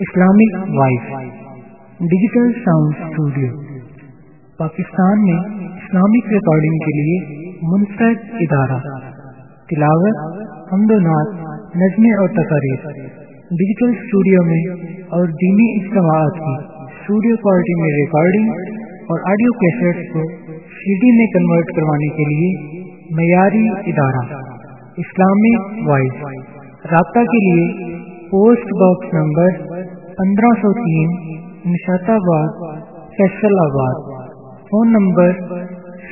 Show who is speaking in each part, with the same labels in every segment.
Speaker 1: Islamic voice digital sound studio Pakistan میں Islamic recording کے لیے منفرد ادارہ۔ تلاوت، حمد و نعت نظمیں اور تقاریر ڈیجیٹل اسٹوڈیو میں اور دینی اجتماعات کی اسٹوڈیو کوالٹی میں ریکارڈنگ اور آڈیو کیسٹ کو سی ڈی میں کنورٹ کروانے کے لیے معیاری ادارہ۔ اسلامک وائس رابطہ کے لیے پوسٹ باکس نمبر پندرہ سو تین نشات آباد فیصل آباد فون نمبر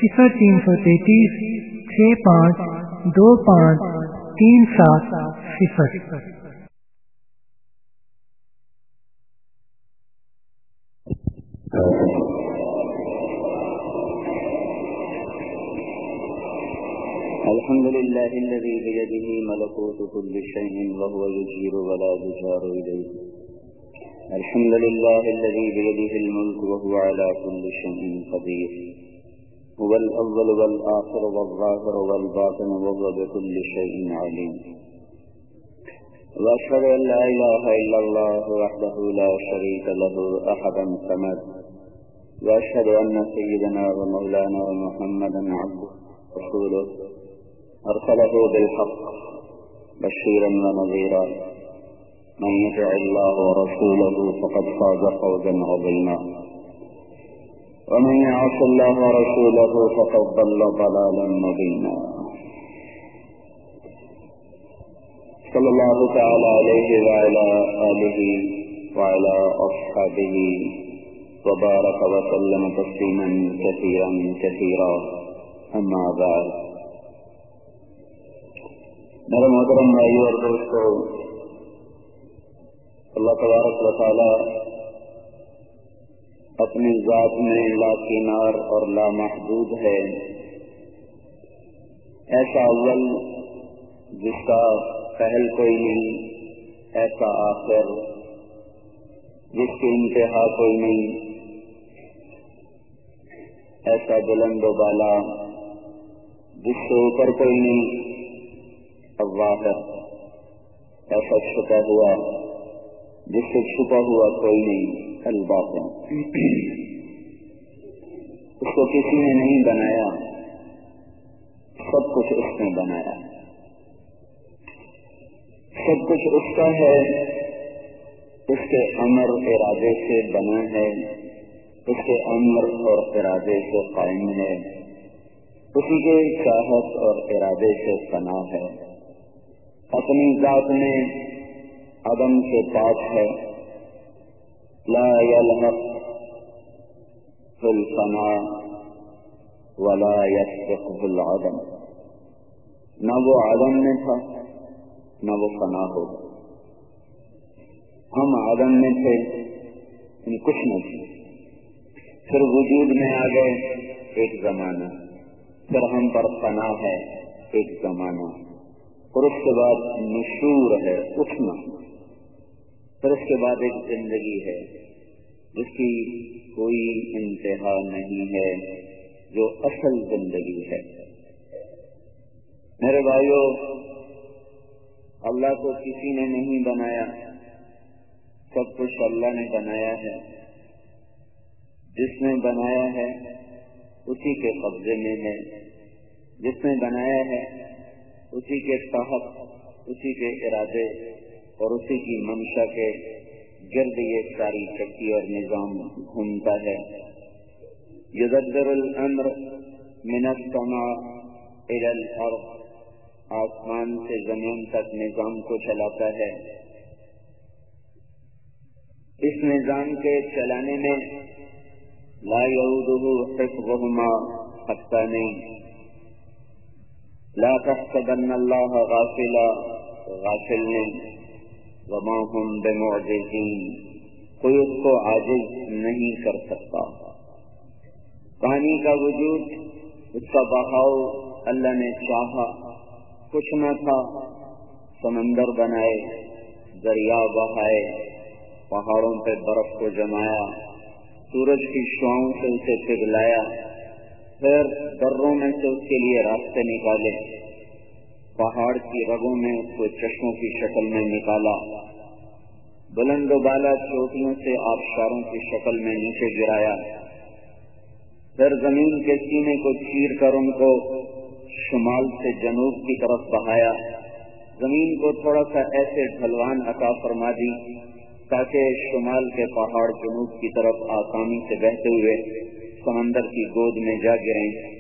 Speaker 1: صفر تین سو تینتیس، چھ پانچ دو پانچ تین سات صفر۔
Speaker 2: الحمد لله الذي بيده ملكوت كل شيء وهو يجير ولا يجار إليه الحمد لله الذي بيده الملك وهو على كل شيء قدير. هو الأول والآخر والظاهر والباطن وهو بكل شيء عليم. وأشهد أن لا إله إلا الله وحده لا شريك له أحدا سمد وأشهد أن سيدنا ومولانا محمدا عبده رسوله أرسله بالحق بشيرا ونظيرا من يطع الله ورسوله فقد فاز فوزا عظيما. ومن يعص الله ورسوله فقد ضل ضلالا مبينا. صلى الله تعالى عليه وعلى آله وعلى أصحابه وبارك وسلم تسليما كثيرا كثيرا. أما بعد. میرے محترم بھائی اور دوستوں اللہ تبارک و تعالی اپنی ذات میں لا کنار اور لا محدود ہے۔ ایسا اول جس کا پہل کوئی نہیں، ایسا آخر جس کی انتہا کوئی نہیں۔ ایسا بلند و بالا جس سے اوپر کوئی نہیں، اب واقع، ایسا چھپا ہوا۔ جس سے چھپا ہوا کوئی نہیں الباط ہے۔ اس کو کسی نے نہیں بنایا۔ سب کچھ اس نے بنایا۔ سب کچھ اس کا ہے۔ اس کے امر ارادے سے بنا ہے۔ اس کے امر اور ارادے سے قائم ہے۔ اسی کے چاہت اور ارادے سے فنا ہے۔ اپنی ذات میں عدم سے پاک ہے۔ لا يلحق في الفناء ولا يسبق العدم نہ وہ عدم میں تھا، نہ وہ فنا ہو۔ ہم عدم میں تھے ان کچھ نہ تھے۔ پھر وجود میں آ گئے ایک زمانہ۔ پھر ہم پر فنا ہے ایک زمانہ۔ اور اس کے بعد نشور ہے، اٹھنا۔ پھر اس کے بعد ایک زندگی ہے، جس کی کوئی انتہا نہیں ہے، جو اصل زندگی ہے۔ میرے بھائیوں اللہ کو کسی نے نہیں بنایا، سب کچھ اللہ نے بنایا ہے۔ جس نے بنایا ہے، اسی کے قبضے میں ہے۔ جس نے بنایا ہے، اسی کے تحت اسی کے ارادے۔ اور اسی کی منشا کے گرد یہ ساری چکی اور نظام گھومتا ہے۔ یدبر الامر من السماء الى الارض، آسمان سے زمین تک نظام کو چلاتا ہے۔ اس نظام کے چلانے میں لا يعوده حفظهما حتى نہیں۔ لا تحسبن الله غافلا، غافل نہیں۔ وما هم بمعجزین، کوئی اس کو عاجز نہیں کر سکتا۔ پانی کا وجود، اس کا بہاؤ اللہ نے چاہا۔ کچھ نہ تھا، سمندر بنائے، دریا بہائے، پہاڑوں پہ برف کو جمایا، سورج کی شواؤں سے اسے پگلایا پھر دروں میں سے اس کے لیے راستے نکالے۔ پہاڑ کی رگوں میں اس کو چشموں کی شکل میں نکالا۔ بلند و بالا چوٹیوں سے آبشاروں کی شکل میں نیچے گرایا۔ پھر زمین کے سینے کو چیر کر ان کو شمال سے جنوب کی طرف بہایا۔ زمین کو تھوڑا سا ایسے ڈھلوان عطا فرما دی تاکہ شمال کے پہاڑ جنوب کی طرف آسانی سے بہتے ہوئے سمندر کی گود میں جا گریں۔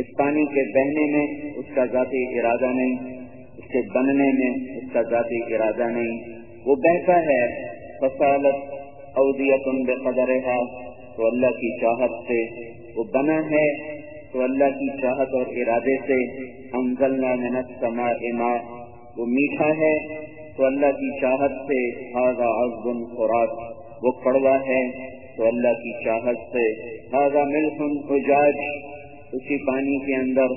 Speaker 2: اس پانی کے بہنے میں اس کا ذاتی ارادہ نہیں، اس کے بننے میں اس کا ذاتی ارادہ نہیں۔ وہ بہتا ہے، فصالت اودیت بے قدر تو اللہ کی چاہت سے۔ وہ بنا ہے، تو اللہ کی چاہت اور ارادے سے۔ انزلنا من السماء ماء۔ وہ میٹھا ہے، تو اللہ کی چاہت سے۔ ہاضا عزم خوراک وہ کڑوا ہے، تو اللہ کی چاہت سے۔ ہاضا ملفن اجاج اسی پانی کے اندر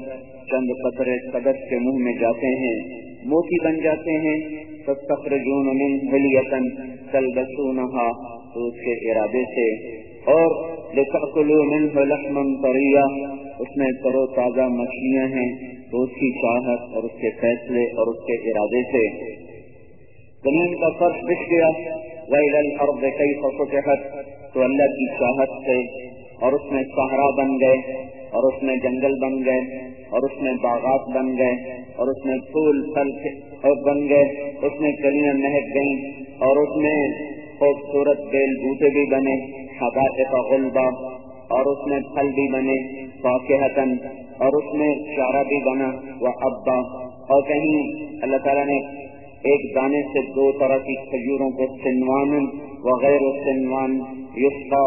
Speaker 2: چند قطرے قدر کے منہ میں جاتے ہیں، موتی بن جاتے ہیں۔ تستخرجون من بلیتن تلبسونہا تو اس کے ارادے سے۔ اور لتأکلوا منہ لحما طریا اس میں ترو تازہ مچھلیاں ہیں۔ تو اس کی چاہت اور اس کے فیصلے اور اس کے ارادے سے۔ زمین کا فرش بچ گیا۔ ویل الارض کیف فتحت تو اللہ کی چاہت سے اور اس میں سہارا بن گئے۔ اور اس میں جنگل بن گئے، اور اس میں باغات بن گئے، اور اس میں پھول، پھل بن گئے، اس میں کلیاں مہک گئیں، اور اس میں خوبصورت بیل بوٹے بھی بنے کا غلبہ، اور اس میں پھل بھی بنے واقع اور اس میں چارہ بھی بنا، وہ ابا، اور کہیں اللہ تعالیٰ نے ایک دانے سے دو طرح کی کھجوروں کو سنوان وغیرہ سنوان، یسقا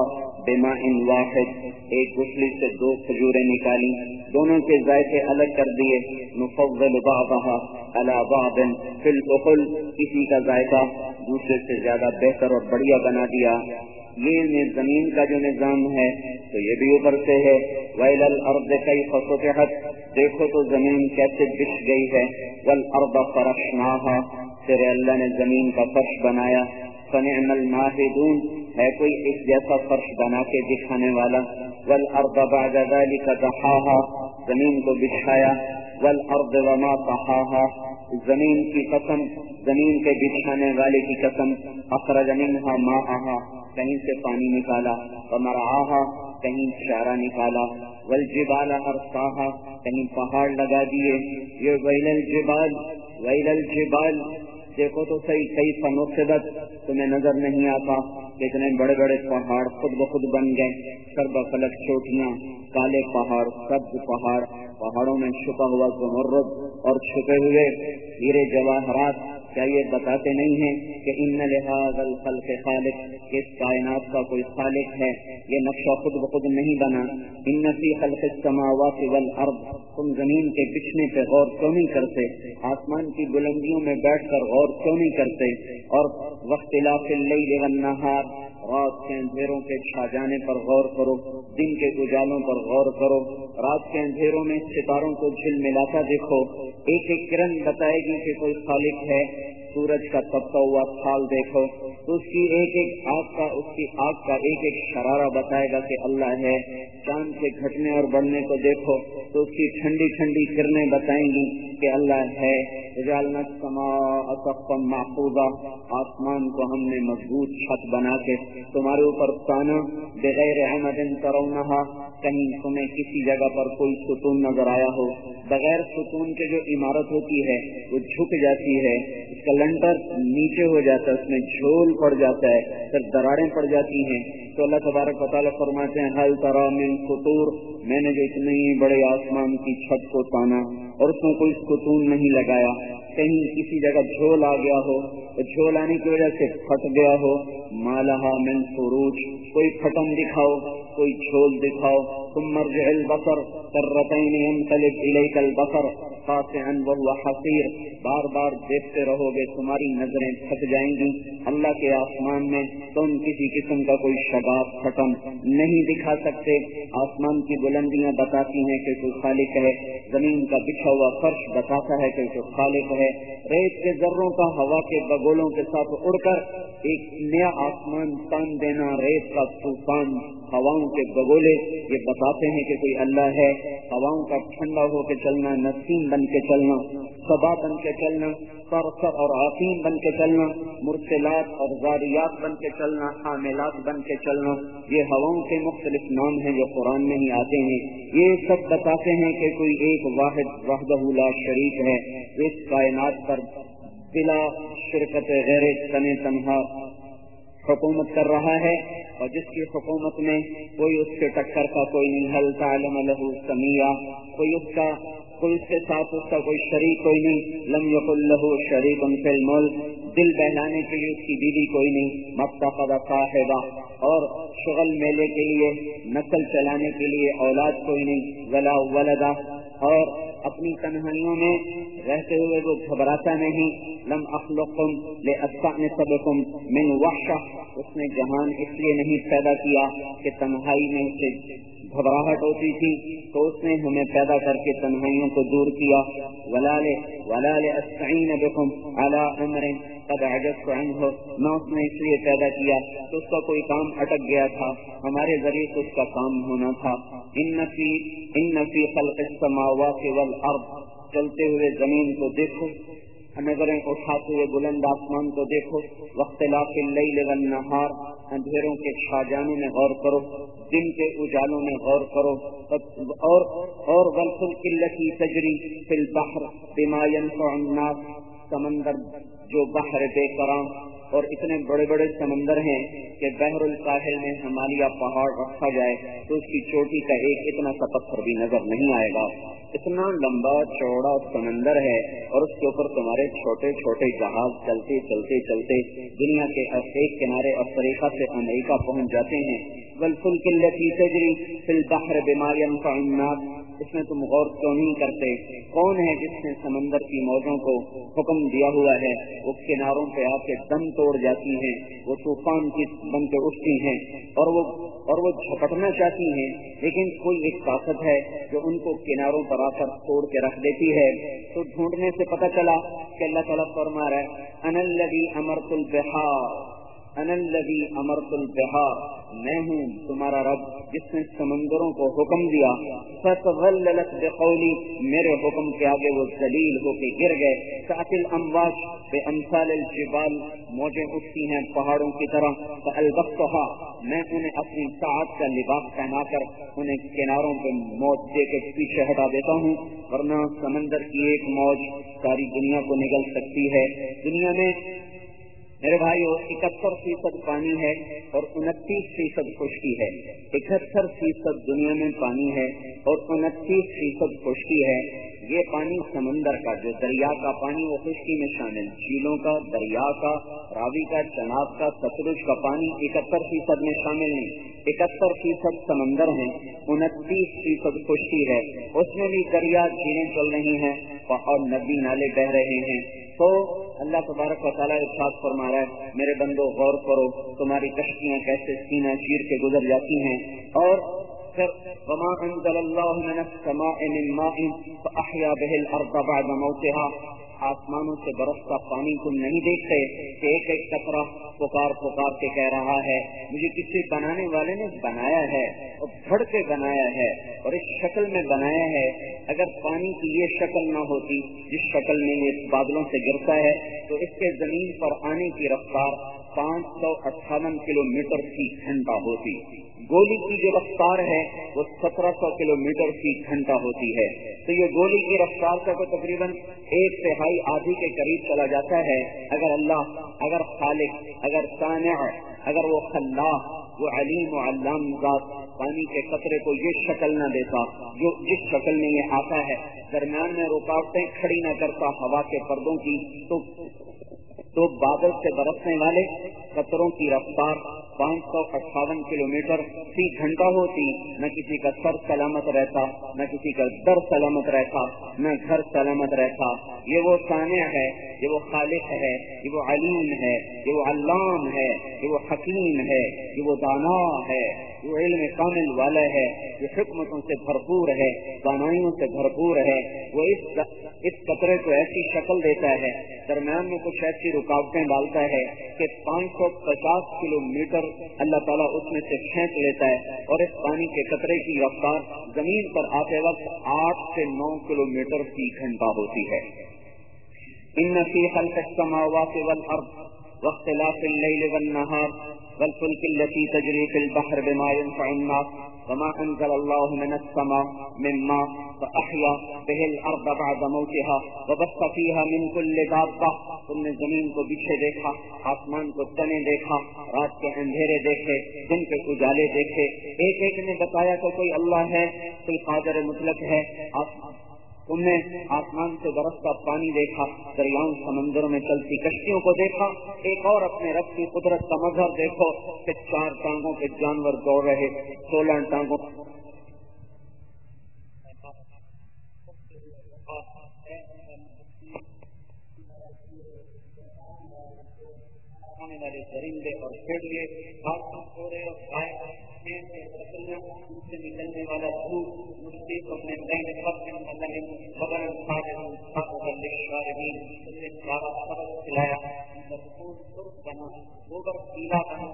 Speaker 2: بما ان واحد، ایک گسلی سے دو کھجوریں نکالی، دونوں کے ذائقے الگ کر دیے مفضل بعضها على بعض في الاخل کسی کا ذائقہ دوسرے سے زیادہ بہتر اور بڑھیا بنا دیا۔ یہ زمین کا جو نظام ہے، تو یہ بھی اوپر سے ہے۔ ویل الارض کئی فصو دیکھو تو زمین کیسے بچ گئی ہے۔ ول ارب فرشناها پھر اللہ نے زمین کا فرش بنایا۔ فنعم الماہدون ہے کوئی اس جیسا فرش بنا کے دکھانے والا۔ والارض بعد ذلك دحاها۔ زمین کو بچھایا۔ والارض وما طحاها۔ زمین کی قسم، زمین کے بچھانے والے کی قسم۔ اخرج منها ماءها۔ کہیں سے پانی نکالا۔ ومرعاها۔ کہیں چارہ نکالا۔ والجبال ارساها۔ کہیں پہاڑ لگا دیے۔ یہ ویل الجبال ویل الجبال۔ دیکھو تو صحیح صحیح فنوسبت تمہیں نظر نہیں آتا اتنے بڑے بڑے پہاڑ خود بخود بن گئے۔ سربا فلک چوٹیاں، کالے پہاڑ، سبز پہاڑ۔ پہاڑوں میں چھپا ہوا زمرد اور چھپے ہوئے ہیرے جواہرات۔ کیا یہ بتاتے نہیں ہیں کہ ان لحاظ الخلق خالق اس کائنات کا کوئی خالق ہے، یہ نقشہ خود بخود نہیں بنا۔ ان نفی خلق السماوات والارض، تم زمین کے بچھنے پہ غور کیوں نہیں کرتے؟ آسمان کی بلندیوں میں بیٹھ کر غور کیوں نہیں کرتے؟ اور وقت اللیل والنہار رات کے اندھیروں کے چھا جانے پر غور کرو، دن کے اجالوں پر غور کرو، رات کے اندھیروں میں ستاروں کو جھل ملاتا دیکھو، ایک ایک کرن بتائے گی کہ کوئی خالق ہے۔ سورج کا تبتا ہوا تھال دیکھو، تو اس کی ایک ایک آگ کا، اس کی آگ کا ایک ایک شرارہ بتائے گا کہ اللہ ہے۔ چاند کے گھٹنے اور بڑھنے کو دیکھو، تو اس کی ٹھنڈی ٹھنڈی کرنیں بتائیں گی کہ اللہ ہے۔ محفوظہ، آسمان کو ہم نے مضبوط چھت بنا کے تمہارے اوپر تانا، بغیر احمد کرونا کہیں تمہیں کسی جگہ پر کوئی ستون نظر آیا ہو۔ بغیر ستون کے جو عمارت ہوتی ہے، وہ جھک جاتی ہے۔ اس کا لنٹر نیچے ہو جاتا ہے، اس میں جھول پڑ جاتا ہے، پھر دراڑیں پڑ جاتی ہیں۔ تو اللہ تبارک تعالیٰ فرماتے ہیں حل ترا من فطور میں نے جو اتنے بڑے آسمان کی چھت کو تانا اور اس میں کوئی ستون نہیں لگایا۔ کہیں کسی جگہ جھول آ گیا ہو جھول آنے کی وجہ سے پھٹ گیا ہو۔ مالہ من فروج کوئی پھٹن دکھاؤ، کوئی جھول دکھاؤ۔ تم مرجع البصر کرتین ينقلب الیک البصر خاصعا وهو حصیر بار بار دیکھتے رہو گے، تمہاری نظریں تھک جائیں گی۔ اللہ کے آسمان میں تم کسی قسم کا کوئی جواب ختم نہیں دکھا سکتے۔ آسمان کی بلندیاں بتاتی ہیں کہ کوئی خالق ہے۔ زمین کا بچھا ہوا فرش بتاتا ہے کہ کوئی خالق ہے۔ ریت کے ذروں کا ہوا کے بگولوں کے ساتھ اڑ کر ایک نیا آسمان تان دینا ریت کا طوفان۔ ہواؤں کے بگولے یہ بتاتے ہیں کہ کوئی اللہ ہے ہواؤں کا ٹھنڈا ہو کے چلنا، نسیم بن کے چلنا صبا بن کے چلنا سرسر اور عقیم بن کے چلنا، مرسلات اور زاریات بن کے چلنا، حاملات بن کے چلنا، یہ ہواؤں کے مختلف نام ہیں جو قرآن میں ہی آتے ہیں۔ یہ سب بتاتے ہیں کہ کوئی ایک واحد وحدہ لا شریک ہے۔ اس کائنات پر بلا شرکت غیر تن تنہا حکومت کر رہا ہے اور جس کی حکومت میں کوئی اس کے ٹکر کا کوئی نہیں حل تعلم له سمیہ کوئی اس کا، کوئی اس کے ساتھ اس کا کوئی شریک کوئی نہیں، لم یقل له شریک فی الملک، دل بہلانے کے لیے اس کی بیوی کوئی نہیں مفتقد صاحبہ۔ اور شغل میلے کے لیے، نسل چلانے کے لیے اولاد کوئی نہیں، ولا ولدا اور اپنی تنہائیوں میں رہتے ہوئے وہ گھبراتا نہیں۔ لم اخلقکم لأستعنسبکم من وحشہ اس نے جہان اس لیے نہیں پیدا کیا کہ تنہائی میں اسے گھبراہٹ ہوتی تھی تو اس نے ہمیں پیدا کر کے تنہائیوں کو دور کیا۔ ولال ولال استعین بکم علی امر قد عجزت عنہ نہ اس نے اس لیے پیدا کیا تو اس کا کوئی کام اٹک گیا تھا۔ ہمارے ذریعے سے اس کا کام ہونا تھا۔ ان فی ان فی خلق السماوات والارض چلتے ہوئے زمین کو دیکھو۔ نظریں اٹھاتے ہوئے بلند آسمان کو دیکھو۔ وقت لاف والنہار اندھیروں کے چھا جانے میں غور کرو، دن کے اجالوں میں غور کرو۔ اور اور غلط القلتی تجری فی البحر بما ينفع الناس، سمندر جو بحر بے کرام۔ اور اتنے بڑے بڑے سمندر ہیں کہ بحر الساحل میں ہمالیہ پہاڑ رکھا جائے تو اس کی چوٹی کا ایک اتنا سا پتھر بھی نظر نہیں آئے گا۔ اتنا لمبا چوڑا سمندر ہے اور اس کے اوپر تمہارے چھوٹے چھوٹے جہاز چلتے چلتے چلتے دنیا کے ایک کنارے افریقہ سے امریکہ پہنچ جاتے ہیں۔ بلفل قلتی تجری فل بحر بیماری اس میں تم غور کیوں نہیں کرتے؟ کون ہے جس نے سمندر کی موجوں کو حکم دیا ہوا ہے؟ وہ کناروں پہ آ کے دم توڑ جاتی ہیں، وہ طوفان کی بن کے اٹھتی ہیں، اور وہ اور وہ جھپٹنا چاہتی ہیں۔ لیکن کوئی ایک طاقت ہے جو ان کو کناروں پر آ کر توڑ کے رکھ دیتی ہے۔ تو ڈھونڈنے سے پتہ چلا کہ اللہ تعالیٰ فرما رہا ہے انلوی امرت البہار انلوی امرت البہار میں ہوں تمہارا رب، جس نے سمندروں کو حکم دیا۔ بقولی، میرے حکم کے آگے وہ ذلیل ہو کے گر گئے۔ ساتل امواج بے امثال الجبال، موجیں اٹھتی ہیں پہاڑوں کی طرح۔ البتہ میں انہیں اپنی ساتھ کا لباس پہنا کر انہیں کناروں پہ موت دے کے پیچھے ہٹا دیتا ہوں۔ ورنہ سمندر کی ایک موج ساری دنیا کو نگل سکتی ہے۔ دنیا میں میرے بھائیو، اکہتر فیصد پانی ہے اور انتیس فیصد خشکی ہے۔ اکہتر فیصد دنیا میں پانی ہے اور انتیس فیصد خشکی ہے۔ یہ پانی سمندر کا، جو دریا کا پانی، وہ خشکی میں شامل۔ جھیلوں کا، دریا کا، راوی کا چناب کا، سترج کا پانی اکہتر فیصد میں شامل نہیں اکہتر فیصد سمندر ہیں، انتیس فیصد خشکی ہے۔ اس میں بھی دریا، جھیلیں چل رہی ہیں اور ندی، نالے بہ رہے ہیں۔ تو اللہ تبارک و تعالیٰ ارشاد فرما رہا ہے، میرے بندو، غور کرو، تمہاری کشتیاں کیسے سینہ چیر کے گزر جاتی ہیں۔ اور پھر وما انزل اللہ من السماء من ماء فاحیا به الارض بعد موتها. آسمانوں سے برستا پانی تم نہیں دیکھتے کہ ایک ایک کترا پکار پکار کے کہہ رہا ہے، مجھے کسی بنانے والے نے بنایا ہے اور بڑھ کے بنایا ہے اور اس شکل میں بنایا ہے۔ اگر پانی کی یہ شکل نہ ہوتی، جس شکل میں یہ بادلوں سے گرتا ہے، تو اس کے زمین پر آنے کی رفتار پانچ سو اٹھاون کلو میٹر فی گھنٹہ ہوتی۔ گولی کی جو رفتار ہے، وہ سترہ سو کلو میٹر فی گھنٹہ ہوتی ہے۔ تو یہ گولی کی رفتار کا تو تقریباً ایک تہائی آدھی کے قریب چلا جاتا ہے۔ اگر اللہ، اگر خالق، اگر سانع اگر وہ خلاح وہ علیم و علام ذات پانی کے قطرے کو یہ شکل نہ دیتا، جو جس شکل میں یہ آتا ہے، درمیان میں رکاوٹیں کھڑی نہ کرتا، ہوا کے پردوں کی، تو تو بادل سے برسنے والے قطروں کی رفتار پانچ سو اٹھاون کلو میٹر فی گھنٹہ ہوتی، نہ کسی کا سر سلامت رہتا، نہ کسی کا در سلامت رہتا، نہ گھر سلامت رہتا۔ یہ وہ سانع ہے، یہ وہ خالق ہے، یہ وہ علیم ہے، یہ وہ علام ہے، یہ وہ حکیم ہے، یہ وہ دانا ہے۔ جو علم کامل والا ہے جو حکمتوں سے بھرپور ہے، دانائیوں سے بھرپور ہے۔ وہ اس اس قطرے کو ایسی شکل دیتا ہے، درمیان میں کچھ ایسی ایسی رکاوٹیں ڈالتا ہے کہ پانچ سو پچاس کلو میٹر اللہ تعالیٰ اس میں سے کھینچ لیتا ہے اور اس پانی کے قطرے کی رفتار زمین پر آتے وقت آٹھ سے نو کلو میٹر فی گھنٹہ ہوتی ہے۔
Speaker 3: إن في خلق السماوات والأرض واختلاف الليل والنهار والفلك التي تجري في البحر بما ينفع الناس وما أنزل الله من السماء من ماء فأحيا به الأرض بعد موتها وبث فيها من كل دابة تم نے زمین کو پیچھے دیکھا، آسمان کو تنے دیکھا، رات کے اندھیرے دیکھے، دن کے اجالے دیکھے۔ ایک ایک نے بتایا کہ کوئی اللہ ہے، کوئی قادر مطلق ہے۔ تم نے آسمان سے برستا پانی دیکھا، دریاؤں، سمندروں میں چلتی کشتیوں کو دیکھا۔ ایک اور اپنے رب کی قدرت کا مظہر دیکھو کہ چار ٹانگوں کے جانور دوڑ رہے، سولہ ٹانگوں والے درندے اور چڑیے سے نکلنے والا دودھ مشکل اپنے کھلایا بنا گوبر پیلا بنا۔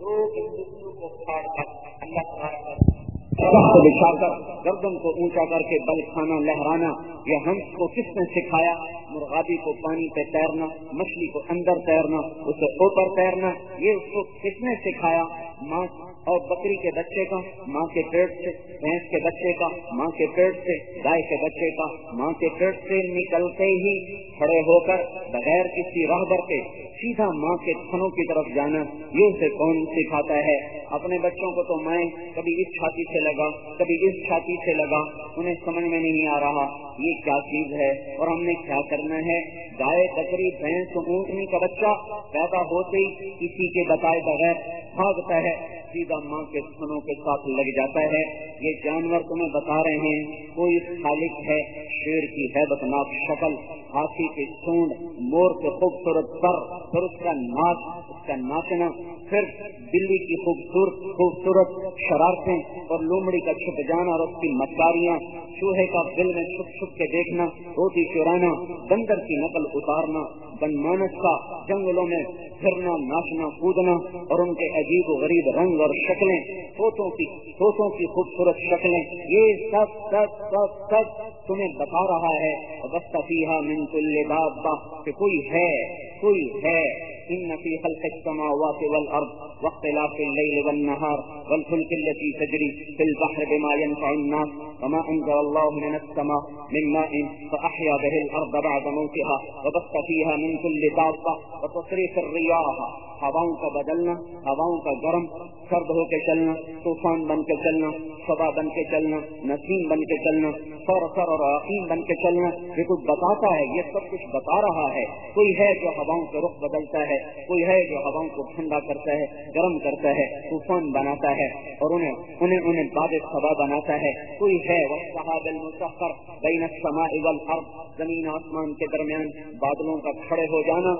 Speaker 3: دو ہندوستوں کو پھاڑ کر، اللہ تعالیٰ کو بچھا کر، گردن کو اونچا کر کے بل کھانا، لہرانا، یہ ہنس کو کس نے سکھایا؟ مرغابی کو پانی پہ تیرنا، مچھلی کو اندر تیرنا، اسے اوپر تیرنا، یہ اس کو کس نے سکھایا؟ ماں اور بکری کے بچے کا، ماں کے پیٹ سے، بھینس کے بچے کا، ماں کے پیٹ سے، گائے کے بچے کا، ماں کے پیٹ سے نکلتے ہی کھڑے ہو کر بغیر کسی راہ بر کے سیدھا ماں کے تھنوں کی طرف جانا یہ اسے کون سکھاتا ہے؟ اپنے بچوں کو تو میں کبھی اس چھاتی سے لگا، کبھی اس چھاتی سے لگا، انہیں سمجھ میں نہیں آ رہا، یہ کیا چیز ہے؟ اور ہم نے کیا کرنا ہے؟ گائے، بکری، بھینس، اونٹنی کا بچہ پیدا ہوتے ہی کسی کے بتائے بغیر بھاگتا ہے سیدھا ماں کے تھنوں کے ساتھ لگ جاتا ہے۔ یہ جانور تمہیں بتا رہے ہیں، کوئی خالق ہے، شیر کی حیبت ناک شکل، ہاتھی کی سونڈ مور کے خوبصورت پر پھر اس کا ناچ اس کا ناچنا، پھر دلی کی خوبصورت خوبصورت شرارتیں اور لومڑی کا چھپ جانا اور اس کی مکاریاں چوہے کا دل میں چھپ چھپ کے دیکھنا، روٹی چورانا بندر کی نقل اتارنا بن مانس کا جنگلوں میں پھرنا، ناچنا، کودنا اور ان کے عجیب و غریب رنگ اور شکلیں، طوطوں کی طوطوں کی خوبصورت شکلیں۔ یہ سب سب سب سب تمہیں بتا رہا ہے۔ بس من کل باب کہ کوئی ہے کوئی ہے۔ إن في خلق السماوات والأرض واختلاف الليل والنهار والفلك التي تجري في البحر بما ينفع الناس وما أنزل الله من السماء من ماء فأحيا به الأرض بعد موتها وبث فيها من كل دابة وتصريف الرياح. ہواؤں کا بدلنا ہواؤں کا گرم سرد ہو کے چلنا طوفان بن کے چلنا صبا بن کے چلنا نسیم بن کے چلنا سر سر اور عقیم بن کے چلنا، یہ کچھ بتاتا ہے، یہ سب کچھ بتا رہا ہے۔ کوئی ہے جو ہواؤں کا رخ بدلتا ہے، کوئی ہے جو ہواؤں کو ٹھنڈا کرتا ہے، گرم کرتا ہے، طوفان بناتا ہے اور انہیں انہیں انہیں باد صبا بناتا ہے۔ کوئی ہے وہ صحاب المسفر بین السماء والارض زمین آسمان کے درمیان بادلوں کا کھڑے ہو جانا،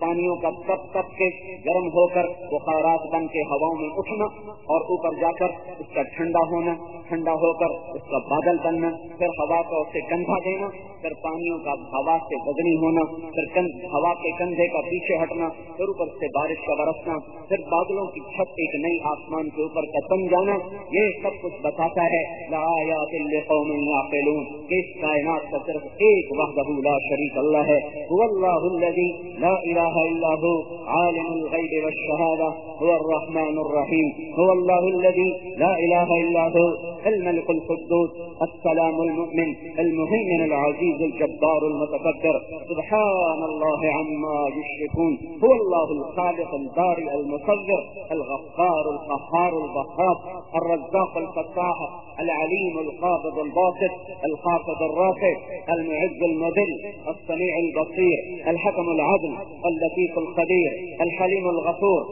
Speaker 3: پانیوں کا تپ تپ کے گرم ہو کر بخارات بن کے ہواؤں میں اٹھنا اور اوپر جا کر اس کا ٹھنڈا ہونا، ٹھنڈا ہو کر اس کا بادل بننا۔ پھر ہوا کا اسے کندھا دینا، پھر پانیوں کا ہوا سے بدنی ہونا، پھر ہوا کے کندھے کا پیچھے ہٹنا، پھر اوپر سے بارش کا برسنا، پھر بادلوں کی چھت ایک نئی آسمان کے اوپر کا بن جانا، یہ سب کچھ بتاتا ہے اس کائنات کا صرف ایک وحدہ لا شریک اللہ ہے، هو اللہ لا الہ الا هو، عالم الغیب والشہادہ هو الرحمن الرحیم هو اللہ الذي لا الہ الا هو، الملك القدوس، السلام المؤمن، المهيمن العزيز، الجبار المتكبر. سبحان الله عما يشركون. هو الله الخالق البارئ المصور، الغفار القهار البهار الرزاق الفتاح، العليم القابض الباسط، الخافض الرافع، المعز المذل، السميع البصير، الحكم العدل، اللطيف الخبير الحليم الغفور.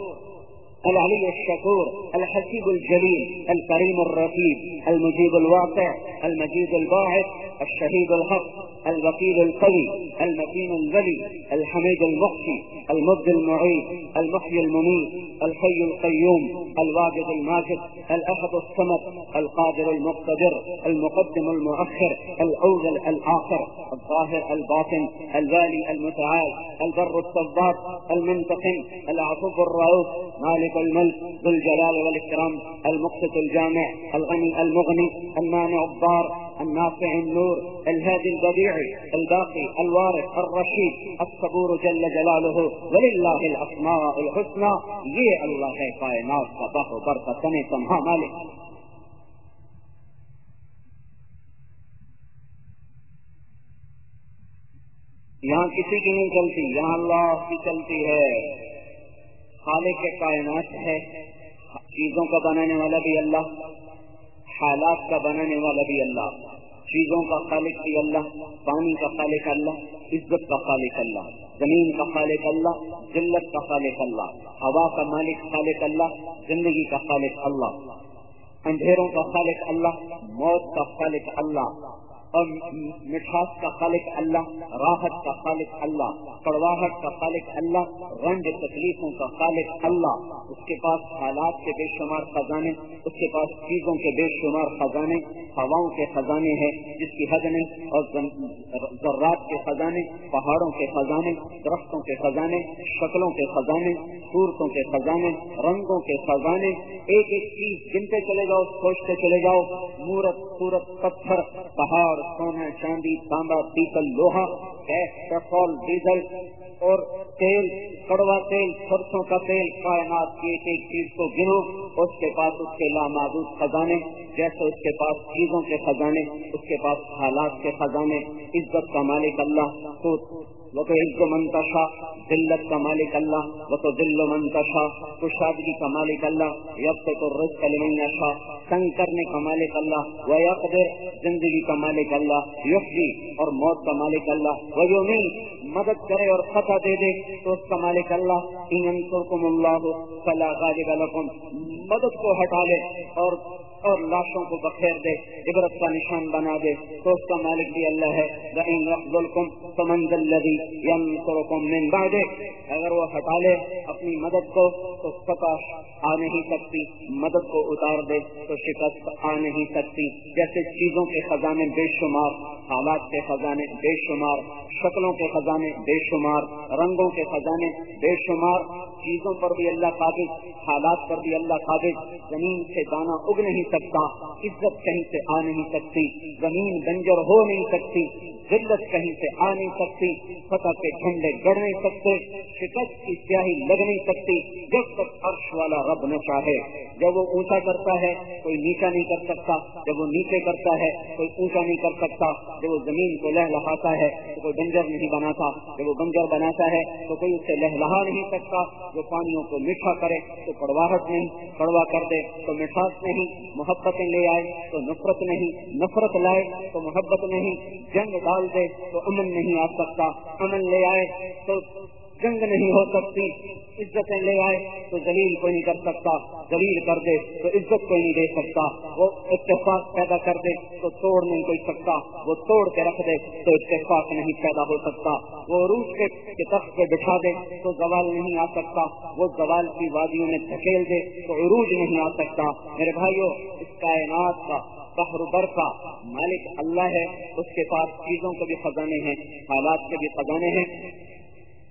Speaker 3: العلي الشكور الحسيب الجليل، الكريم الرتيب المجيب الواقع، المجيد الباعث الشهيد الحق، الوكيل القوي، المتين الولي الحميد المحصي المبدي المعيد، المحيي المميت، الحي القيوم، الواجد الماجد، الأحد الصمد، القادر المقتدر، المقدم المؤخر، الأول الآخر، الظاهر الباطن، الوالي المتعال، البر الصباط المنتقم العطوف الرؤوف، مالك الملك ذو الجلال والإكرام المقسط الجامع، الغني المغني، المانع الضار،
Speaker 2: النافع النور، الهادي البديع، الباقي، الوارث، الرشيد، الصبور جل جلاله، ولله الاسماء الحسنى. یہ اللہ ہے کائنات کا بہ برکت تنہا مالک یہاں کسی کی نہیں چلتی، یہاں اللہ کی چلتی ہے۔ خالق کائنات ہے، چیزوں کا بنانے والا بھی اللہ، حالات کا بنانے والا بھی اللہ، چیزوں کا خالق بھی اللہ، پانی کا خالق اللہ، عزت کا خالق اللہ، زمین کا خالق اللہ ذلت کا خالق اللہ، ہوا کا مالک خالق اللہ، زندگی کا خالق اللہ، اندھیروں کا خالق اللہ، موت کا خالق اللہ اور مٹھاس کا خالق اللہ، راحت کا خالق اللہ، کڑواہٹ کا خالق اللہ، رنج تکلیفوں کا خالق اللہ۔ اس کے پاس حالات کے بے شمار خزانے، اس کے پاس چیزوں کے بے شمار خزانے، ہواؤں کے خزانے ہیں جس کی حد نہیں اور ذرات کے خزانے، پہاڑوں کے خزانے، درختوں کے خزانے، شکلوں کے خزانے، صورتوں کے خزانے، رنگوں کے خزانے۔ ایک ایک چیز گنتے چلے جاؤ سوچتے چلے جاؤ، مورت سورت پتھر، پہاڑ سونا چاندی، تانبا، پیتل، لوہا، گیس، پیٹرول، ڈیزل اور تیل، کڑوا تیل، سرسوں کا تیل، کائنات کی ایک ایک چیز کو گنو، اس کے پاس اس کے لامحدود خزانے، جیسے اس کے پاس چیزوں کے خزانے، اس کے پاس حالات کے خزانے، عزت کا مالک اللہ، تو وہ تو عز و منتشا دلت کا مالک اللہ وہ تو دل و منتشا کشادگی کا مالک اللہ یب تو رز کا تنگ کرنے کا مالک اللہ وہ یقدر زندگی کا مالک اللہ یقی اور موت کا مالک اللہ وہ یومی مدد کرے اور فتح دے دے تو اس کا مالک اللہ ان اللہ فلا غالب لکم مدد کو ہٹا لے اور اور لاشوں کو بخیر دے، عبرت کا نشان بنا دے تو اس کا مالک بھی اللہ ہے اگر وہ ہٹا لے اپنی مدد کو، تو فتح آ نہیں سکتی. مدد کو اتار دے، تو شکست آ نہیں سکتی. جیسے چیزوں کے خزانے بے شمار، حالات کے خزانے بے شمار، شکلوں کے خزانے بے شمار، رنگوں کے خزانے بے شمار. چیزوں پر بھی اللہ قابض حالات پر بھی اللہ قابض زمین سے دانا اگ نہیں سکتا، عزت کہیں سے آ نہیں سکتی. زمین بنجر ہو نہیں سکتی، ذلت کہیں سے آ نہیں سکتی. فتح کے جھنڈے گڑ نہیں سکتے، شکست کی سیاہی لگ نہیں سکتی، جب تک عرش والا رب نہ چاہے۔ جب وہ اونچا کرتا ہے، کوئی نیچا نہیں کر سکتا۔ جب وہ نیچے کرتا ہے، کوئی اونچا نہیں کر سکتا۔ جب وہ زمین کو لہلہاتا ہے، تو کوئی بنجر نہیں بناتا۔ جب وہ بنجر بناتا ہے، تو کوئی اس سے لہ لہا نہیں سکتا۔ جو پانیوں کو میٹھا کرے، تو کڑواہٹ نہیں کڑوا کر دے، تو مٹھاس نہیں، محبتیں لے آئے، تو نفرت نہیں۔ نفرت لائے، تو محبت نہیں۔ جنگ ڈال دے، تو امن نہیں آ سکتا۔ امن لے آئے تو جنگ نہیں ہو سکتی، عزتیں لے آئے تو زلیل کوئی نہیں کر سکتا زلیل کر دے تو عزت کوئی نہیں دے سکتا، وہ اتفاق پیدا کر دے تو توڑ نہیں کوئی سکتا، وہ توڑ کے رکھ دے تو اتفاق نہیں پیدا ہو سکتا، وہ عروج کے تخت پہ بٹھا دے تو زوال نہیں آ سکتا، وہ زوال کی وادیوں میں دھکیل دے تو عروج نہیں آ سکتا۔ میرے بھائیوں اس کائنات کا بحر بر کا مالک اللہ ہے، اس کے پاس چیزوں کے بھی خزانے ہیں، حالات کے بھی خزانے ہیں۔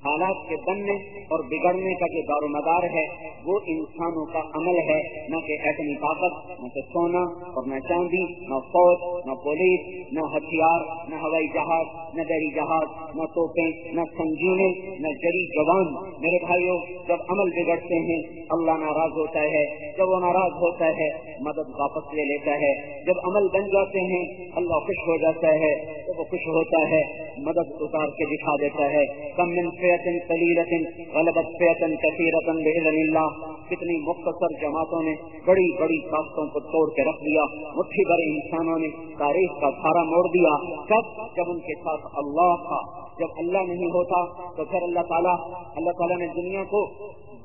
Speaker 2: حالات کے بننے اور بگڑنے کا جو دار و مدار ہے، وہ انسانوں کا عمل ہے۔ نہ کہ ایٹمی طاقت، نہ کہ سونا اور نہ چاندی، نہ فوج، نہ پولیس، نہ ہتھیار، نہ ہوائی جہاز، نہ دہی جہاز، نہ توپیں، نہ سنگینے نہ جری جوان۔ میرے بھائیوں، جب عمل بگڑتے ہیں، اللہ ناراض ہوتا ہے۔ جب وہ ناراض ہوتا ہے، مدد واپس لے لیتا ہے۔ جب عمل بن جاتے ہیں، اللہ خوش ہو جاتا ہے۔ تو وہ خوش ہوتا ہے، مدد اتار کے دکھا دیتا ہے۔ کم من غلبت بإذن اللہ کتنی مختصر جماعتوں نے بڑی بڑی طاقتوں کو توڑ کے رکھ دیا مٹھی بڑے انسانوں نے تاریخ کا سارا موڑ دیا۔ کب؟ جب ان کے ساتھ اللہ تھا۔ جب اللہ نہیں ہوتا تو پھر اللہ تعالیٰ اللہ تعالیٰ نے دنیا کو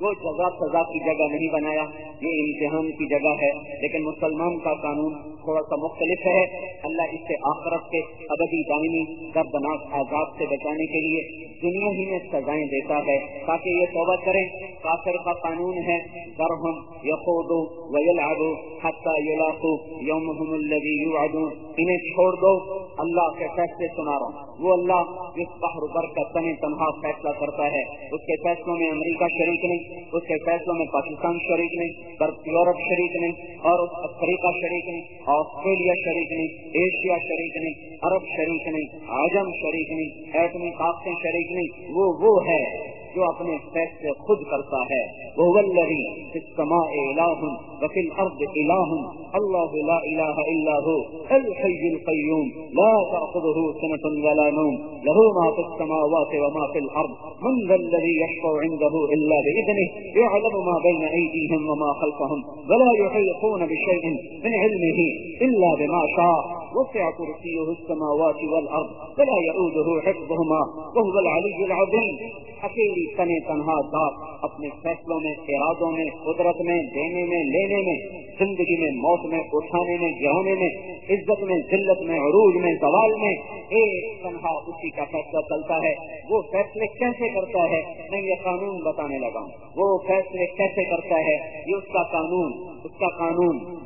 Speaker 2: وہ جزا سزا کی جگہ نہیں بنایا۔ یہ امتحان کی جگہ ہے۔ لیکن مسلمان کا قانون تھوڑا سا مختلف ہے۔ اللہ اس سے آخرت کے ابدی دائمی دردناک آزاد سے بچانے کے لیے دنیا ہی میں سزائیں دیتا ہے۔ تاکہ یہ توبہ کریں۔ کافر کا قانون ہے۔ درہم یخودو ویلعبو حتی یلاقو یومہم الذی یوعدو انہیں چھوڑ دو۔ اللہ کے فیصلے سنا رہا ہوں۔ وہ اللہ جس بحر بر کا تنی تنہا فیصلہ کرتا ہے۔ اس کے فیصلوں میں امریکہ شریک نہیں۔ اس کے فیصلوں میں پاکستان شریک نہیں برف یورپ شریک نہیں، اور افریقہ شریک نہیں، آسٹریلیا شریک نہیں، ایشیا شریک نہیں، عرب شریک نہیں آجم شریک نہیں، ایٹمی طاقتیں شریک نہیں، وہ وہ ہے جو اپنے فیصلے خود کرتا ہے۔ وہ ولری السماء الہ وفي الارض الہ اللہ لا الہ الا هو، الحي القيوم، لا تأخذه سنة ولا نوم، له ما في السماوات وما في الارض من ذا الذي يشفع عنده إلا الا باذنه يعلم ما بين ايديهم وما خلفهم، ولا يحيطون بشيء من علمه الا بما شاء. وسع كرسيه السماوات والارض ولا يؤوده حفظهما، وهو العلي العظيم. اکیلی تنے تنہا ذات، اپنے فیصلوں میں، ارادوں میں، قدرت میں، دینے میں، لینے میں، زندگی میں، موت میں، اٹھانے میں گرانے میں، عزت میں، ذلت میں، عروج میں سوال میں، ایک تنہا اسی کا فیصلہ چلتا ہے۔ وہ فیصلے کیسے کرتا ہے؟ میں یہ قانون بتانے لگا ہوں۔ وہ فیصلے کیسے کرتا ہے؟ یہ اس کا قانون، اس کا قانون۔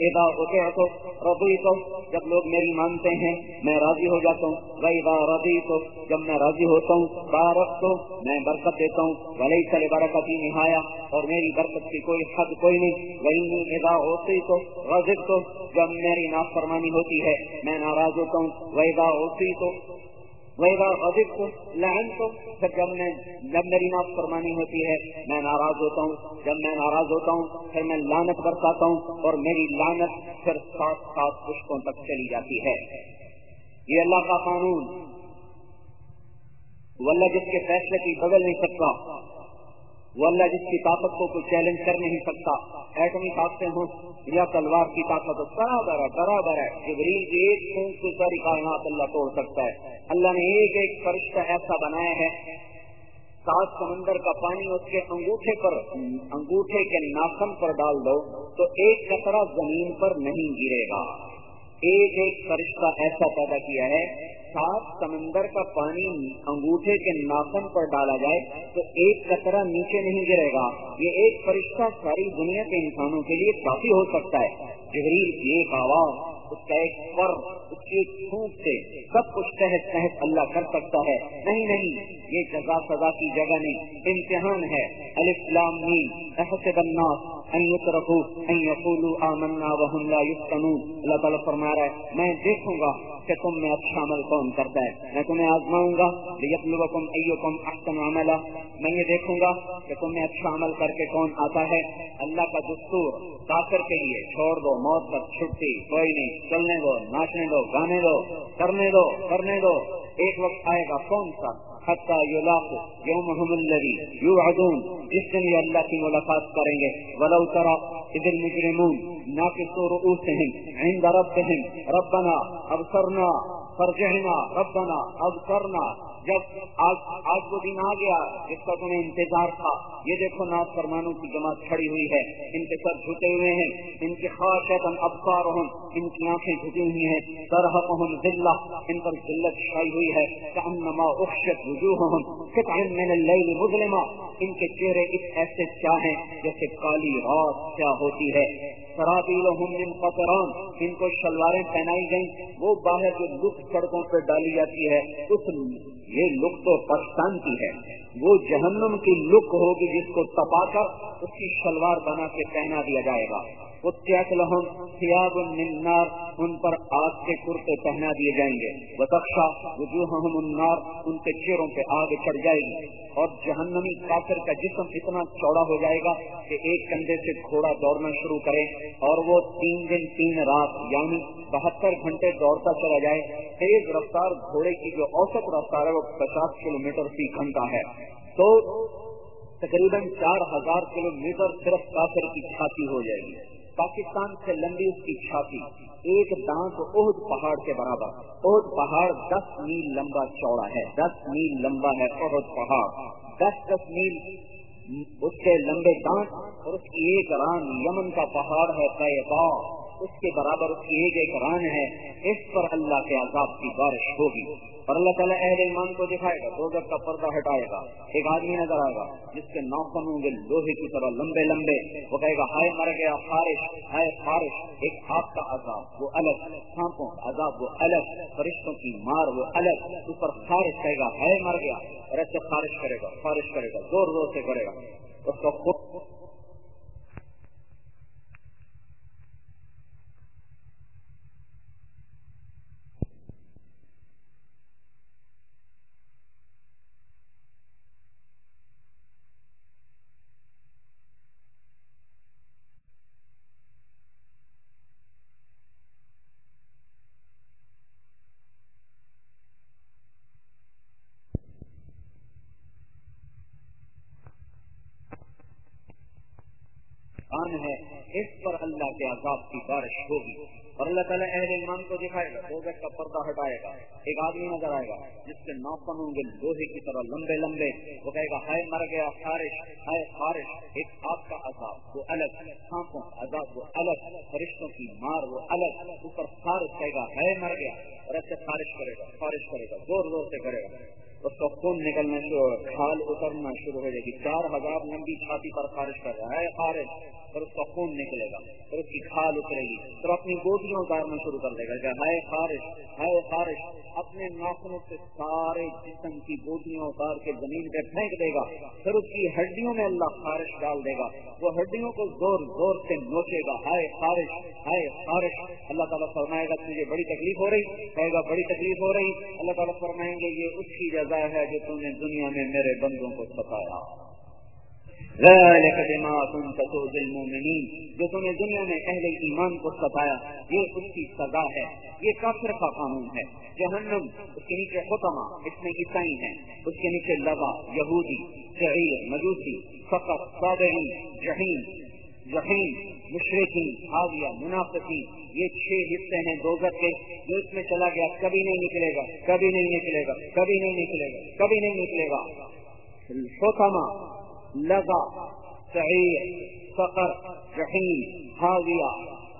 Speaker 2: ادا ہوتے تو ربی تو جب لوگ میری مانتے ہیں، میں راضی ہو جاتا ہوں۔ وہی با ربی تو جب میں راضی ہوتا ہوں بارک تو میں برکت دیتا ہوں۔ بھلے چلے برکت ہی نہایا اور میری برکت کی کوئی حد کوئی نہیں۔ وہی ادا ہوتی تو رضک تو جب میری نافرمانی ہوتی ہے، میں ناراض ہوتا ہوں۔ وہی با ہوتی تو لہن تو پھر جب میں جب میری ناف فرمانی ہوتی ہے، میں ناراض ہوتا ہوں۔ جب میں ناراض ہوتا ہوں، پھر میں لانت برساتا ہوں اور میری لانت پھر سات سات پشپوں تک چلی جاتی ہے۔ یہ اللہ کا قانون۔ واللہ جس کے فیصلے کی بدل نہیں سکتا۔ وہ اللہ جس کی طاقت کو کوئی چیلنج کر نہیں سکتا، ایٹمی طاقتیں ہوں یا تلوار کی طاقت، برابر ہے برابر ہے۔ جبریل کی ایک خون سے ساری کائنات اللہ توڑ سکتا ہے۔ اللہ نے ایک ایک فرشتہ ایسا بنایا ہے۔ سات سمندر کا پانی اس کے انگوٹھے پر، انگوٹھے کے ناخن پر ڈال دو تو ایک کچرا زمین پر نہیں گرے گا۔ ایک ایک فرشتہ ایسا پیدا کیا ہے سات سمندر کا پانی انگوٹھے کے ناخن پر ڈالا جائے تو ایک کچرا نیچے نہیں گرے گا۔ یہ ایک فرشتہ ساری دنیا کے انسانوں کے لیے کافی ہو سکتا ہے۔ جبریل کی ایک آواز۔ اس کا ایک پر اس کی ایک چھوٹ سے سب کچھ تحت تحت اللہ کر سکتا ہے۔ نہیں نہیں، یہ جزا سزا کی جگہ نہیں، امتحان ہے۔ الاسلام نیم احسب الناس ان یترکو، ان یقولو آمنا وهم لا یفتنون۔ اللہ تعالیٰ فرما رہا ہے، میں دیکھوں گا کہ تم میں اچھا عمل کون کرتا ہے۔ میں تمہیں آزماؤں گا، لیطلبکم ایکم احسن عملا۔ میں یہ دیکھوں گا کہ تم میں اچھا عمل کر کے کون آتا ہے۔ اللہ کا دستور کافر کے لیے، چھوڑ دو، موت تک چھٹی، کوئی نہیں۔ چلنے دو، ناچنے دو، گانے دو، کرنے دو کرنے دو۔ ایک وقت آئے گا کون سا؟ حتى يلاقوا يومهم الذي يوعدون جس دن یہ اللہ کی ملاقات کریں گے۔ ولو ترى اذ المجرمون ناقصوا رؤوسهم عند ربهم ربنا ابصرنا فرجعنا، ربنا ابصرنا جب آج آج وہ دن آ گیا جس کا تمہیں انتظار تھا۔ یہ دیکھو ناز فرمانوں کی جماعت کھڑی ہوئی ہے۔ ان کے سر جھکے ہوئے ہیں۔ ان کی خواہش ابسار ان کی آنکھیں جھکی ہوئی ہیں۔ سرحق ذلہ ان پر ذلت چھائی ہوئی ہے۔ کانما اخشت وجوہہم۔ من اللیل مظلمہ۔ ان کے چہرے اس ایسے چاہیں جیسے کالی رات کیا ہوتی ہے۔ سرابیلہم من قطران۔ ان کو شلواریں پہنائی گئیں۔ وہ باہر جو لک سڑکوں پہ ڈالی جاتی ہے، اس یہ لک تو پاکستان کی ہے۔ وہ جہنم کی لک ہوگی جس کو تپا کر اس کی شلوار بنا کے پہنا دیا جائے گا۔ لہم سیاب النار ان پر آگ کے کرتے پہنا دیے جائیں گے۔ وہ تخشا وجوہہم النار، ان کے چہروں پہ آگ چڑھ جائے گی۔ اور جہنمی کافر کا جسم اتنا چوڑا ہو جائے گا کہ ایک کندھے سے گھوڑا دوڑنا شروع کرے اور وہ تین دن تین رات یعنی بہتر گھنٹے دوڑتا چلا جائے۔ تیز رفتار گھوڑے کی جو اوسط رفتار ہے، وہ پچاس کلو میٹر فی گھنٹہ ہے۔ تو تقریباً چار ہزار کلو میٹر صرف کافر کی چھاتی ہو جائے گی۔ پاکستان سے لمبی اس کی چھاتی، ایک دانت عہد پہاڑ کے برابر۔ عہد پہاڑ دس میل لمبا چوڑا ہے۔ دس میل لمبا ہے عہد پہاڑ۔ دس دس میل اس کے لمبے دانت اور اس کی ایک ران یمن کا پہاڑ ہے اس کے برابر اس کی ایک ایک ران ہے، اس پر اللہ کے عذاب کی بارش ہوگی۔ اور اللہ تعالیٰ اہل ایمان کو دکھائے گا، دو کا پردہ ہٹائے گا۔ ایک آدمی نظر آئے گا، جس کے نوکن ہوں گے لوہے کی طرح لمبے لمبے۔ وہ کہے گا، ہائے مر گیا خارش ہائے خارش ایک ہاتھ کا عذاب، وہ الگ۔ سانپوں کا عذاب، وہ الگ۔ فرشتوں کی مار، وہ الگ۔ اس پر خارش کہے گا، ہائے مر گیا۔ اور ایسے خارش کرے گا خارش کرے گا، زور زور سے کرے گا۔ اس کا عذاب کی بارش ہوگی۔ اور اللہ تعالیٰ اہل ایمان کو دکھائے گا، دو گز کا پردہ ہٹائے گا۔ ایک آدمی نظر آئے گا، جس کے نوکن ہوں گے لوہے کی طرح لمبے لمبے۔ وہ کہے گا، ہائے مر گیا خارش، ہائے خارش، ایک آپ کا عذاب، وہ الگ۔ سانپوں کا عذاب، وہ الگ۔ فرشتوں کی مار، وہ الگ۔ اوپر خارش کہے گا، ہائے مر گیا۔ اور ایسے خارش کرے گا، خارش کرے گا، زور زور سے کرے گا۔ اس کا خون نکلنا شروع کھال اترنا شروع ہو جائے گی چار ہزار لمبی چھاتی پر خارش کر رہا ہے خارش اور اس کا خون نکلے گا۔ پھر اس کی کھال اترے گی۔ پھر اپنی گوٹیاں اتارنا شروع کر دے گا کہ ہائے خارش ہائے خارش اپنے ناخنوں سے سارے جسم کی گوٹیاں اتار کے زمین پہ پھینک دے گا۔ پھر اس کی ہڈیوں میں اللہ خارش ڈال دے گا۔ وہ ہڈیوں کو زور زور سے نوچے گا۔ ہائے خارش ہائے خارش اللہ تعالیٰ فرمائے گا، تجھے بڑی تکلیف ہو رہی۔ کہے گا، بڑی تکلیف ہو رہی۔ اللہ تعالیٰ فرمائیں گے، یہ اس کی جزا ہے جو تم نے دنیا میں میرے بندوں کو ستایا جو تم نے دنیا میں اہل ایمان کو ستایا یہ اس کی سزا ہے۔ یہ کافر کا قانون ہے۔ جہنم اس کے نیچے ختمہ اس میں عیسائی ہیں۔ اس کے نیچے لبا، یہودی، شعیر، مجوسی، فقط صابرین جہین جہین مشرقی، حاویہ، منافقی، یہ چھ حصے ہیں دو گھر کے، جو اس میں چلا گیا، کبھی نہیں نکلے گا، کبھی نہیں نکلے گا، کبھی نہیں نکلے گا، کبھی نہیں نکلے گا۔ سوتما لگا، سعیر، فقر جہین حاویہ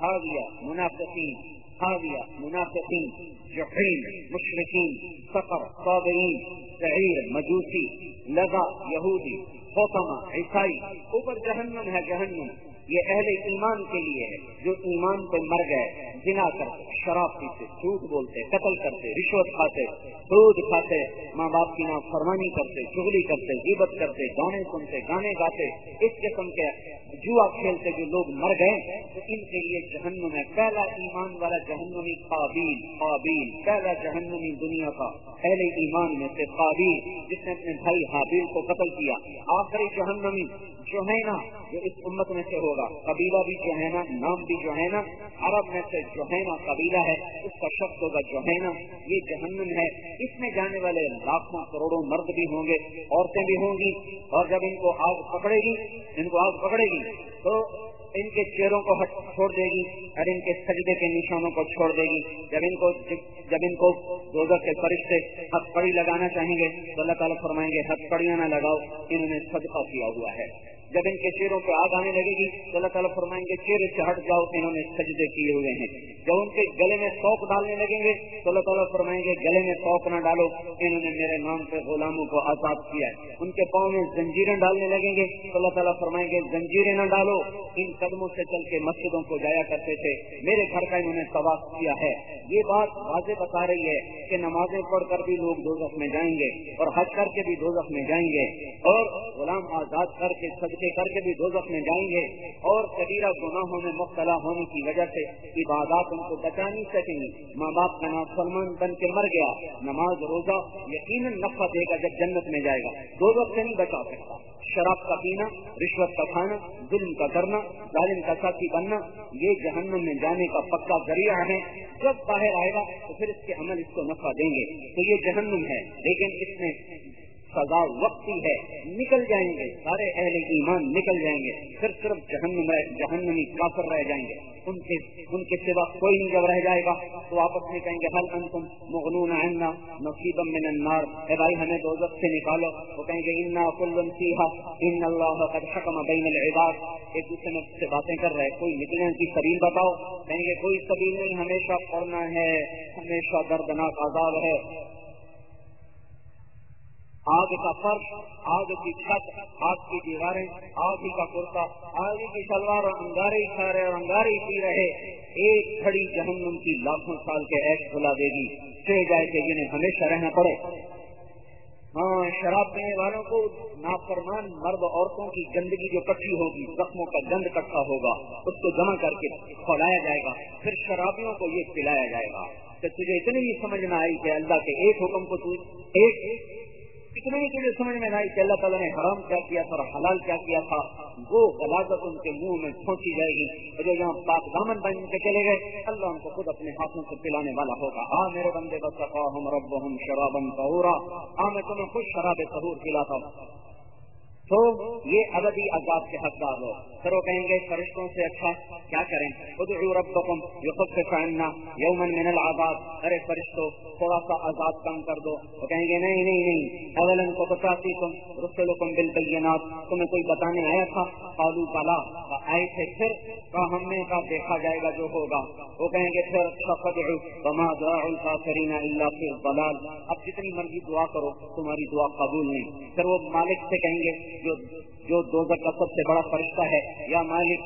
Speaker 2: حاویہ، منافقین حاویہ، منافقین جہین مشرقین، فقر، صابرین، سعیر، مجوسی، لگا، یہودی خوتما عیسائی، اوپر جہنم ہے جہنم۔ یہ اہل ایمان کے لیے ہے، جو ایمان پہ مر گئے جنا کرتے، شراب پیتے، جھوٹ بولتے، قتل کرتے، رشوت کھاتے، دودھ کھاتے، ماں باپ کی نا فرمانی کرتے چگلی کرتے جیبت کرتے، گانے سنتے، گانے گاتے، اس قسم کے جوا کھیلتے جو لوگ مر گئے، تو ان کے لیے جہنم ہے۔ پہلا ایمان والا جہنمی قابیل قابیل، پہلا جہنمی دنیا کا پہلے ایمان میں سے قابیل، جس نے اپنے بھائی حابیل کو قتل کیا۔ آخری جہنمی جو ہے نا، جو اس امت میں سے ہو ہوگا۔ قبیلہ بھی جو ہے نا، نام بھی جو ہے نا، عرب میں سے جو ہے نا قبیلہ ہے، اس کا شخص ہوگا جو ہے نا یہ جہنم ہے۔ اس میں جانے والے لاکھوں کروڑوں مرد بھی ہوں گے، عورتیں بھی ہوں گی، اور جب ان کو آگ پکڑے گی، ان کو آگ پکڑے گی، تو ان کے چہروں کو چھوڑ دے گی، اور ان کے سجدے کے نشانوں کو چھوڑ دے گی۔ جب ان کو، جب ان کو روزہ کے فرشتے ہتھ پڑی لگانا چاہیں گے، تو اللہ تعالیٰ فرمائیں گے ہتھ پڑیاں نہ لگاؤ، انہوں نے صدقہ کیا ہوا ہے۔ جب ان کے چہروں پہ آگ آنے لگے گی تو اللہ تعالیٰ فرمائیں گے چہرے سے ہٹ جاؤ انہوں نے سجدے کیے ہوئے ہیں۔ جب ان کے گلے میں سوپ ڈالنے لگیں گے تو اللہ تعالیٰ فرمائیں گے، گلے میں سوپ نہ ڈالو، انہوں نے میرے نام پہ غلاموں کو آزاد کیا ہے۔ ان کے پاؤں میں زنجیریں ڈالنے لگیں گے تو اللہ تعالیٰ فرمائیں گے، زنجیریں نہ ڈالو۔ ان قدموں سے چل کے مسجدوں کو جایا کرتے تھے۔ میرے گھر کا انہوں نے سواس کیا ہے۔ یہ بات واضح بتا رہی ہے کہ نمازیں پڑھ کر بھی لوگ دو میں جائیں گے اور حج کر کے بھی دو میں جائیں گے اور غلام آزاد کر کے صدقے کر کے بھی دو میں جائیں گے اور کبیرہ گناہوں میں مبتلا ہونے کی وجہ سے عبادات ان کو بچا نہیں سکیں گے ماں باپ کا نام سلمان بن کے مر گیا۔ نماز روزہ یقیناً نفع دے گا جب جنت میں جائے گا۔ دو سے نہیں بچا سکتا۔ شراب کا پینا، رشوت کا کھانا، ظلم کا کرنا، ظالم کا ساتھی بننا، یہ جہنم میں جانے کا پکا ذریعہ ہے۔ جب باہر آئے گا تو پھر اس کے عمل اس کو نفع دیں گے۔ تو یہ جہنم ہے۔ لیکن اس میں سزا وقتی ہے، نکل جائیں گے، سارے اہل ایمان نکل جائیں گے، پھر صرف جہنم جہنمی کافر رہ جائیں گے۔ ان کے ان کے سوا کوئی نہیں جب رہ جائے گا، تو آپس میں کہیں گے۔ حل انتم مغنون عنا؟ نصیبا من النار۔ اے بھائی، ہمیں دوزخ سے نکالو۔ وہ کہیں گے، انا کل فیھا ان اللہ قد حکم بین العباد۔ ایک دوسرے میں سے باتیں کر رہے کوئی نکلنے کی سبیل بتاؤ۔ کہیں گے، کوئی سبیل نہیں، ہمیشہ پڑھنا ہے، ہمیشہ دردناک عذاب ہے۔ آگ کا فرش، آگ کی چھت، آگ کی دیواریں، آگ ہی کا کرتا، آگ کی شلوار اور انگارے ہی کھا رہے اور انگارے ہی پی رہے۔ ایک کھڑی جہنم کی لاکھوں سال کے ایش بلا دے گی چلے جائے کہ جنہیں ہمیشہ رہنا پڑے۔ ہاں شراب پینے والوں کو نافرمان مرد عورتوں کی گندگی جو کٹھی ہوگی، زخموں کا گند کٹھا ہوگا، اس کو جمع کر کے کھولایا جائے گا، پھر شرابیوں کو یہ پلایا جائے گا۔ تو تجھے اتنی بھی سمجھ میں آئی کہ اللہ کے ایک حکم کو تو ایک اتنے ہی تجھے سمجھ میں نہ آئی کہ اللہ تعالیٰ نے حرام کیا کیا تھا اور حلال کیا کیا تھا، وہ غلاظت ان کے منہ میں پھونکی جائے گی۔ جو یہاں پاک دامن بن کے چلے گئے، اللہ ان کو خود اپنے ہاتھوں سے پلانے والا ہوگا۔ ہاں میرے بندے بس ہم رب ہم شرابن سہورا ہاں میں تمہیں خوش شراب سہور پلاتا ہوں۔ تو یہ ابدی عذاب کے حقدار ہو۔ پھر وہ کہیں گے، فرشتوں سے اچھا کیا کریں؟ ادعو ربکم یخفف عنا یوما من العذاب۔ ارے فرشتوں تھوڑا سا عذاب کم کر دو۔ وہ کہیں گے، نہیں نہیں نہیں اولن کو بتاتی تم رسلکم بالبینات۔ تمہیں کوئی بتانے آیا تھا؟ قالو بلا۔ آئے تھے پھر کا ہم نے کا دیکھا جائے گا جو ہوگا۔ وہ کہیں گے، پھر اچھا، فدعو وما دعا الکافرین الا فی الضلال۔ اب جتنی مرضی دعا کرو، تمہاری دعا قبول نہیں۔ پھر وہ مالک سے کہیں گے جو جو دوزر کا سب سے بڑا فرشتہ ہے، یا مالک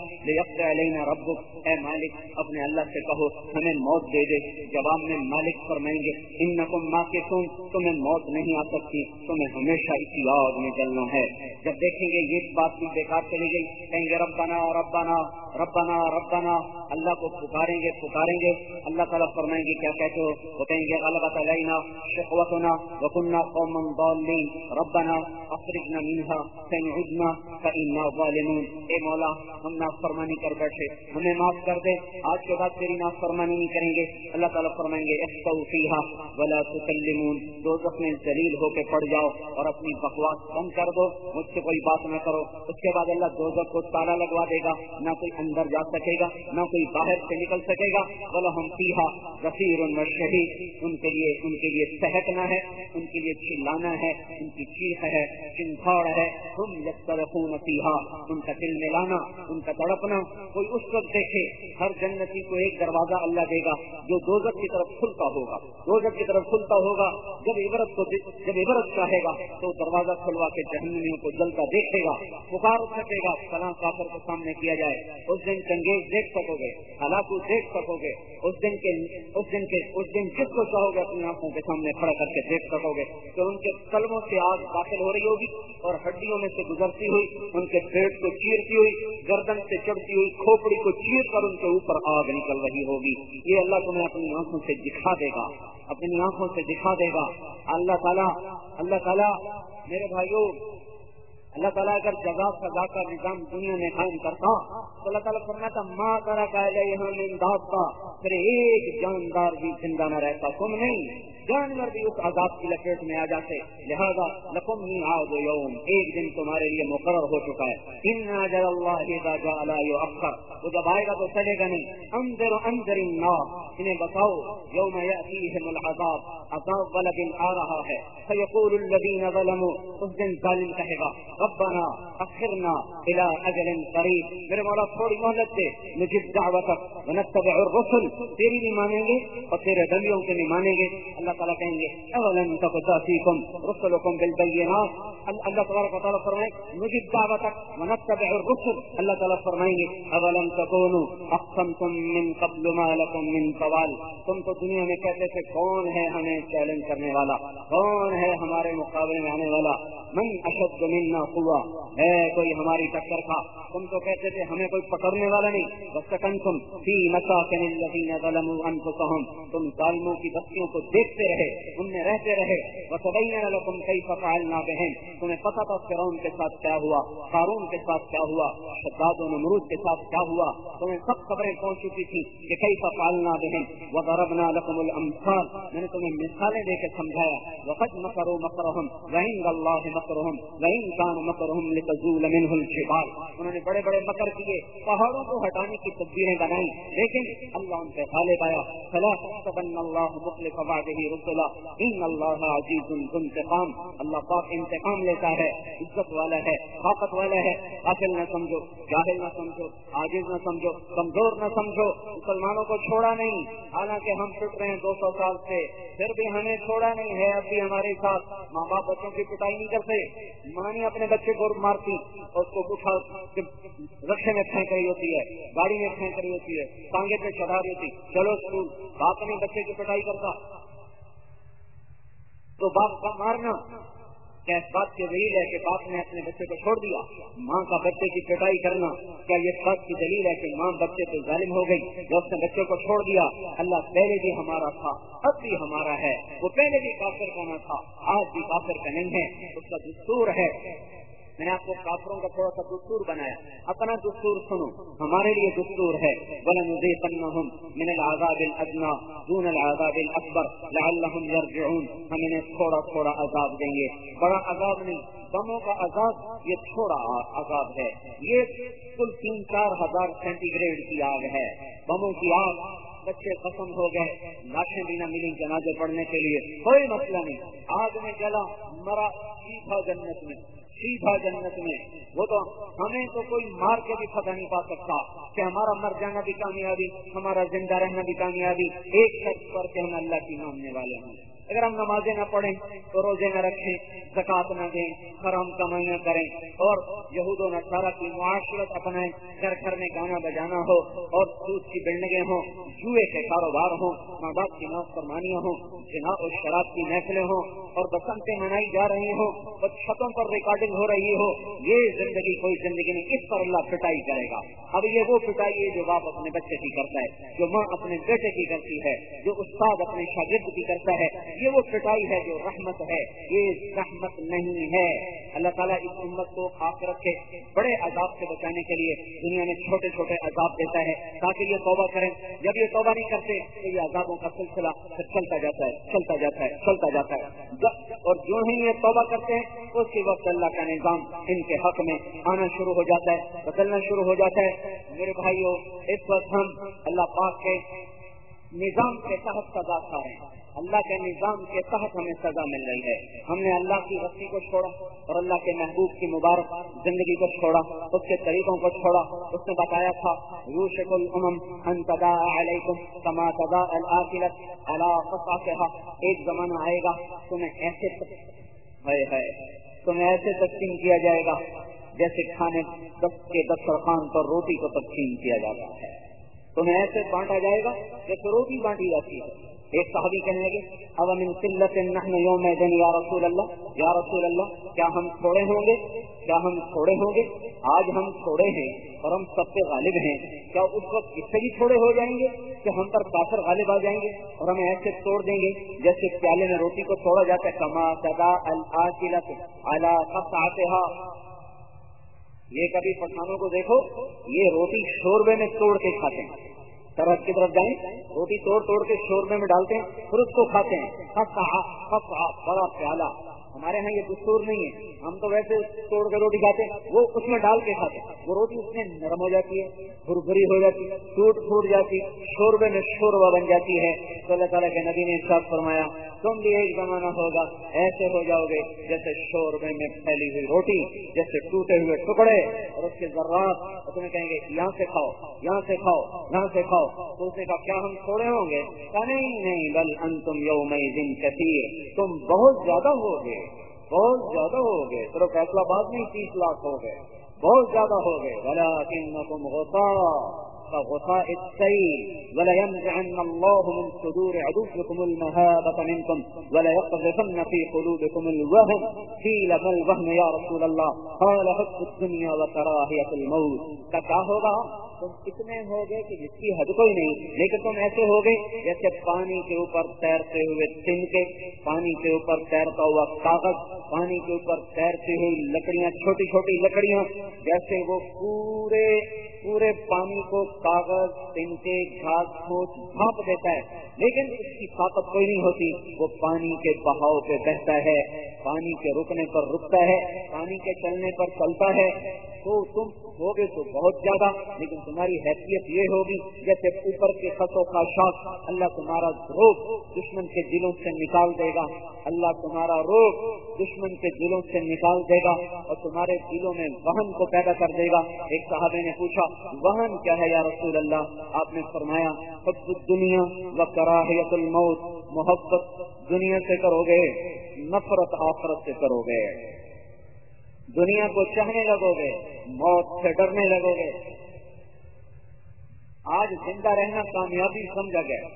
Speaker 2: علینا رب اے مالک، اپنے اللہ سے کہو، ہمیں موت دے دے۔ جواب میں مالک فرمائیں گے ان نقم ماں کے تم تمہیں موت نہیں آ سکتی، تمہیں ہمیشہ اسی آگ میں چلنا ہے۔ جب دیکھیں گے، یہ بات بھی بیکار چلی گئی۔ کہیں گے، ربنا ربنا ربنا ربنا۔ اللہ کو پکاریں گے پکاریں گے۔ اللہ تعالیٰ فرمائیں گے، کیا کہتے ہو؟ وہ کہیں گے، غلبت علینا، شقوتنا وکننا قوما ضالین۔ ربنا، اخرجنا منها سنعدنا فإنا ظالمون۔ اے مولا، ہم نافرمانی کر بیٹھے، ہمیں معاف کر دے۔ آج کے بعد تیری نافرمانی نہیں کریں گے۔ اللہ تعالیٰ فرمائیں گے اخسو فیها ولا تکلمون دوزخ میں ذلیل ہو کے پڑ جاؤ اور اپنی بکواس کم کر دو۔ مجھ سے کوئی بات نہ کرو۔ اس کے بعد اللہ دوزخ کو تالا لگوا دے گا۔ نہ کوئی اندر جا سکے گا، نہ کوئی باہر سے نکل سکے گا۔ بولا ہم پیہا غفیر شہید ان کے لیے، ان کے لیے سہکنا ہے، ان کے لیے چلانا ہے۔ ان کی چیخ ہے چنکھاڑ ہے۔ تم یکرخون پیہا ان کا دل ملانا، ان کا تڑپنا، کوئی اس وقت دیکھے، ہر جنتی کو ایک دروازہ اللہ دے گا جو دوزت کی طرف کھلتا ہوگا۔ دوزت کی طرف کھلتا ہوگا، جب عبرت کو جب عبرت چاہے گا، تو دروازہ کھلوا کے جہنمیوں کو جلتا دیکھے گا، پکار سکے گا فلاں کافر کو سامنے کیا جائے۔ اس دن چنگیز دیکھ سکو گے، ہلاکو دیکھ سکو گے۔ اس دن کے، اس دن کے، اس دن کس کو چاہو گے، اپنی آنکھوں کے سامنے کھڑا کر کے دیکھ سکو گے۔ تو ان کے قلموں سے آگ داخل ہو رہی ہوگی اور ہڈیوں میں سے گزرتی ہوئی، ان کے پیٹ کو چیرتی ہوئی، گردن سے چڑھتی ہوئی، کھوپڑی کو چیر کر ان کے اوپر آگ نکل رہی ہوگی۔ یہ اللہ تمہیں اپنی آنکھوں سے دکھا دے گا۔ اپنی آنکھوں سے دکھا دے گا۔ اللہ تعالیٰ اللہ تعالیٰ، میرے بھائیوں اللہ تعالیٰ اگر جگہ سزا کا نظام دنیا میں قائم کرتا، تو اللہ تعالیٰ فرماتا ماں کرا کہ یہاں امداد کا پھر ایک جاندار بھی زندہ نہ رہتا، تم نہیں. جانور بھی اس آزاد کی لپیٹ میں آ جاتے، لہذا لکم ہی آج یوم، ایک دن تمہارے لیے مقرر ہو چکا ہے. ان جل اللہ اکثر وہ جب آئے گا تو چلے گا نہیں. اندر اندر انہیں بتاؤ، یوم یأتیہم العذاب. عذاب والا دن آ رہا ہے. فیقول الذین ظلموا، اس دن ظالم کہے گا ربنا اخرنا الى اجل قریب میرے مولا، تھوڑی مہلت دے نجب دعوتک ونتبع الرسل. تیری بھی مانیں گے اور تیرے دلیوں کے بھی مانیں گے. اللہ تعالیٰ کہیں گے اولن تفتاتیکم رسلکم بالبینات اللہ تبارک و تعالیٰ فرمائے نجب دعوتک ونتبع الرسل. اللہ تعالیٰ فرمائیں گے اولن تکونو اقسمتم من قبل ما لکم من سوال تم تو دنیا میں کہتے تھے، کون ہے ہمیں چیلنج کرنے والا؟ کون ہے ہمارے مقابلے میں آنے والا؟ من اشد منا ہوا۔ ہے کوئی ہماری ٹکر کا۔ تم تو کہتے تھے ہمیں کوئی پکڑنے والا نہیں۔ بسکن تم فی تم ظالموں کی بستیوں کو دیکھتے رہے، ان میں رہتے رہے۔ تم کئی فقال نہ بہن تمہیں پتا تھا فرعون کے ساتھ کیا ہوا، قارون کے ساتھ کیا ہوا، شداد و نمرود کے ساتھ کیا ہوا۔ تمہیں سب خبریں پہنچ چکی تھی کہ کئی فقال نہ بہن وہ ضربنا لكم الامثال میں نے تمہیں مثالیں دے کے سمجھایا۔ وقد مکروا مکرهم وعند الله مکرهم وان كان مكرهم لتزول منه الجبال۔ انہوں نے بڑے بڑے مکر کیے، پہاڑوں کو ہٹانے کی تدبیریں بنائی لیکن اللہ ان سے غالب آیا۔ فلا تحسبن اللہ مخلف وعده رسلا۔ ان اللہ عزیز ذو انتقام۔ اللہ پاک انتقام لیتا ہے، عزت والا ہے، طاقت والا ہے۔ قاتل نہ سمجھو، جاہل نہ سمجھو، عاجز نہ سمجھو، کمزور نہ سمجھو۔ مسلمانوں کو چھوڑا نہیں۔ حالانکہ ہم پٹ رہے ہیں دو سو سال سے، پھر بھی ہمیں چھوڑا نہیں ہے۔ اب بھی ہمارے ساتھ ماں باپ بچوں کی پٹائی نہیں کرتے۔ مانی اپنے بچے کو مارتی اور اس کو اٹھا رکشے میں پھینک رہی ہوتی ہے، گاڑی میں پھینک رہی ہوتی ہے، ٹانگے پہ چڑھا رہی ہوتی چلو اسکول، باپ نے بچے کی پٹائی کرتا۔ تو باپ کا مارنا کیا اس بات کی دلیل ہے کہ باپ نے اپنے بچے کو چھوڑ دیا۔ ماں کا بچے کی پٹائی کرنا کیا یہ بات کی دلیل ہے کہ ماں بچے پہ ظالم ہو گئی جو اس نے بچے کو چھوڑ دیا؟ اللہ پہلے بھی ہمارا تھا، اب بھی ہمارا ہے۔ وہ پہلے بھی کافر کا نہ تھا، آج بھی کافر کا نہیں ہے اس کا دستور ہے۔ میں نے آپ کو کافروں کا تھوڑا سا دستور بنایا۔ اپنا دستور سنو۔ ہمارے لیے دستور ہے۔ من العذاب الادنا دون العذاب الاکبر لعلهم يرجعون۔ ہم انہیں تھوڑا تھوڑا عذاب دیں گے۔ بڑا عذاب نہیں بموں کا عذاب۔ یہ تھوڑا عذاب ہے۔ یہ کل تین چار ہزار سینٹی گریڈ کی آگ ہے۔ بموں کی آگ بچے ختم ہو گئے لاشیں بھی نہ ملی جنازے پڑھنے کے لیے۔ کوئی مسئلہ نہیں۔ آگ میں جلا، مرا، سیدھا جنت میں۔ سیدھا جنت میں۔ وہ تو ہمیں تو کوئی مار کے بھی پتا نہیں پا سکتا۔ کہ ہمارا مر جانا بھی کامیابی، ہمارا زندہ رہنا بھی کامیابی۔ ایک شخص پر کہ ہم اللہ کی ماننے والے ہیں اگر ہم نمازیں نہ پڑھیں تو روزے نہ رکھیں زکات نہ دیں، حرام کمائیاں کریں۔ اور یہود و نصارہ کی معاشرت اپنائیں، گھر گھر میں گانا بجانا ہو اور دودھ کی بلڈنگیں ہوں، جوئے کے کاروبار ہوں، ماں باپ کی نوک فرمانیاں ہوں، جناب اور شراب کی محفلیں ہوں اور بسنتیں منائی جا رہی ہوں، اور چھتوں پر ریکارڈنگ ہو رہی ہو، یہ زندگی کوئی زندگی نہیں، اس پر اللہ پٹائی کرے گا۔ اب یہ وہ پٹائی ہے جو باپ اپنے بچے کی کرتا ہے، جو ماں اپنے بیٹے کی کرتی ہے، جو استاد اپنے شاگرد کی کرتا ہے یہ وہ پٹائی ہے جو رحمت ہے، یہ رحمت نہیں ہے۔ اللہ تعالیٰ اس امت کو آخرت کے بڑے عذاب سے بچانے کے لیے دنیا میں چھوٹے چھوٹے عذاب دیتا ہے تاکہ یہ توبہ کریں۔ جب یہ توبہ نہیں کرتے تو یہ عذابوں کا سلسلہ چلتا جاتا ہے، چلتا جاتا ہے، چلتا جاتا ہے۔ اور جو ہی یہ توبہ کرتے ہیں اسی وقت اللہ کا نظام ان کے حق میں آنا شروع ہو جاتا ہے، بدلنا شروع ہو جاتا ہے۔ میرے بھائیوں اس وقت ہم اللہ پاک کے نظام کے تحت سزا کھا رہے ہیں۔ اللہ کے نظام کے تحت ہمیں سزا مل رہی ہے۔ ہم نے اللہ کی رسی کو چھوڑا اور اللہ کے محبوب کی مبارک زندگی کو چھوڑا، اس کے طریقوں کو چھوڑا۔ اس نے بتایا تھا یوشک الامم ان تدا علیکم کما تدا الاخرت علی قصاصها ایک زمانہ آئے گا، تمہیں ایسے ہے ہے تمہیں ایسے تقسیم کیا جائے گا جیسے کھانے دس کے دسترخوان پر روٹی کو تقسیم کیا جاتا ہے۔ تمہیں ایسے بانٹا جائے گا جیسے روٹی بانٹی جاتی ہے۔ ایک صحابی کہنے لگے اب امن قلت نحن یوم دن یا رسول اللہ؟ یا رسول اللہ، کیا ہم تھوڑے ہوں گے؟ کیا ہم تھوڑے ہوں گے؟ آج ہم تھوڑے ہیں اور ہم سب سے غالب ہیں۔ کیا اس وقت اس سے بھی تھوڑے ہو جائیں گے کہ ہم پر کافر غالب آ جائیں گے اور ہمیں ایسے توڑ دیں گے جیسے پیالے میں روٹی کو توڑا جاتا ہے؟ کما سدا اللہ یہ کبھی پٹھانوں کو دیکھو، یہ روٹی شوربے میں توڑ کے کھاتے ہیں۔ سرحد کی طرف جائیں، روٹی توڑ توڑ کے شوربے میں ڈالتے ہیں، پھر اس کو کھاتے ہیں۔ بڑا پیالہ۔ ہمارے ہاں یہ دستور نہیں ہے۔ ہم تو ویسے توڑ کے روٹی کھاتے وہ اس میں ڈال کے کھاتے وہ روٹی اس میں نرم ہو جاتی ہے بھری ہو جاتی ہے ٹوٹ پھوٹ جاتی شوربے میں شوربا بن جاتی ہے۔ تو اللہ تعالیٰ کے نبی نے ساتھ فرمایا، تم بھی ایک زمانہ ہوگا ایسے ہو جاؤ گے جیسے شوربے میں پھیلی ہوئی روٹی، جیسے ٹوٹے ہوئے ٹکڑے۔ اور اس کے ذرات تمہیں کہیں گے، یہاں سے کھاؤ، یہاں سے کھاؤ، یہاں سے کھاؤ۔ تو اس نے کہا، کیا ہم تھوڑے ہوں گے؟ نہیں نہیں، بل ان تم یوم دن کثیر۔ تم بہت زیادہ ہو گے بہت زیادہ ہو گئے۔ صرف فیصلہ باد میں تیس لاکھ ہو گئے۔ بہت زیادہ ہو گئے۔ بلا کن تم ہوتا كغطاء السيل. ولينزعن الله من صدور عدوكم المهابة منكم. وليقذفن في قلوبكم الوهن قيل ما الوهن يا رسول الله؟ قال، حب الدنيا وكراهية الموت. فكا ہوگا تم اتنے ہو گئے کہ جس کی حد کوئی نہیں. لیکن تم ایسے ہو گئے جیسے پانی کے اوپر تیرتے ہوئے تن کے، پانی کے اوپر تیرتا ہوا کاغذ، پانی کے اوپر تیرتی ہوئی لکڑیاں، چھوٹی چھوٹی لکڑیاں، جیسے وہ پورے پورے پانی کو کاغذ تن کے گھاس پھوس بھاپ دیتا ہے۔ لیکن اس کی طاقت کوئی نہیں ہوتی۔ وہ پانی کے بہاؤ پہ بہتا ہے۔ پانی کے رکنے پر رکتا ہے۔ پانی کے چلنے پر چلتا ہے۔ تو تم ہوگے تو بہت زیادہ، لیکن تمہاری حیثیت یہ ہوگی، جیسے اوپر کے خطوں کا شوق اللہ تمہارا روگ دشمن کے دلوں سے نکال دے گا۔ اللہ تمہارا روگ دشمن کے دلوں سے نکال دے گا اور تمہارے دلوں میں وہن کو پیدا کر دے گا۔ ایک صحابے نے پوچھا وہن کیا ہے یا رسول اللہ؟ آپ نے فرمایا خود دنیا و کراہیت الموت، محبت دنیا سے کرو گے نفرت آفرت سے کرو گے دنیا کو چاہنے لگو گے موت سے ڈرنے لگو گے آج زندہ رہنا کامیابی سمجھا گیا۔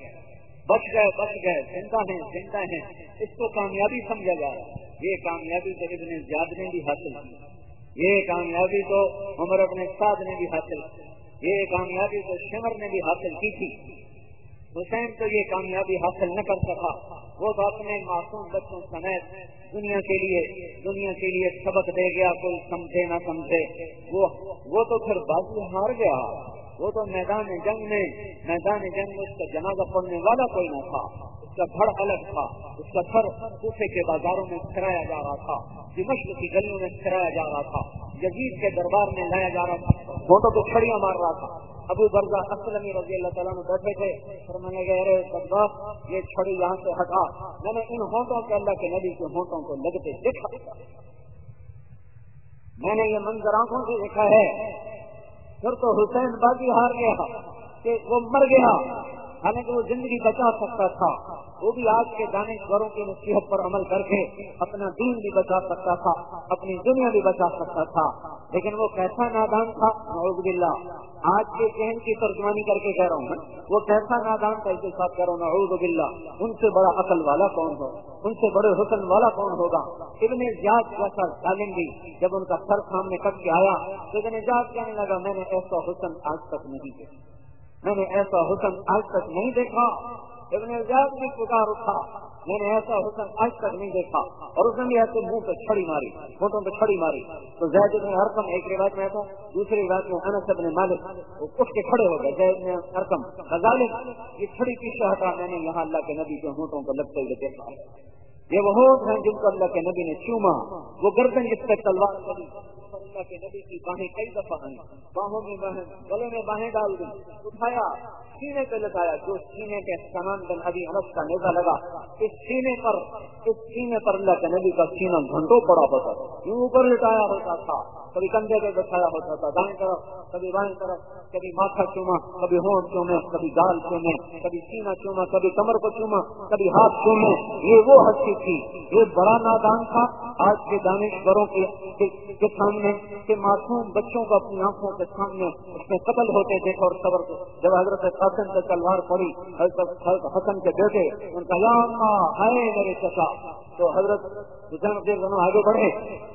Speaker 2: بچ گئے بچ گئے، زندہ ہیں زندہ ہیں۔ اس کو کامیابی سمجھا گیا۔ یہ کامیابی تو ابن زیاد نے بھی حاصل کی۔ یہ کامیابی تو عمر اپنے ساتھ نے بھی حاصل کی۔ یہ کامیابی تو شمر نے بھی حاصل کی تھی۔ حسین تو یہ کامیابی حاصل نہ کر سکا۔ وہ تو اپنے معصوم بچوں سمیت دنیا کے لیے، دنیا کے لیے سبق دے گیا، کوئی سمجھے نہ سمجھے۔ وہ وہ تو پھر بازو ہار گیا۔ وہ تو میدان جنگ میں، میدان جنگ میں اس کا جنازہ پڑنے والا کوئی نہ تھا۔ اس کا گھر الگ تھا، اس کا گھر کوفے کے بازاروں میں پھرایا جا رہا تھا، دمشق کی گلیوں میں پھرایا جا رہا تھا جزید کے دربار میں لایا جا رہا تھا فوٹو کو کھڑیاں مار رہا تھا۔ ابو برزا اسلم رضی اللہ تعالیٰ میں بیٹھے تھے پھر میں نے کہہ رہے بدبا یہ چھڑی یہاں سے ہٹا۔ میں نے ان ہونٹوں کے اللہ کے نبی کے ہونٹوں کو لگتے دیکھا۔ میں نے یہ منظر آنکھوں سے دیکھا ہے۔ پھر تو حسین بازی ہار گیا کہ وہ مر گیا۔ حالانکہ وہ زندگی بچا سکتا تھا، وہ بھی آج کے دانشوروں کی نصیحت پر عمل کر کے اپنا دین بھی بچا سکتا تھا، اپنی دنیا بھی بچا سکتا تھا۔ لیکن وہ کیسا نادان تھا؟ نعوذ باللہ۔ آج کے ذہن کی ترجمانی کر کے کہہ رہا ہوں وہ کیسا نادان تھا اس کے ساتھ کہہ رہا ہوں، نعوذ باللہ۔ ان سے بڑا عقل والا کون ہو؟ ان سے بڑے حسن والا کون ہوگا؟ ابن زیاد جیسا ظالم بھی جب ان کا سر سامنے کٹ کے آیا تو ابن زیاد کہنے لگا، میں نے ایسا حسن آج تک نہیں دیکھا۔ میں نے ایسا حسن آج تک نہیں دیکھا۔ ابن زیاد بھی پکار اٹھا۔ میں نے ایسا حسن آج تک نہیں دیکھا۔ اور اس نے بھی ایسے منہ پہ چھڑی ماری فوٹوں پہ چھڑی ماری۔ تو زید نے ہرکم ایک روایت میں تھا دوسری روایت میں انس ابن مالک۔ وہ اٹھ کے کھڑے ہو گئے، زید نے ہرکم غالب یہ چھڑی پیچھے ہٹا میں نے یہاں اللہ کے نبی کے ہونٹوں کو لگتے ہوئے دیکھا۔ یہ وہ ہوٹ ہیں جن کو اللہ کے نبی نے چوما۔ وہ گردن جس پہ تلوار کری اللہ کے نبی کی باہیں کئی دفعہ آئی باہوں میں باہیں، گلے میں باہیں ڈال دی۔ اٹھایا، سینے پہ لگایا جو سینے کے سامان بن ابھی انس کا نیزا لگا۔ اس سینے پر، اس سینے پر اللہ کے نبی کا سینہ گھنٹوں پڑا ہوتا یوں اوپر لٹایا ہوتا تھا۔ کبھی کندھے پہ بچایا ہوتا تھا، دائیں طرف، کبھی بائیں طرف، کبھی ماتھا چوما، کبھی ہونٹ چومے، کبھی گال چومے، کبھی سینا چوما، کبھی کمر کو چوما، کبھی ہاتھ چومے۔ یہ وہ ہستی تھی۔ یہ بڑا نادان تھا۔ آج کے دانشوروں کے سامنے کہ معصوم بچوں کو اپنی آنکھوں کے سامنے اس میں قتل ہوتے دیکھا اور صبر جب حضرت حسن سے تلوار پڑی، حضرت حسن کے بیٹے، ان کا ہے میرے چچا! تو حضرت حسین آگے بڑھے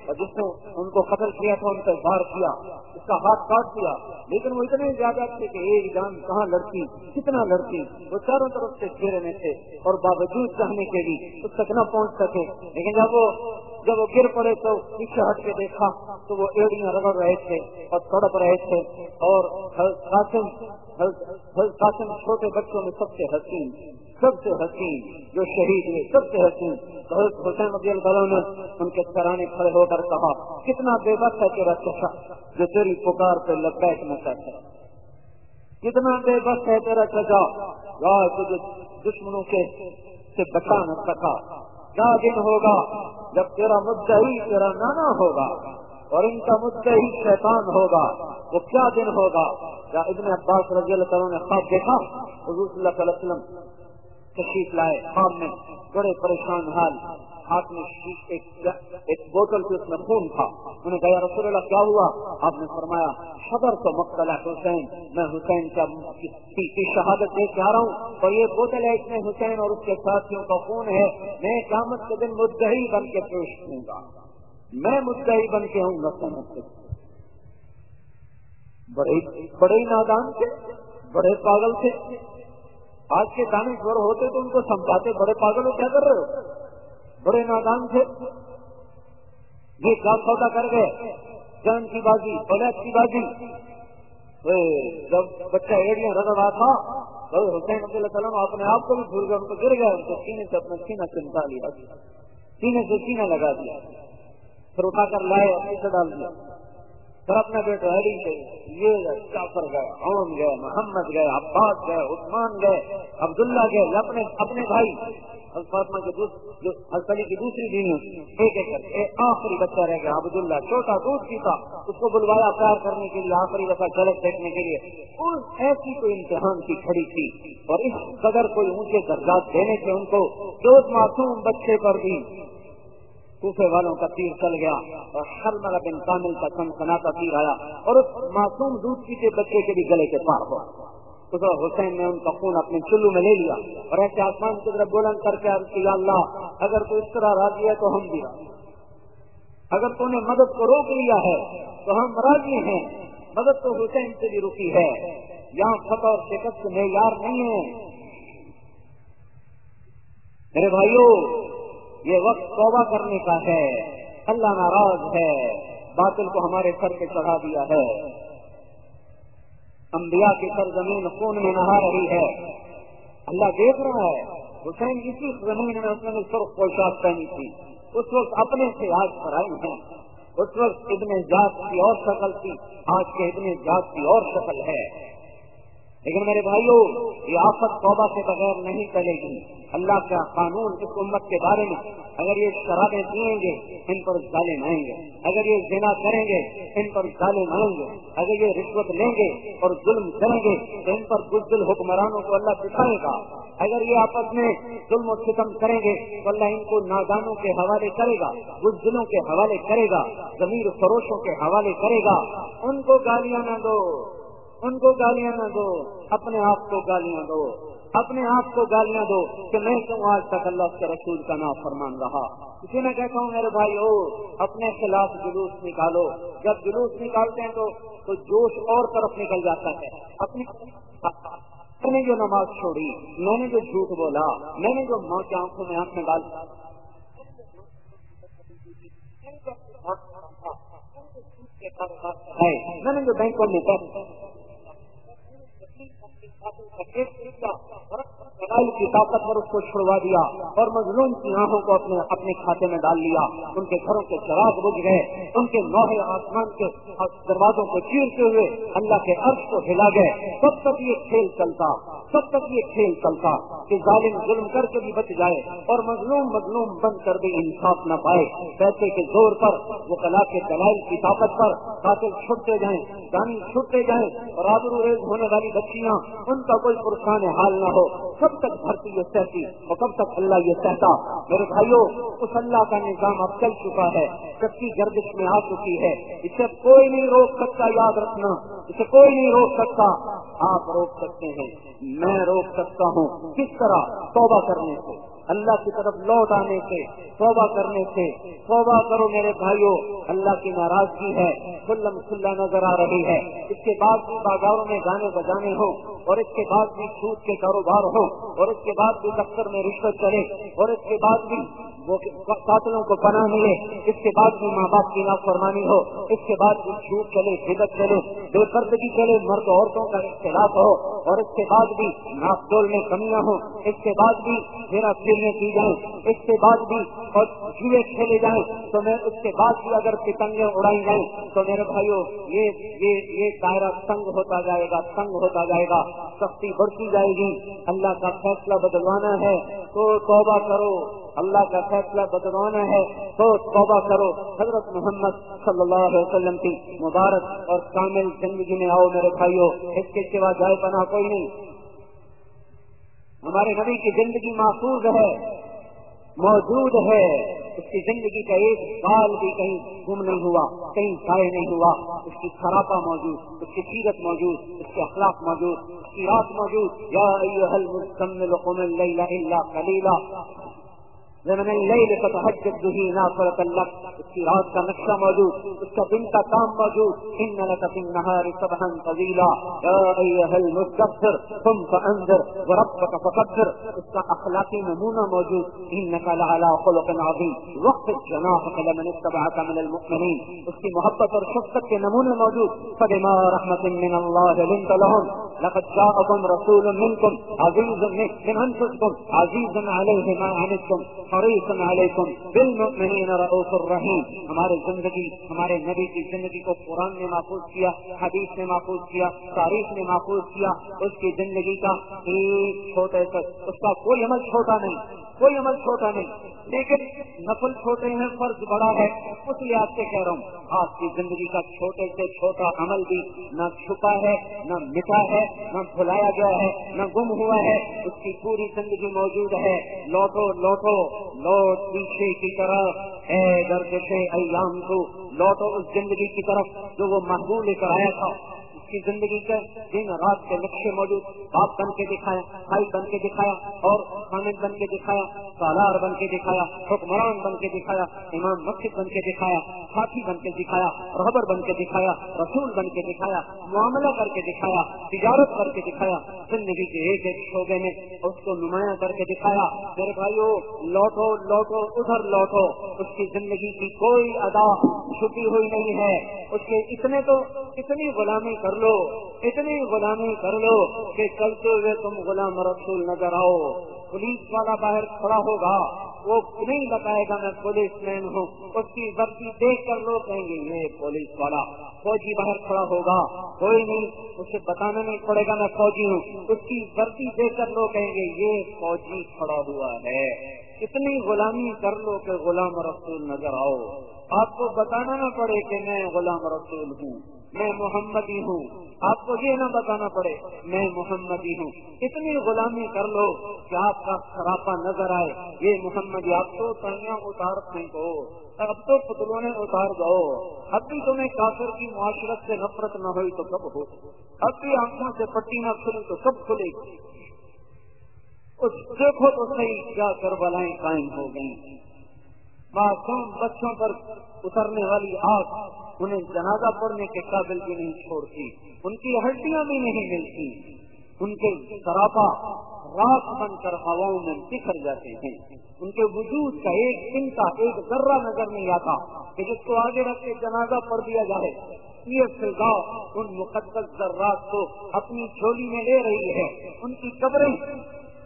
Speaker 2: اور جس نے ان کو قتل کیا تھا، ان پر بار کیا، اس کا ہاتھ کاٹ دیا۔ لیکن وہ اتنے زیادہ تھے کہ ایک جان کہاں لڑکی کتنا لڑکی وہ چاروں طرف سے گھیرے میں تھے اور باوجود چاہنے کے لیے اس تک نہ پہنچ سکے۔ لیکن جب وہ جب وہ گر پڑے تو پیچھے ہٹ کے دیکھا تو وہ ایڑیاں رگڑ رہے تھے اور تڑپ رہے تھے اور قاسم قاسم چھوٹے بچوں میں سب سے حسین۔ سب سے حسین، جو شہید ہوئے، سب سے حسین۔ بہت حسین رضی اللہ نے ان کے سرانے کھڑے ہو کر کہا، کتنا بے بس ہے تیرا چشا جو تیری پکار پہ لبیک نہ کرتا کتنا بے بس ہے تیرا چچا تجھے دشمنوں کے سے بچا نہ سکا۔ کیا دن ہوگا جب تیرا مدعی، تیرا نانا ہوگا اور ان کا مدعی شیطان ہوگا۔ وہ کیا دن ہوگا؟ کیا ابن عباس رضی اللہ تعالیٰ نے خواب دیکھا، حضور صلی اللہ علیہ وسلم تشریف لائے خواب میں بڑے پریشان حال، ہاتھ میں ایک بوتل تھی اس میں خون تھا۔ انہوں نے کہا رسول اللہ، کیا ہوا؟ آپ نے فرمایا خبر تو مختلف حسین، میں حسین کا کی شہادت دے کے آ رہا ہوں۔ اور یہ بوتل ہے، اس میں حسین اور اس کے ساتھیوں کا خون ہے۔ میں قیامت کے دن مدعی بن کے پیش ہوں گا۔ میں مدعی بن کے ہوں گا سمجھ بڑے بڑے نادان تھے، بڑے پاگل تھے۔ آج کے دانشور ہوتے تو ان کو سمجھاتے، بڑے پاگل ہو کیا کر رہے ہو؟ بڑے نادان تھے۔ یہ کیا سودا کر گئے۔ جان کی بازی پلیٹ کی بازی۔ جب بچہ ایڑیاں رگڑ رہا تھا، تو حسین عبد اللہ سلام اپنے آپ کو بھی بھول گئے، ان کو گر گیا، ان کو سینے سے اپنا سینہ چمتا لیا۔ سینے سے سینہ لگا دیا۔ پھر اٹھا کر لائے اسے ڈال دیا۔ پھر اپنا بیٹا علی گئے، یہ جعفر گئے عوم گئے، محمد گئے، عباس گئے، عثمان گئے، عبداللہ گئے اپنے اپنے بھائی۔ فاطمہ کے علی کی دوسری دینی ایک ایک آخری بچہ رہ گیا، عبداللہ، چھوٹا دودھ کی تھا، اس کو بلوایا پیار کرنے کے لیے، آخری دفعہ جلد دیکھنے کے لیے۔ اور ایسی کوئی امتحان کی کھڑی تھی، اور اس قدر کوئی اونچے درجات دینے سے ان کو دو معصوم بچے پر بھی کوفے والوں کا تیر چل گیا اور ہر ملا بن کامل کا کن سنا کا تیر آیا اور اس معصوم دودھ پیتے بچے کے بھی گلے کے پار ہوا اس حسین نے ان کا خون اپنے چلو میں لے لیا اور ایسے آسمان کی طرف بلند کر کے کیا، اللہ، اگر تو اس طرح راضی ہے تو ہم بھی راضی اگر تو نے مدد کو روک لیا ہے تو ہم راضی ہیں۔ مدد تو حسین سے بھی رکی ہے۔ یہاں فتح اور شکست معیار نہیں ہے۔ میرے بھائیوں یہ وقت توبہ کرنے کا ہے۔ اللہ ناراض ہے۔ باطل کو ہمارے سر پہ چڑھا دیا ہے۔ انبیاء کی سرزمین خون میں نہا رہی ہے۔ اللہ دیکھ رہا ہے۔ حسین اسی زمین میں اس نے سرخ پوشاک پہنی تھی۔ اس وقت اپنے سے آج پر آئی ہیں۔ اس وقت ابن جات کی اور شکل تھی۔ آج کے ابن جات کی اور شکل ہے۔ لیکن میرے بھائیوں یہ آفت توبہ کے بغیر نہیں چلے گی۔ اللہ کا قانون اس امت کے بارے میں، اگر یہ شرابیں پیئیں گے، ان پر ظالم آئیں گے۔ اگر یہ زنا کریں گے، ان پر ظالم آئیں گے۔ اگر یہ رشوت لیں گے اور ظلم کریں گے، تو ان پر بزدل حکمرانوں کو اللہ دکھائے گا۔ اگر یہ آپس میں ظلم و ستم کریں گے، تو اللہ ان کو نادانوں کے حوالے کرے گا بزدلوں کے حوالے کرے گا، ضمیر فروشوں کے حوالے کرے گا۔ ان کو گالیاں نہ دو۔ ان کو گالیاں نہ دو، اپنے آپ کو گالیاں دو، اپنے آپ کو گالیاں دو کہ میں کیوں آج تک اللہ کے رسول کا نام فرمان رہا؟ اسی میں کہتا ہوں میرے بھائی او اپنے خلاف جلوس نکالو۔ جب جلوس نکالتے ہیں تو جوش اور طرف نکل جاتا ہے۔ اپنی نے جو نماز چھوڑی، میں نے جو جھوٹ بولا، میں نے جو ماں کی آنکھوں میں آنکھ میں ڈال میں نے جو بینکوں میں حقیقت کا کی طاقت پر اس کو چھڑوا دیا اور مظلوم کی آنکھوں کو اپنے اپنے کھاتے میں ڈال لیا۔ ان کے گھروں کے چراغ بج گئے۔ ان کے نوہے آسمان کے دروازوں کو چیرتے ہوئے اللہ کے عرض کو ہلا گئے۔ سب تک یہ کھیل چلتا۔ سب تک یہ کھیل چلتا کہ ظالم ظلم کر کے بھی بچ جائے اور مظلوم مظلوم بن کر بھی انصاف نہ پائے۔ پیسے کے زور پر وہ کلا کے دلائل کی طاقت پر قاتل چھٹتے جائیں گانی چھٹتے جائیں اور آبرو ریز ہونے والی بچیاں، ان کا کوئی پرسان حال نہ ہو۔ کب تک بھرتی یہ سہتی اور کب تک اللہ یہ سہتا؟ میرے بھائیوں اس اللہ کا نظام اب چل چکا ہے کچی گردش میں آ چکی ہے۔ اسے کوئی نہیں روک سکتا، یاد رکھنا۔ اسے کوئی نہیں روک سکتا۔ آپ روک سکتے ہیں، میں روک سکتا ہوں۔ کس طرح؟ توبہ کرنے سے۔ اللہ کی طرف لوٹ آنے سے، توبہ کرنے سے۔ توبہ کرو میرے بھائیوں اللہ کی ناراضگی ہے کلم کھلا نظر آ رہی ہے۔ اس کے بعد بھی بازاروں میں گانے بجانے ہو اور اس کے بعد بھی چھوٹ کے کاروبار ہو اور اس کے بعد بھی دفتر میں رشوت چلے اور اس کے بعد بھی وہ قاتلوں کو پناہ ملے، اس کے بعد بھی ماں باپ کی نافرمانی ہو، اس کے بعد بھی جھوٹ چلے بدت چلے، بے پردگی چلے، مرد عورتوں کا اختلاف ہو، اور اس کے بعد بھی ناپ تول میں کمیاں ہو اس کے بعد بھی میرا پھرنے کی جائیں، اس کے بعد بھی اور جوئے کھیلے جائیں، تو میں اس کے بعد بھی اگر پتنگیں اڑائی جائیں، تو میرے بھائیوں یہ یہ یہ دائرہ تنگ ہوتا جائے گا، تنگ ہوتا جائے گا، سختی بڑھتی جائے گی، اللہ کا فیصلہ بدلوانا ہے، تو توبہ کرو، اللہ کا فیصلہ فیصلہ بدلوانا ہے تو توبہ کرو۔ حضرت محمد صلی اللہ علیہ وسلم کی مبارک اور کامل زندگی میں آؤ میرے بھائیوں اس کے سوا جائے بنا کوئی نہیں۔ ہمارے نبی کی زندگی محفوظ ہے،
Speaker 3: موجود ہے۔ اس کی زندگی کا ایک سال بھی کہیں گم نہیں ہوا، کہیں ضائع نہیں ہوا۔ اس کی خراپا موجود، اس کی سیرت موجود، اس کے اخلاق موجود، اس کی رات موجود۔ یا کلیلہ زمن اللیل فتحجد به ناصرة لك اس کی رات کا نقشہ موجود، اس کا دن کا کام موجود. ان لك في النهار سبحا طويلا يا ايها المدثر، قم فانذر وربك فكبر اس کا اخلاقی نمونہ موجود. انك لعلى خلق عظيم. وقت جناحك لمن اتبعك من المؤمنين. اس کی محبت اور شفقت کے نمونے موجود. فبما رحمة من الله لنت لهم. لقد جاءكم رسول منكم عزيز من انفسكم عزيز عليه ما عنتم. حریص علیکم. بالمؤمنین رؤوف الرحیم. ہمارے زندگی، ہمارے نبی کی زندگی کو قرآن نے محفوظ کیا، حدیث نے محفوظ کیا، تاریخ نے محفوظ کیا. اس کی زندگی کا ایک چھوٹے تک اس کا کوئی عمل چھوٹا نہیں، کوئی عمل چھوٹا نہیں. لیکن نفل چھوٹے ہیں، فرض بڑا ہے. اس لحاظ سے کہہ رہا ہوں، آپ کی زندگی کا چھوٹے سے چھوٹا عمل بھی نہ چھپا ہے، نہ مٹا ہے، نہ بھلایا گیا ہے، نہ گم ہوا ہے. اس کی پوری زندگی موجود ہے. لوٹو لوٹو. لوٹ پیچھے کی طرف اے گردش ایام کو لوٹو اس زندگی کی طرف جو وہ محبوب لے کر آیا تھا۔ کی زندگی کے دن رات کے نقشے موجود باپ بن کے دکھایا بھائی بن کے دکھایا اور خامد بن کے دکھایا سالار بن کے دکھایا حکمران بن کے دکھایا امام مسجد بن کے دکھایا ساتھی بن کے دکھایا رحبر بن کے دکھایا رسول بن کے دکھایا معاملہ کر کے دکھایا تجارت کر کے دکھایا زندگی کے ایک ایک شعبے میں اس کو نمایاں کر کے دکھایا میرے بھائیو لوٹو لوٹو ادھر لوٹو اس کی زندگی کی کوئی ادا چھپی ہوئی نہیں ہے اس کے اتنے تو اتنی غلامی کر لو، اتنی غلامی کر لو کہ چلتے ہوئے تم غلام رسول نظر آؤ۔ پولیس والا باہر کھڑا ہوگا، وہ نہیں بتائے گا میں پولیس مین ہوں۔ اس کی وردی دیکھ کر لوگ کہیں گے، یہ پولیس والا فوجی باہر کھڑا ہوگا۔ کوئی نہیں، اسے بتانا نہیں پڑے گا میں فوجی ہوں۔ اس کی وردی دیکھ کر لوگ کہیں گے، یہ فوجی کھڑا ہوا ہے۔ اتنی غلامی کر لو کہ غلام رسول نظر آؤ۔ آپ کو بتانا نہ پڑے کہ میں غلام رسول ہوں۔ میں محمدی ہوں۔ آپ کو یہ نہ بتانا پڑے، میں محمدی ہوں۔ اتنی غلامی کر لو کہ آپ کا سراپا نظر آئے۔ یہ محمدی، آپ کو تنیا اتار پھینکو اب تو پتلوں نے اتار دو۔ اب بھی تمہیں کافر کی معاشرت سے نفرت نہ ہوئی تو کب ہو؟ اب بھی آنکھوں سے پٹی نہ کھلی تو کب کھلے؟ گی دیکھو تو صحیح کیا کربلائیں قائم ہو گئی معصوم بچوں پر اترنے والی آگ انہیں جنازہ پڑنے کے قابل بھی نہیں چھوڑتی، ان کی ہڈیاں بھی نہیں ملتی۔ ان کے سراپا رات بن کر ہواؤں میں بکھر جاتے ہیں۔ ان کے وجود کا ایک دن کا ایک ذرہ نظر نہیں آتا کہ جس کو آگے رکھ کے جنازہ پڑ دیا جائے۔ یہ فضا ان مقدس ذرات کو اپنی چولی میں لے رہی ہے۔ ان کی قبریں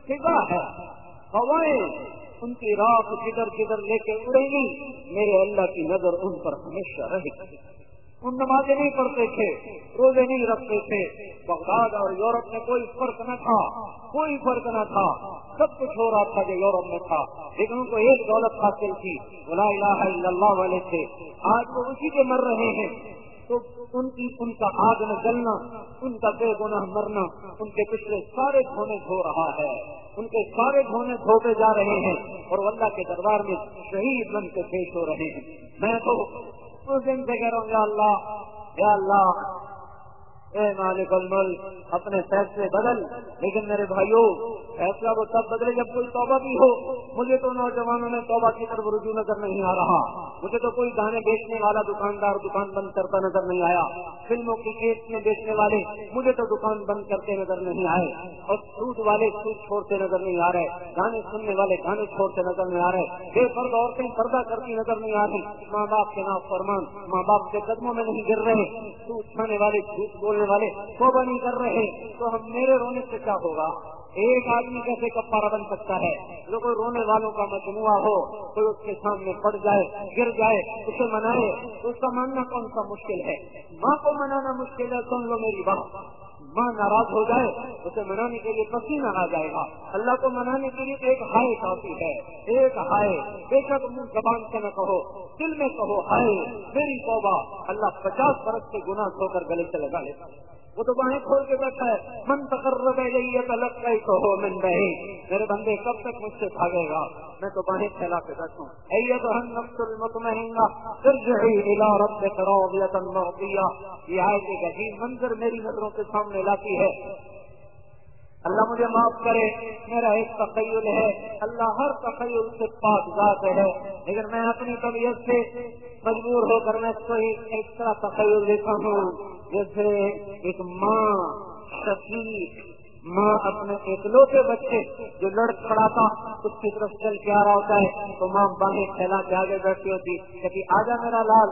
Speaker 3: فضا ہے۔ ہوائیں ان کی رات جدھر جدھر لے کے اڑے گی میرے اللہ کی نظر ان پر ہمیشہ رہے گی۔ ان نمازیں نہیں پڑھتے تھے، روزے نہیں رکھتے تھے۔ بغداد اور یورپ میں کوئی فرق نہ تھا، کوئی فرق نہ تھا۔ سب کچھ ہو رہا تھا جو یورپ میں تھا، لیکن ان کو ایک دولت حاصل تھی۔ بلا الہ الا اللہ والے تھے۔ آج وہ اسی کے مر رہے ہیں۔ تو ان کی ان کا آگ میں جلنا، ان کا بے گناہ مرنا، ان کے پچھلے سارے دھونے دھو رہا ہے۔ ان کے سارے دھونے دھوتے جا رہے ہیں اور اللہ کے دربار میں شہید بن کے پیش ہو رہے ہیں۔ میں تو اس دن سے کہہ رہا ہوں یا اللہ یا اللہ اے مالک الملک، اپنے فیصلے بدل۔ لیکن میرے بھائیوں فیصلہ وہ تب بدلے جب کوئی توبہ بھی ہو۔ مجھے تو نوجوانوں میں توبہ کی طرف رجوع نظر نہیں آ رہا۔ مجھے تو کوئی گانے بیچنے والا دکاندار، دکان بند کرتا نظر نہیں آیا۔ فلموں کی کیس میں بیچنے والے، مجھے تو دکان بند کرتے نظر نہیں آئے۔ اور سوٹ والے سوٹ چھوڑتے نظر نہیں آ رہے۔ گانے سننے والے گانے چھوڑتے نظر نہیں آ رہے۔ بے فرد عورتیں پردہ کرتی نظر نہیں آ رہی۔ ماں باپ کے نام فرمان ماں باپ کے قدموں میں نہیں گر رہے۔ سوٹ کھانے والے جھوٹ بولنے کرنے والے توبہ نہیں کر رہے تو ہم میرے رونے سے کیا ہوگا؟ ایک آدمی کیسے کپارا بن سکتا ہے؟ جو کوئی رونے والوں کا مجموعہ ہو، کوئی اس کے سامنے پڑ جائے، گر جائے، اسے منائے اس کا ماننا کون سا مشکل ہے؟ ماں کو منانا مشکل ہے، سن لو میری بات۔ ماں ناراض ہو جائے، اسے منانے کے لیے پسینہ آ جائے گا۔ اللہ کو منانے کے لیے ایک ہائے کافی ہے۔ ایک ہائے۔ بے شک منہ زبان سے نہ کہو، دل میں کہو ہائے، میری توبہ۔ اللہ پچاس برس کے گنا سو کر گلے سے لگا لیتا وہ تو باہیں کھول کے بیٹھا ہے۔ من تقرب الگ کا تو ہو من رہے میرے بندے، کب تک مجھ سے بھاگے گا؟ میں تو باہیں پھیلا کے بیٹھوں۔ ایتها النفس المطمئنہ، ارجعی الى ربک راضیتا مرضیہ۔ یہ آیت ایک عجیب منظر میری نظروں کے سامنے لاتی ہے۔ اللہ مجھے معاف کرے۔ میرا ایک تخیل ہے۔ اللہ ہر تخیل سے پاک ذات ہے۔ لیکن میں اپنی طبیعت سے مجبور ہو کر میں کوئی ایک طرح تخیل دیتا ہوں۔ جیسے ایک ماں شفیق ماں اپنے اکلوتے بچے جو لڑ کھڑا تھا، اس کی طرف چل کے آ رہا ہوتا ہے۔ تو ماں باہیں پھیلا کے آگے بیٹھی ہوتی کہ آجا میرا لال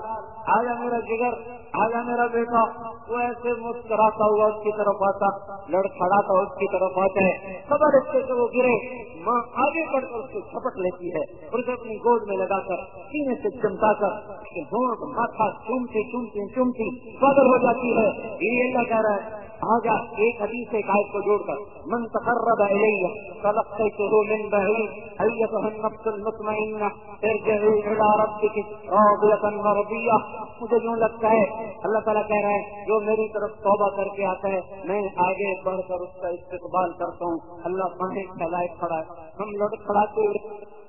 Speaker 3: آجا میرا جگر آجا میرا بیٹا۔ وہ ایسے مسکراتا ہوا اس کی طرف آتا، لڑ کھڑا تھا اس کی طرف آتا ہے۔ خبر اس سے وہ گرے۔ ماں آگے بڑھ کر اس کو چھپٹ لیتی ہے اور اسے اپنی گود میں لگا کر، سینے سے چمتا کر، اس کے ہونٹ ماتھا چومتی چومتی چومتی بدل ہو جاتی ہے۔ یہ اللہ کہہ رہا ہے۔ آجا ایک حدیث، ایک آیت کو جوڑ کر من تقرب الیہ فلقیتہ من بعید ایتہ النفس المطمئنہ ارجعی الى ربك راضیتا مرضیہ مجھے یوں لگتا ہے، اللہ تعالیٰ کہہ رہا ہے، جو میری طرف توبہ کر کے آتا ہے، میں آگے بڑھ کر اس کا استقبال کرتا ہوں۔ اللہ باہیں پھیلائے کھڑا ہے۔ ہم لوگ کھڑاتے ہوئے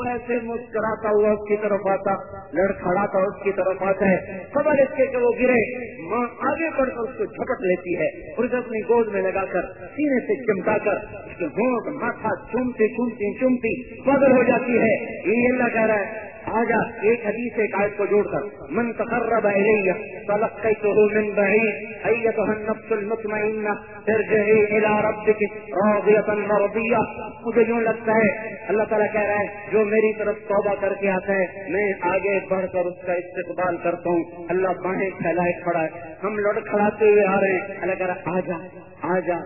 Speaker 3: وہ ایسے مسکراتا ہوا اس کی طرف آتا لڑ کھڑا تھا اس کی طرف آتا ہے۔ خبر اس کے کہ وہ گرے۔ ماں آگے بڑھ کر اس کو جھپٹ لیتی ہے۔ اور اسے اپنی گود میں لگا کر، سینے سے چمٹا کر، اس کے ہونٹ ماتھا چومتی چومتی چومتی پگل ہو جاتی ہے۔ یہ اللہ کہہ رہا ہے۔ آجا، ایک حدیث ایک آیت کو جوڑ کر۔ من تقرب الیہ، فلقیتہ من بعید ایتہ النفس المطمئنہ، ارجعی الى ربک راضیتا مرضیہ۔ مجھے یوں لگتا ہے، اللہ تعالیٰ کہہ رہا ہے، جو میری طرف توبہ کر کے آتا ہے، میں آگے بڑھ کر اس کا استقبال کرتا ہوں۔ اللہ باہیں پھیلائے کھڑا ہے۔ ہم لڑ کھڑاتے ہوئے آ رہے ہیں۔ اللہ کہہ رہا ہے، آجا آجا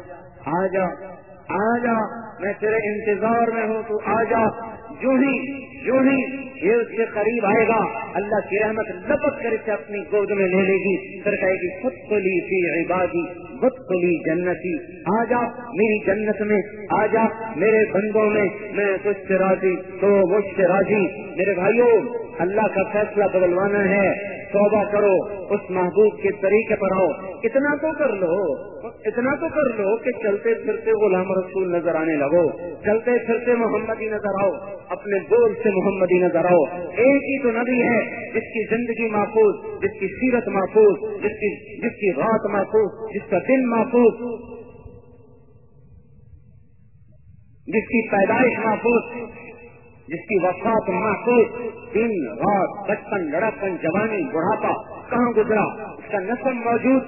Speaker 3: آجا آجا، میں تیرے انتظار میں ہوں تو آجا۔ جو ہی جو ہی یہ اس کے قریب آئے گا۔ اللہ کی رحمت لپک کر اسے اپنی گود میں لے لے گی۔ پھر کہے گی خود کلی فی عبادی خود کلی جنتی۔ آ جا میری جنت میں، آ جا میرے بندوں میں میں کچھ سے راضی، تو مجھ سے راضی۔ میرے بھائیوں، اللہ کا فیصلہ بدلوانا ہے۔ توبہ کرو، اس محبوب کے طریقے پر آؤ۔ اتنا تو کر لو، اتنا تو کر لو کہ چلتے پھرتے غلام رسول نظر آنے لگو۔ چلتے پھرتے محمدی نظر آؤ۔ اپنے بول سے محمدی نظر آؤ۔ ایک ہی تو نبی ہے جس کی زندگی محفوظ، جس کی سیرت محفوظ، جس کی جس کی رات محفوظ، جس کا دن محفوظ۔ جس کی پیدائش محفوظ، جس کی وفات محفوظ۔ دن، رات، بچپن لڑکپن جوانی، بڑھاپا، کہاں گزرا؟ اس کا نسل موجود۔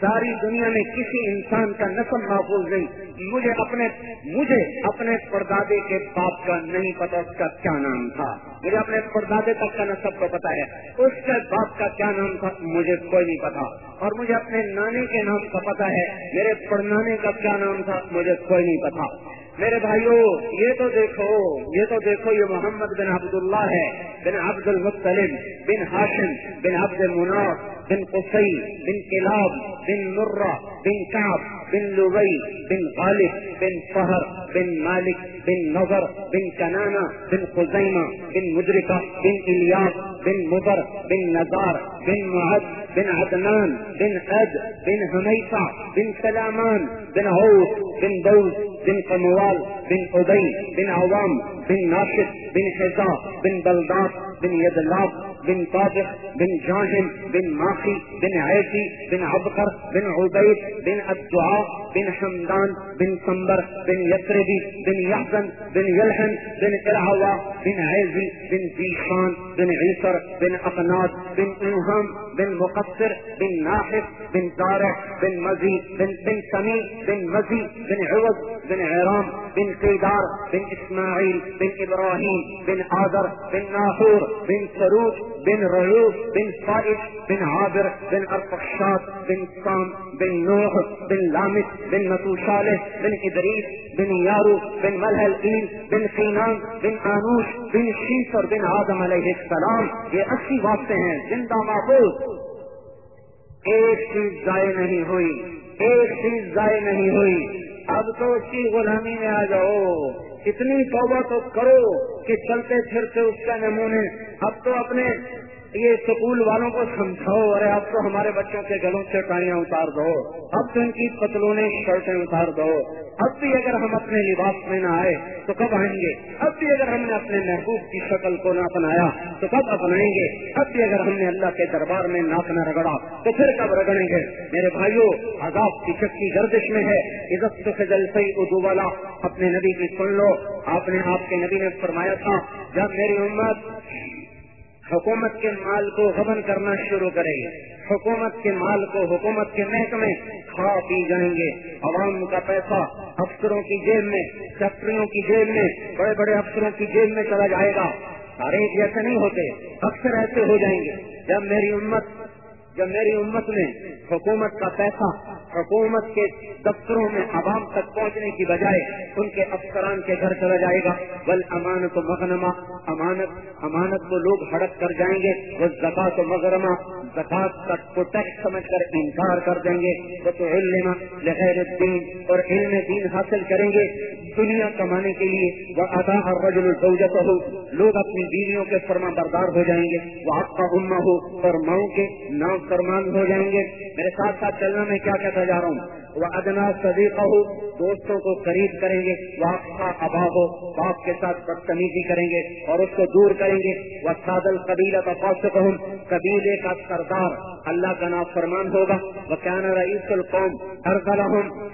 Speaker 3: ساری دنیا میں کسی انسان کا نسل محفوظ نہیں۔ مجھے اپنے مجھے اپنے پردادے کے باپ کا نہیں پتا اس کا کیا نام تھا۔ مجھے اپنے پردادے تک کا نسب کو پتا ہے۔ اس کے باپ کا کیا نام تھا مجھے کوئی نہیں پتا۔ اور مجھے اپنے نانے کے نام کا پتا ہے۔ میرے پڑنانے کا کیا نام تھا مجھے کوئی نہیں پتا۔ میرے بھائیوں یہ تو دیکھو، یہ تو دیکھو، یہ محمد بن عبد اللہ ہے، بن عبد المطلم بن ہاشم بن عبد مناف بن قصی بن کلاب، بن مرہ، بن کاب بن لبئی بن غالب، بن فہر، بن مالک، بن نظر، بن کنانا بن خزیمہ، بن مدرکہ، بن الیاس، بن مدر بن نزار بن معد، بن عدنان، بن عد، بن حمیفہ، بن سلامان، بن عوف بن دوس بن قموال، بن ادئی بن عوام، بن ناشد، بن حزا بن بلداد بن یدلاب، بن طابق، بن جاہم بن ماخی، بن عیسی، بن عبقر بن عبید، بن الدعاء، بن حمدان، بن سمبر، بن یسربی بن یحزن، بن یلحن، بن العوا بن عیزی، بن زیشان، بن عیسر، بن اقناد، بن انہم، بن مقصر، بن ناحف بن زارع بن مزید بن بن سمی بن مزی، بن عوض، بن عرام، بن قیدار، بن اسماعیل، بن ابراہیم، بن آذر، بن ناحور بن سروج بن رعوف، بن فائش بن عابر، بن ارفشاد بن سام، بن نوح، بن لامس، بن نتو صالح، بن ادریس، بن یارو بن ملحل بن قینان، بن آنوش، بن شیسر بن آدم علیہ السلام۔ یہ اسی واسطے ہیں، زندہ محفوظ۔ ایک چیز ضائع نہیں ہوئی، ایک چیز ضائع نہیں ہوئی۔ اب تو اس کی غلامی میں آ جاؤ۔ اتنی توبہ تو کرو کہ چلتے پھرتے اس کا نمونے۔ اب تو اپنے یہ اسکول والوں کو سمجھاؤ، ارے اب تو ہمارے بچوں کے گلوں سے ٹائیاں اتار دو۔ اب تو ان کی پتلونے شرٹیں اتار دو۔ اب بھی اگر ہم اپنے لباس میں نہ آئے تو کب آئیں گے؟ اب بھی اگر ہم نے اپنے محبوب کی شکل کو نہ اپنایا تو کب اپنائیں گے؟ اب بھی اگر ہم نے اللہ کے دربار میں ناک نہ رگڑا تو پھر کب رگڑیں گے؟ میرے بھائیوں عذاب کی چکی گردش میں ہے۔ عزت سے جلسئی اردو والا اپنے نبی کی سن لو۔ آپ نے آپ کے نبی نے فرمایا تھا، جب میری امت حکومت کے مال کو غبن کرنا شروع کرے گی۔ حکومت کے مال کو حکومت کے محکمے کھا پی جائیں گے۔ عوام کا پیسہ افسروں کی جیب میں، فیکٹریوں کی جیب میں، بڑے بڑے افسروں کی جیب میں چلا جائے گا۔ سارے ایسے نہیں ہوتے، اکثر ایسے ہو جائیں گے۔ جب میری امت، جب میری امت میں حکومت کا پیسہ حکومت کے دفتروں میں عوام تک پہنچنے کی بجائے ان کے افسران کے گھر چلا جائے گا۔ بل امانت و مغنما امانت امانت کو لوگ ہڑپ کر جائیں گے۔ وہ زکات و مغرمہ زکات تک کو ٹیکس سمجھ کر انکار کر دیں گے۔ وہ تو علم لہر الدین اور علم دین حاصل کریں گے۔ دنیا کمانے کے لیے۔ وہ ادا اور رجل الزوجت ہو لوگ اپنی بیویوں کے فرما بردار ہو جائیں گے۔ وہ آپ کا اما ہو اور ماؤں کے نام فرمان ہو جائیں گے۔ میرے ساتھ ساتھ چلنا میں کیا کہتا جا رہا ہوں۔ وہ ادنا صدیقہ ہو دوستوں کو قریب کریں گے۔ وہ آپ کا اباب ہو باپ کے ساتھ بدتمیزی کریں گے اور اس کو دور کریں گے۔ وہ سادل قبیلہ کا قبیلے کا سردار۔ اللہ کا نام فرمان ہوگا۔ وہ کیا نا رئیس القوم ہر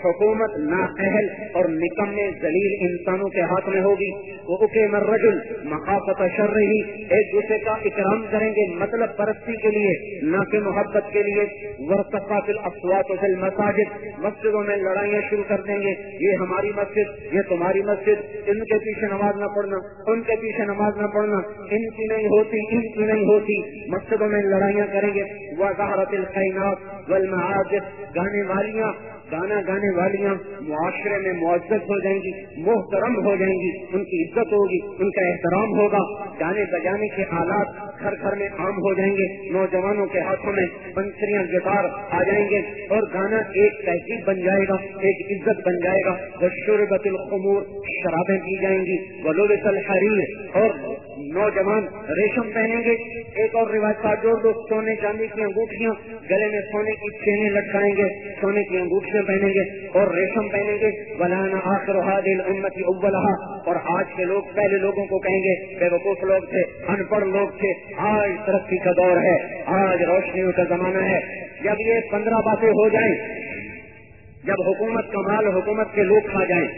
Speaker 3: حکومت نا اہل اور نکمنے ذلیل انسانوں کے ہاتھ میں ہوگی۔ وہ اکے مرجل مقافت شر رہی ایک دوسرے کا اکرام کریں گے۔ مطلب پرستی کے لیے نہ کہ محبت کے لیے۔ ورثقات الاسوات مساجد، مسجدوں میں لڑائیاں شروع کر دیں گے۔ یہ ہماری مسجد، یہ تمہاری مسجد۔ ان کے پیچھے نماز نہ پڑھنا، ان کے پیچھے نماز نہ پڑھنا۔ ان کی نہیں ہوتی، ان کی نہیں ہوتی۔ مسجدوں میں لڑائیاں کریں گے۔ وضاحت القینات والمعاجد گانے والیاں گانا گانے والیاں معاشرے میں معزز ہو جائیں گی، محترم ہو جائیں گی، ان کی عزت ہوگی، ان کا احترام ہوگا، گانے بجانے کے حالات گھر گھر میں عام ہو جائیں گے، نوجوانوں کے ہاتھوں میں بنسریاں گٹار آ جائیں گے اور گانا ایک تہذیب بن جائے گا، ایک عزت بن جائے گا۔ وہ شربت الخمور شرابیں کی جائیں گی وہ لوگ الحریر اور نوجوان ریشم پہنیں گے۔ ایک اور روایت کا جوڑ دو سونے چاندی کی انگوٹھیاں گلے میں سونے کی چینیں لٹکائیں گے، سونے کی انگوٹھیاں پہنیں گے اور ریشم پہنیں گے۔ بلانا آخر امتی اولہا اور آج کے لوگ پہلے لوگوں کو کہیں گے، بے وقوف لوگ تھے ان پڑھ لوگ تھے۔ آج ترقی کا دور ہے، آج روشنیوں کا زمانہ ہے۔ جب یہ پندرہ باتیں ہو جائیں، جب حکومت کا مال حکومت کے لوگ کھا جائیں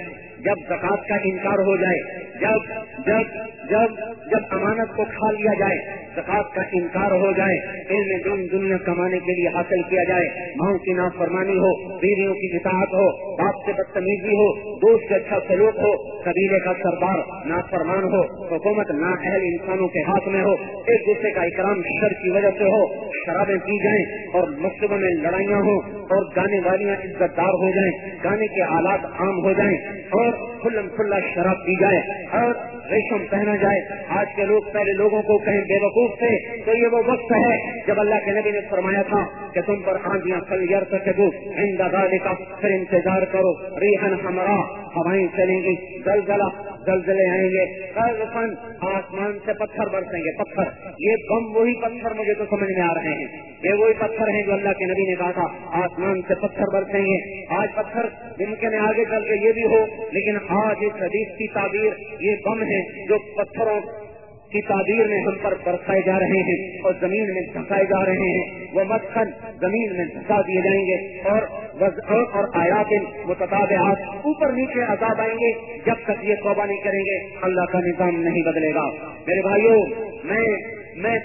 Speaker 3: جب زکات کا انکار ہو جائے، جب جب جب جب امانت کو کھا لیا جائے زکات کا انکار ہو جائے، علم دن دنیا کمانے کے لیے حاصل کیا جائے، ماؤں کی نافرمانی ہو، بیویوں کی اطاعت ہو، باپ سے بدتمیزی ہو، دوست سے اچھا سلوک ہو، قبیلے کا سردار نافرمان ہو، حکومت نا اہل انسانوں کے ہاتھ میں ہو، ایک دوسرے کا اکرام شر کی وجہ سے ہو، شرابیں پی جائیں اور مقصدوں میں لڑائیاں ہوں اور گانے والیاں عزت دار ہو جائیں، گانے کے حالات عام ہو جائیں اور اور کھلم کھلا شراب پی جائے اور ریشم پہنا جائے۔ آج کے لوگ پہلے لوگوں کو کہیں بے وقوف تھے، تو یہ وہ وقت ہے جب اللہ کے نبی نے فرمایا تھا کہ تم پر آندیاں کل یر سکے کا پھر انتظار کرو۔ ریحن ہمارا ہوائیں چلیں گی۔ زلزلہ زلزلے آئیں گے۔ فن آسمان سے پتھر برسیں گے، پتھر۔ یہ بم وہی پتھر مجھے تو سمجھ میں آ رہے ہیں۔ یہ وہی پتھر ہیں جو اللہ کے نبی نے کہا تھا، آسمان سے پتھر برسیں گے۔ آج پتھر ممکن ہے آگے چل کے یہ بھی ہو، لیکن آج اس حدیث کی تعبیر یہ بم ہے جو پتھروں کی تعبیر میں ہم پر برسائے جا رہے ہیں اور زمین میں دھسائے جا رہے ہیں۔ وہ مکھن زمین میں دھسا دیے جائیں گے اور اور آیات متطابعات اوپر نیچے عذاب آئیں گے۔ جب تک یہ توبہ نہیں کریں گے، اللہ کا نظام نہیں بدلے گا۔ میرے بھائیوں میں میں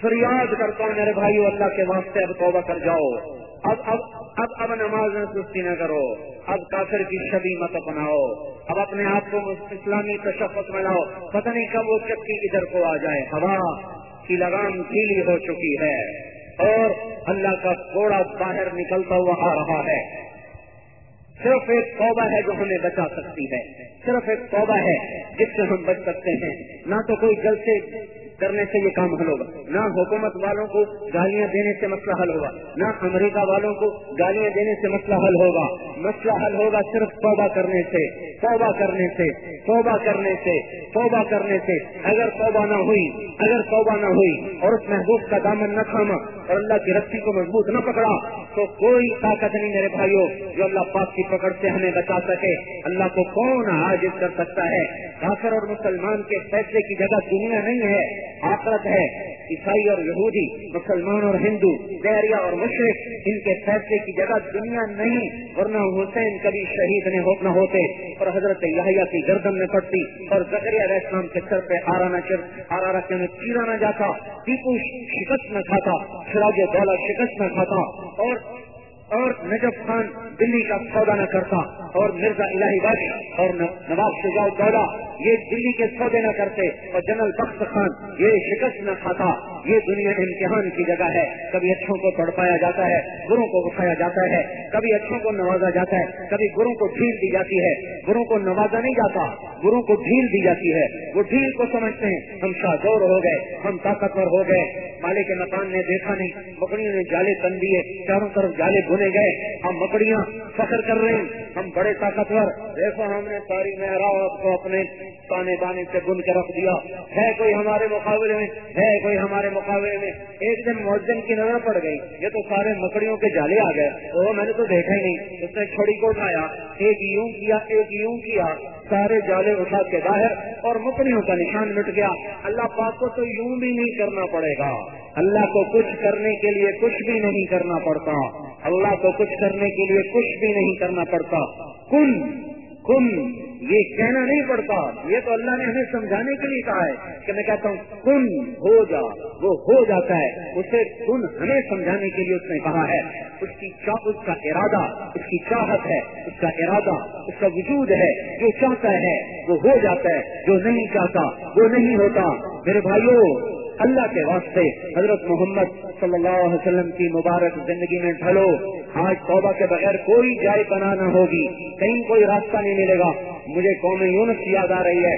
Speaker 3: فریاد کرتا ہوں میرے بھائیوں اللہ کے واسطے اب توبہ کر جاؤ۔ اب اب اب اب نماز میں سستی نہ کرو۔ اب کافر کی شبی مت اپناؤ۔ اب اپنے آپ کو اسلامی تشفت میں لاؤ۔ پتہ نہیں کب وہ چکی ادھر کو آ جائے۔ ہوا کی لگام ڈھیلی ہو چکی ہے۔ اور اللہ کا کوڑا باہر نکلتا ہوا آ رہا ہے۔ صرف ایک توبہ ہے جو ہمیں بچا سکتی ہے۔ صرف ایک توبہ ہے جس سے ہم بچ سکتے ہیں۔ نہ تو کوئی جلسے کرنے سے یہ کام حل ہوگا۔ نہ حکومت والوں کو گالیاں دینے سے مسئلہ حل ہوگا، نہ امریکہ والوں کو گالیاں دینے سے مسئلہ حل ہوگا۔ مسئلہ حل ہوگا صرف توبہ کرنے سے، توبہ کرنے سے، توبہ کرنے سے، توبہ کرنے سے۔ اگر توبہ نہ ہوئی، اگر توبہ نہ ہوئی اور اس محبوب کا دامن نہ تھاما اور اللہ کی رسی کو مضبوط نہ پکڑا، تو کوئی طاقت نہیں میرے بھائیوں جو اللہ پاک کی پکڑ سے ہمیں بچا سکے۔ اللہ کو کون حاجت کر سکتا ہے؟ کافر اور مسلمان کے فیصلے کی جگہ دنیا نہیں ہے۔ آخرت ہے عیسائی اور یہودی، مسلمان اور ہندو دہریا اور مشرق، ان کے فیصلے کی جگہ دنیا نہیں، ورنہ حسین کبھی شہید نے نہ ہوتے۔ اور حضرت یحییٰ کی گردن میں پڑتی اور زکریہ علیہ السلام کے سر پہ آرا نہ آرا رکھنے میں چیرا نہ جاتا ٹیپو شکست نہ کھاتا سراج دولا شکست نہ کھاتا، اور اور نجف خان دلی کا سودا نہ کرتا اور مرزا الہی بخش اور نواب شجاؤ دولا یہ دلی کے سودے نہ کرتے اور جنرل بخش خان یہ شکست نہ کھاتا۔ یہ دنیا امتحان کی جگہ ہے۔ کبھی اچھوں کو پڑھ پایا جاتا ہے، گروں کو اٹھایا جاتا ہے۔ کبھی اچھوں کو نوازا جاتا ہے، کبھی گروں کو ڈھیل دی جاتی ہے۔ گروں کو نوازا نہیں جاتا، گروں کو ڈھیل دی جاتی ہے۔ وہ ڈھیل کو سمجھتے ہیں۔ ہم شاہدور ہو گئے، ہم طاقتور ہو گئے۔ مالک مکان نے دیکھا نہیں مکڑیوں نے جالے تن دیے، چاروں طرف جالے بنے گئے۔ ہم مکڑیاں فخر کر رہے ہیں۔ ہم بڑے طاقتور۔ دیکھو ہم نے ساری محراوت کو اپنے تانے بانے سے بن کے رکھ دیا۔ ہے کوئی ہمارے مقابلے میں؟ ہے کوئی ہمارے مقابلے میں؟ ایک دن موجن کی نظر پڑ گئی۔ یہ تو سارے مکڑیوں کے جالے آ گئے۔ وہ میں نے تو دیکھا ہی نہیں۔ اس نے چھڑی کو اٹھایا۔ ایک یوں کیا، ایک یوں کیا۔ سارے جالے اٹھا کے باہر اور مکڑیوں کا نشان مٹ گیا۔ اللہ پاک کو تو یوں بھی نہیں کرنا پڑے گا۔ اللہ کو کچھ کرنے کے لیے کچھ بھی نہیں کرنا پڑتا۔ اللہ کو کچھ کرنے کے لیے کچھ بھی نہیں کرنا پڑتا۔ کن؟ کن یہ کہنا نہیں پڑتا۔ یہ تو اللہ نے ہمیں سمجھانے کے لیے کہا ہے کہ میں کہتا ہوں، کن ہو جا، وہ ہو جاتا ہے۔ اسے کن ہمیں سمجھانے کے لیے اس نے کہا ہے۔ اس کی اس کا ارادہ، اس کی چاہت ہے، اس کا ارادہ، اس کا وجود ہے۔ جو چاہتا ہے، وہ ہو جاتا ہے۔ جو نہیں چاہتا، وہ نہیں ہوتا۔ میرے بھائیوں اللہ کے واسطے حضرت محمد صلی اللہ علیہ وسلم کی مبارک زندگی میں ڈھلو۔ آج توبہ کے بغیر کوئی جائے نہ ہوگی۔ کہیں کوئی راستہ نہیں ملے گا۔ مجھے قوم یونس یاد آ رہی ہے۔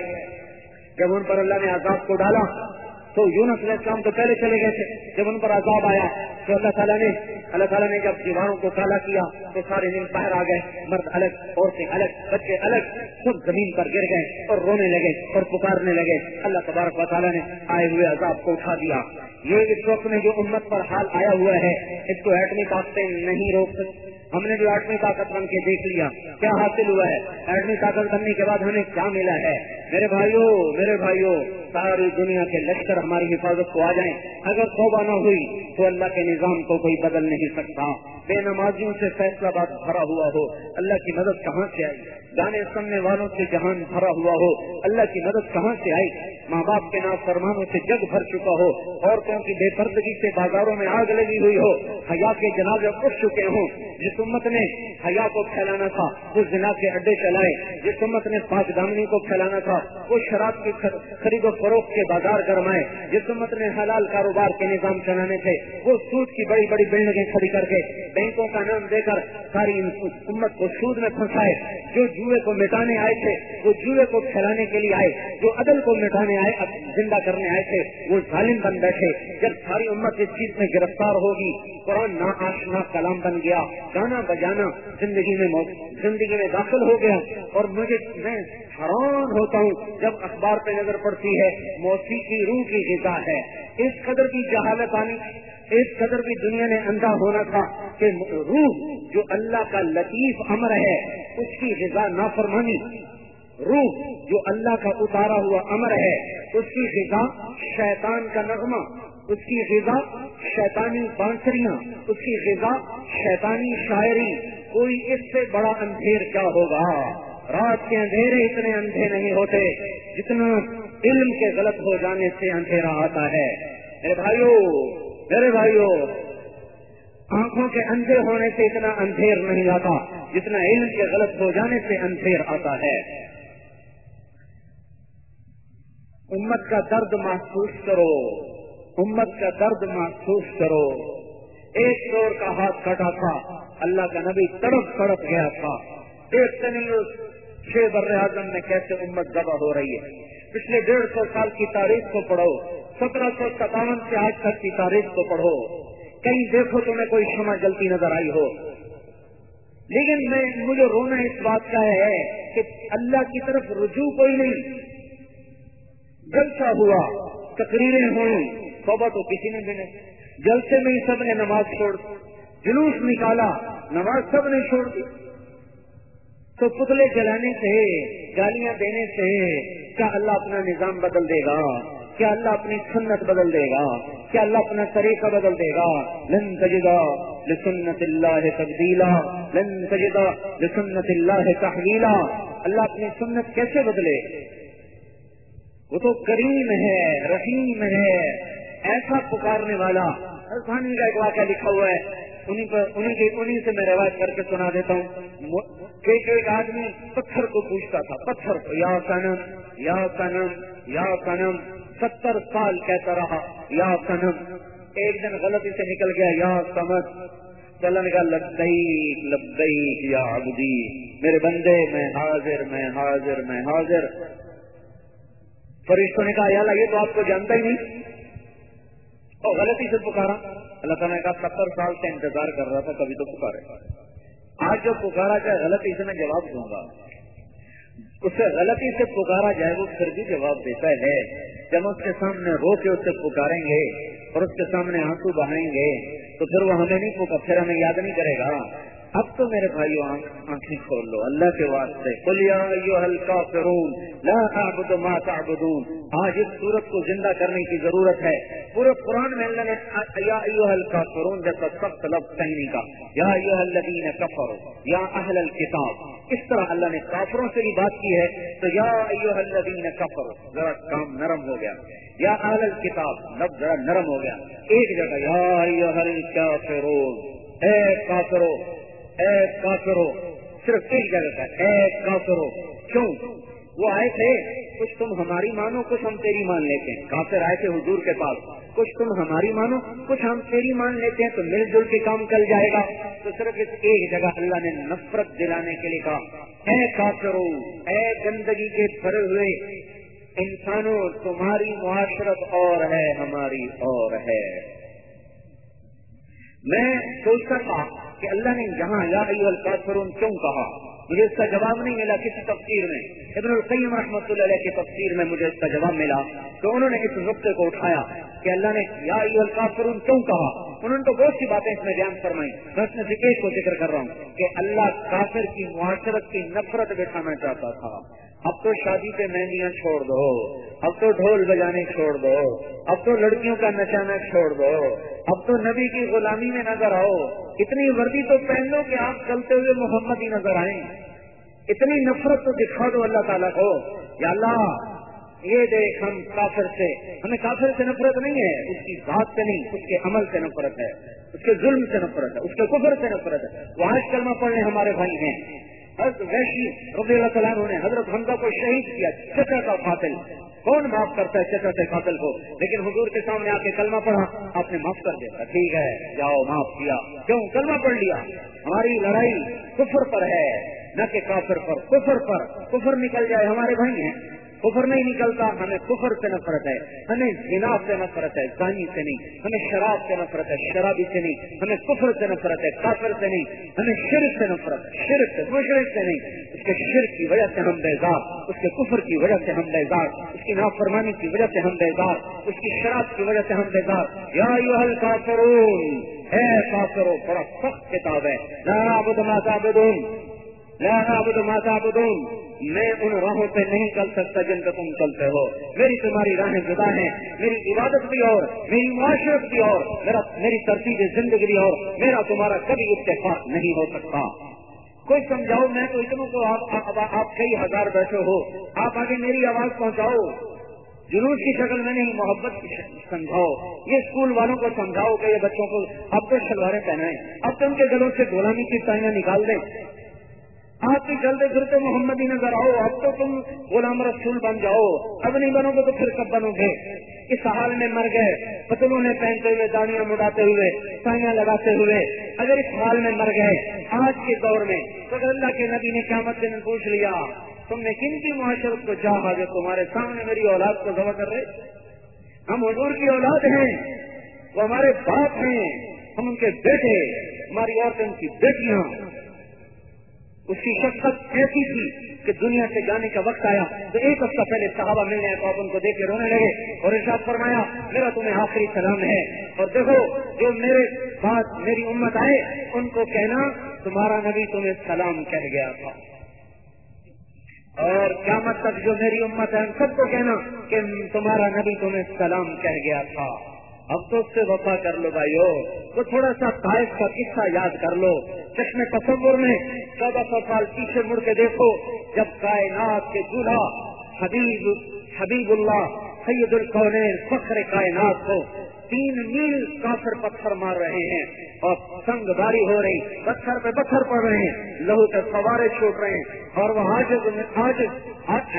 Speaker 3: جب ان پر اللہ نے آزاد کو ڈالا تو یونس علیہ السلام تو پہلے چلے گئے تھے، جب ان پر عذاب آیا تو اللہ تعالیٰ نے اللہ تعالیٰ نے جب دیواروں کو کالا کیا تو سارے دن باہر آ گئے، مرد الگ، عورتیں الگ، بچے الگ سب زمین پر گر گئے اور رونے لگے اور پکارنے لگے۔ اللہ تبارک و تعالیٰ نے آئے ہوئے عذاب کو اٹھا دیا۔ یہ اس وقت میں جو امت پر حال آیا ہوا ہے، اس کو ایٹمی طاقتیں نہیں روک سکتی ہم نے جو ایٹمی طاقت بن کے دیکھ لیا، کیا حاصل ہوا ہے؟ ایٹمی طاقت بننے کے بعد ہمیں کیا ملا ہے؟ میرے بھائیوں میرے بھائیوں ساری دنیا کے لشکر ہماری حفاظت کو آ جائیں۔ اگر توبہ نہ ہوئی تو اللہ کے نظام کو کوئی بدل نہیں سکتا۔ بے نمازیوں سے فیصلہ باد بھرا ہوا ہو۔ اللہ کی مدد کہاں سے آئی؟ گانے سننے والوں سے جہان بھرا ہوا ہو۔ اللہ کی مدد کہاں سے آئی؟ ماں باپ کے نام فرمانوں سے جگ بھر چکا ہو۔ عورتوں کی بے پردگی سے بازاروں میں آگ لگی ہوئی ہو۔ حیا کے جنازے اٹھ چکے ہوں۔ جس امت نے حیا کو پھیلانا تھا، وہ زنا کے اڈے چلائے۔ جس امت نے پانچ دامنی کو پھیلانا تھا، وہ شراب کی خرید و فروخت کے بازار گرمائے، جس امت نے حلال کاروبار کے نظام چلانے تھے، وہ سود کی بڑی بڑی بلڈنگیں کھڑی کر کے بینکوں کا نام دے کر ساری امت کو سود میں پھنسائے۔ جو جوئے کو مٹانے آئے تھے، وہ جوئے کو پھیلانے کے لیے آئے۔ جو عدل کو مٹانے آئے، اب زندہ کرنے آئے تھے، وہ ظالم بن بیٹھے۔ جب ساری امت اس چیز میں گرفتار ہوگی، قرآن نا آشنا کلام بن گیا، گانا بجانا زندگی میں زندگی میں داخل ہو گیا۔ اور مجھے میں حیران ہوتا ہوں جب اخبار پہ نظر پڑتی ہے، موسیقی روح کی غذا ہے۔ اس قدر کی جہالت آنی، اس قدر بھی دنیا نے اندھا ہونا تھا کہ روح جو اللہ کا لطیف امر ہے، اس کی غذا نافرمانی۔ روح جو اللہ کا اتارا ہوا امر ہے، اس کی غذا شیطان کا نغمہ۔ اس کی غذا شیطانی بانسریاں۔ اس کی غذا شیطانی شاعری۔ کوئی اس سے بڑا اندھیر کیا ہوگا؟ رات کے اندھیرے اتنے اندھے نہیں ہوتے جتنا علم کے غلط ہو جانے سے اندھیرا آتا ہے۔ میرے بھائیوں میرے بھائیوں آنکھوں کے اندھے ہونے سے اتنا اندھیر نہیں آتا جتنا علم کے غلط ہو جانے سے اندھیر آتا ہے۔ امت کا درد محسوس کرو، امت کا درد محسوس کرو۔ ایک چور کا ہاتھ کٹا تھا، اللہ کا نبی تڑپ تڑپ گیا تھا۔ دیکھتے نہیں چھ بر اعظم میں کیسے امت دبا ہو رہی ہے؟ پچھلے ڈیڑھ سو سال کی تاریخ کو پڑھو، سترہ سو ستاون سے آج تک کی تاریخ کو پڑھو۔ کہیں دیکھو تمہیں کوئی شمع جلتی نظر آئی ہو۔ لیکن میں، مجھے رونا اس بات کا ہے کہ اللہ کی طرف رجوع کوئی نہیں۔ جلسہ ہوا، تقریریں ہوئی توبہ تو کسی نے بھی نہیں۔ جلسے میں ہی سب نے نماز چھوڑ دی، جلوس نکالا، نماز سب نے چھوڑ دی۔ تو پتلے جلانے سے، گالیاں دینے سے کیا اللہ اپنا نظام بدل دے گا؟ کیا اللہ اپنی سنت بدل دے گا؟ کیا اللہ اپنا طریقہ بدل دے گا؟ لن تجدا لسنت اللہ تبدیلا، لن تجدا لسنت اللہ تحویلا۔ اللہ اپنی سنت کیسے بدلے؟ وہ تو کریم ہے، رحیم ہے، ایسا پکارنے والا۔ کا ایک واقعہ لکھا ہوا ہے۔ انہیں پر انہیں انہیں سے میں روایت کر کے سنا دیتا ہوں۔ کہ ایک آدمی پتھر کو پوچھتا تھا، پتھر کو، یا سنم یا سنم یا سنم ستر سال کہتا رہا؟ یا سنم ایک دن غلطی سے نکل گیا، یا سمجھ چلن کا لبیک لبیک یا عبدی، میرے بندے، میں حاضر میں حاضر میں حاضر۔ فرشتوں نے کہا، یا یہ تو آپ کو جانتا ہی نہیں۔ اور غلطی سے پکارا۔ اللہ تعالیٰ نے کہا، ستر سال سے انتظار کر رہا تھا، کبھی تو پکارے۔ آج جو پکارا جائے، غلطی سے میں جواب دوں گا۔ اسے غلطی سے پکارا جائے، وہ پھر بھی جواب دیتا ہے۔ جب اس کے سامنے رو کے اس سے پکاریں گے اور اس کے سامنے آنسو بہائیں گے، تو پھر وہ ہمیں نہیں پکا پھر ہمیں یاد نہیں کرے گا۔ اب تو میرے بھائی آنکھیں کھول لو، اللہ کے واسطے۔ ما تعبدون۔ آج اس سورت کو زندہ کرنے کی ضرورت ہے۔ پورے قرآن میں اللہ نے یا الکافرون، جیسا سخت لفظ کہنے کا۔ یا الذین کفروا، یا اہل الکتاب۔ اس طرح اللہ نے کافروں سے بھی بات کی ہے۔ تو یا الذین کفروا، ذرا کام نرم ہو گیا۔ یا اہل الکتاب، لفظ ذرا نرم ہو گیا۔ ایک جگہ، یا الکافرون، اے کافرو اے کافرو، صرف ایک جگہ کا، اے کافرو، کیوں؟ وہ آئے تھے، کچھ تم ہماری مانو، کچھ ہم تیری مان لیتے ہیں۔ کافر آئے تھے حضور کے پاس، کچھ تم ہماری مانو، کچھ ہم تیری مان لیتے ہیں، تو مل جل کے کام چل جائے گا۔ تو صرف اس ایک جگہ اللہ نے نفرت دلانے کے لیے کہا، اے کافرو، اے گندگی کے بھرے ہوئے انسانوں، تمہاری معاشرت اور ہے، ہماری اور ہے۔ میں سوچتا تھا کہ اللہ نے یہاں یا الکافرون کیوں کہا؟ مجھے اس کا جواب نہیں ملا کسی تفسیر میں۔ ابن القیم رحمۃ اللہ علیہ کی تفسیر میں مجھے اس کا جواب ملا تو انہوں نے اس نقطے کو اٹھایا کہ اللہ نے یا الکافرون کیوں کہا؟ انہوں نے تو بہت سی باتیں اس میں بیان فرمائی میں اس میں سے ایک کو ذکر کر رہا ہوں کہ اللہ کافر کی معاشرت کی نفرت بٹھانا چاہتا تھا۔ اب تو شادی پہ مہندیاں چھوڑ دو، اب تو ڈھول بجانے چھوڑ دو، اب تو لڑکیوں کا نچانا چھوڑ دو، اب تو نبی کی غلامی میں نظر آؤ، اتنی وردی تو پہن لو کہ آپ چلتے ہوئے محمد ہی نظر آئیں۔ اتنی نفرت تو دکھا دو اللہ تعالیٰ کو۔ یا اللہ، یہ دیکھ ہم کافر سے۔ ہمیں کافر سے نفرت نہیں ہے، اس کی بات سے نہیں، اس کے عمل سے نفرت ہے، اس کے ظلم سے نفرت ہے، اس کے کفر سے نفرت ہے۔ وہ آج کلمہ پڑھنے ہمارے بھائی ہیں۔ حضرت ویشی رضی اللہ تعالیٰ نے حضرت حمزہ کو شہید کیا چچا کا قاتل۔ کون معاف کرتا ہے چچا سے قاتل کو؟ لیکن حضور کے سامنے آ کے کلمہ پڑھا، آپ نے معاف کر دیا۔ ٹھیک ہے، جاؤ معاف کیا۔ کیوں؟ کلمہ پڑھ لیا۔ ہماری لڑائی کفر پر ہے، نہ کہ کافر پر۔ کفر پر، کفر نکل جائے ہمارے بھائی ہیں۔ کفر نہیں نکلتا، ہمیں کفر سے نفرت ہے، ہمیں جنا سے نفرت ہے، زانی سے نہیں، ہمیں شراب سے نفرت ہے، شرابی سے نہیں، ہمیں کفر سے نفرت ہے، کافر سے نہیں، ہمیں شرک سے نفرت ہے، شرک سے مشرق سے نہیں۔ اس کے شرک کی وجہ سے ہم بیزار، اس کے کفر کی وجہ سے ہم بیزار، اس کی نافرمانی کی وجہ سے ہم بیزار، اس کی شراب کی وجہ سے ہم بیزار۔ یا یوہل کافرون اے کافرو، بڑا سخت کتاب ہے۔ لا عبد ما تعبدون۔ لا عبد ما تعبدون. میں ان راہوں پہ نہیں چل سکتا جن پہ تم چلتے ہو. میری تمہاری راہیں جدا ہیں. میری عبادت بھی اور، میری معاشرت بھی اور. میرا، میری ترتیب زندگی اور. میرا تمہارا کبھی اتفاق نہیں ہو سکتا. کوئی سمجھاؤ، میں تو اتنوں کو آپ کئی ہزار بیٹھے ہو. آپ آگے میری آواز پہنچاؤ. جلوس کی شکل میں نہیں، محبت کی سمجھاؤ. یہ اسکول والوں کو سمجھاؤ کہ یہ بچوں کو اب تو شلواریں پہنائیں. اب تو ان کے گلوں سے غلامی کی تائیاں نکال دیں. آپ کی چلتے پھرتے محمد ہی نظر آؤ، اب تو تم غلام رسول بن جاؤ۔ اب نہیں بنو گے تو پھر کب بنو گے؟ اس حال میں مر گئے۔ پتلوں نے پہنتے ہوئے دانیاں مڑاتے ہوئے، سائیاں لگاتے ہوئے۔ اگر اس حال میں مر گئے، آج کے دور میں، تو اللہ کے نبی نے قیامت دن پوچھ لیا، تم نے کن کی معاشرت کو چاہا جو تمہارے سامنے میری اولاد کو ذبح کر رہے؟ ہم حضور کی اولاد ہیں، وہ ہمارے باپ ہیں، ہم ان کے بیٹے، ہماری عورتیں ان کی بیٹیاں۔ اس کی شخصت ایسی تھی کہ دنیا سے جانے کا وقت آیا تو ایک ہفتہ پہلے صحابہ ملنے تو آپ ان کو دیکھ کے رونے لگے اور ارشاد فرمایا، میرا تمہیں آخری سلام ہے۔ اور دیکھو، جو میرے بعد میری امت آئے، ان کو کہنا تمہارا نبی تمہیں سلام کہہ گیا تھا۔ اور قیامت تک جو میری امت ہے، ان سب کو کہنا کہ تمہارا نبی تمہیں سلام کہہ گیا تھا۔ اب تو اس سے وفا کر لو بھائیو تو تھوڑا سا تائف کا قصہ یاد کر لو۔ چشمے تصور میں چودہ سو سال پیچھے مڑ کے دیکھو، جب کائنات کے دلہا حبیب حبیب اللہ سید القین فخر کائنات کو تین میل کافر پتھر مار رہے ہیں اور سنگ داری ہو رہی، پتھر پہ پتھر پڑ رہے ہیں، لہو کے فوارے چھوٹ رہے ہیں اور وہ آج آج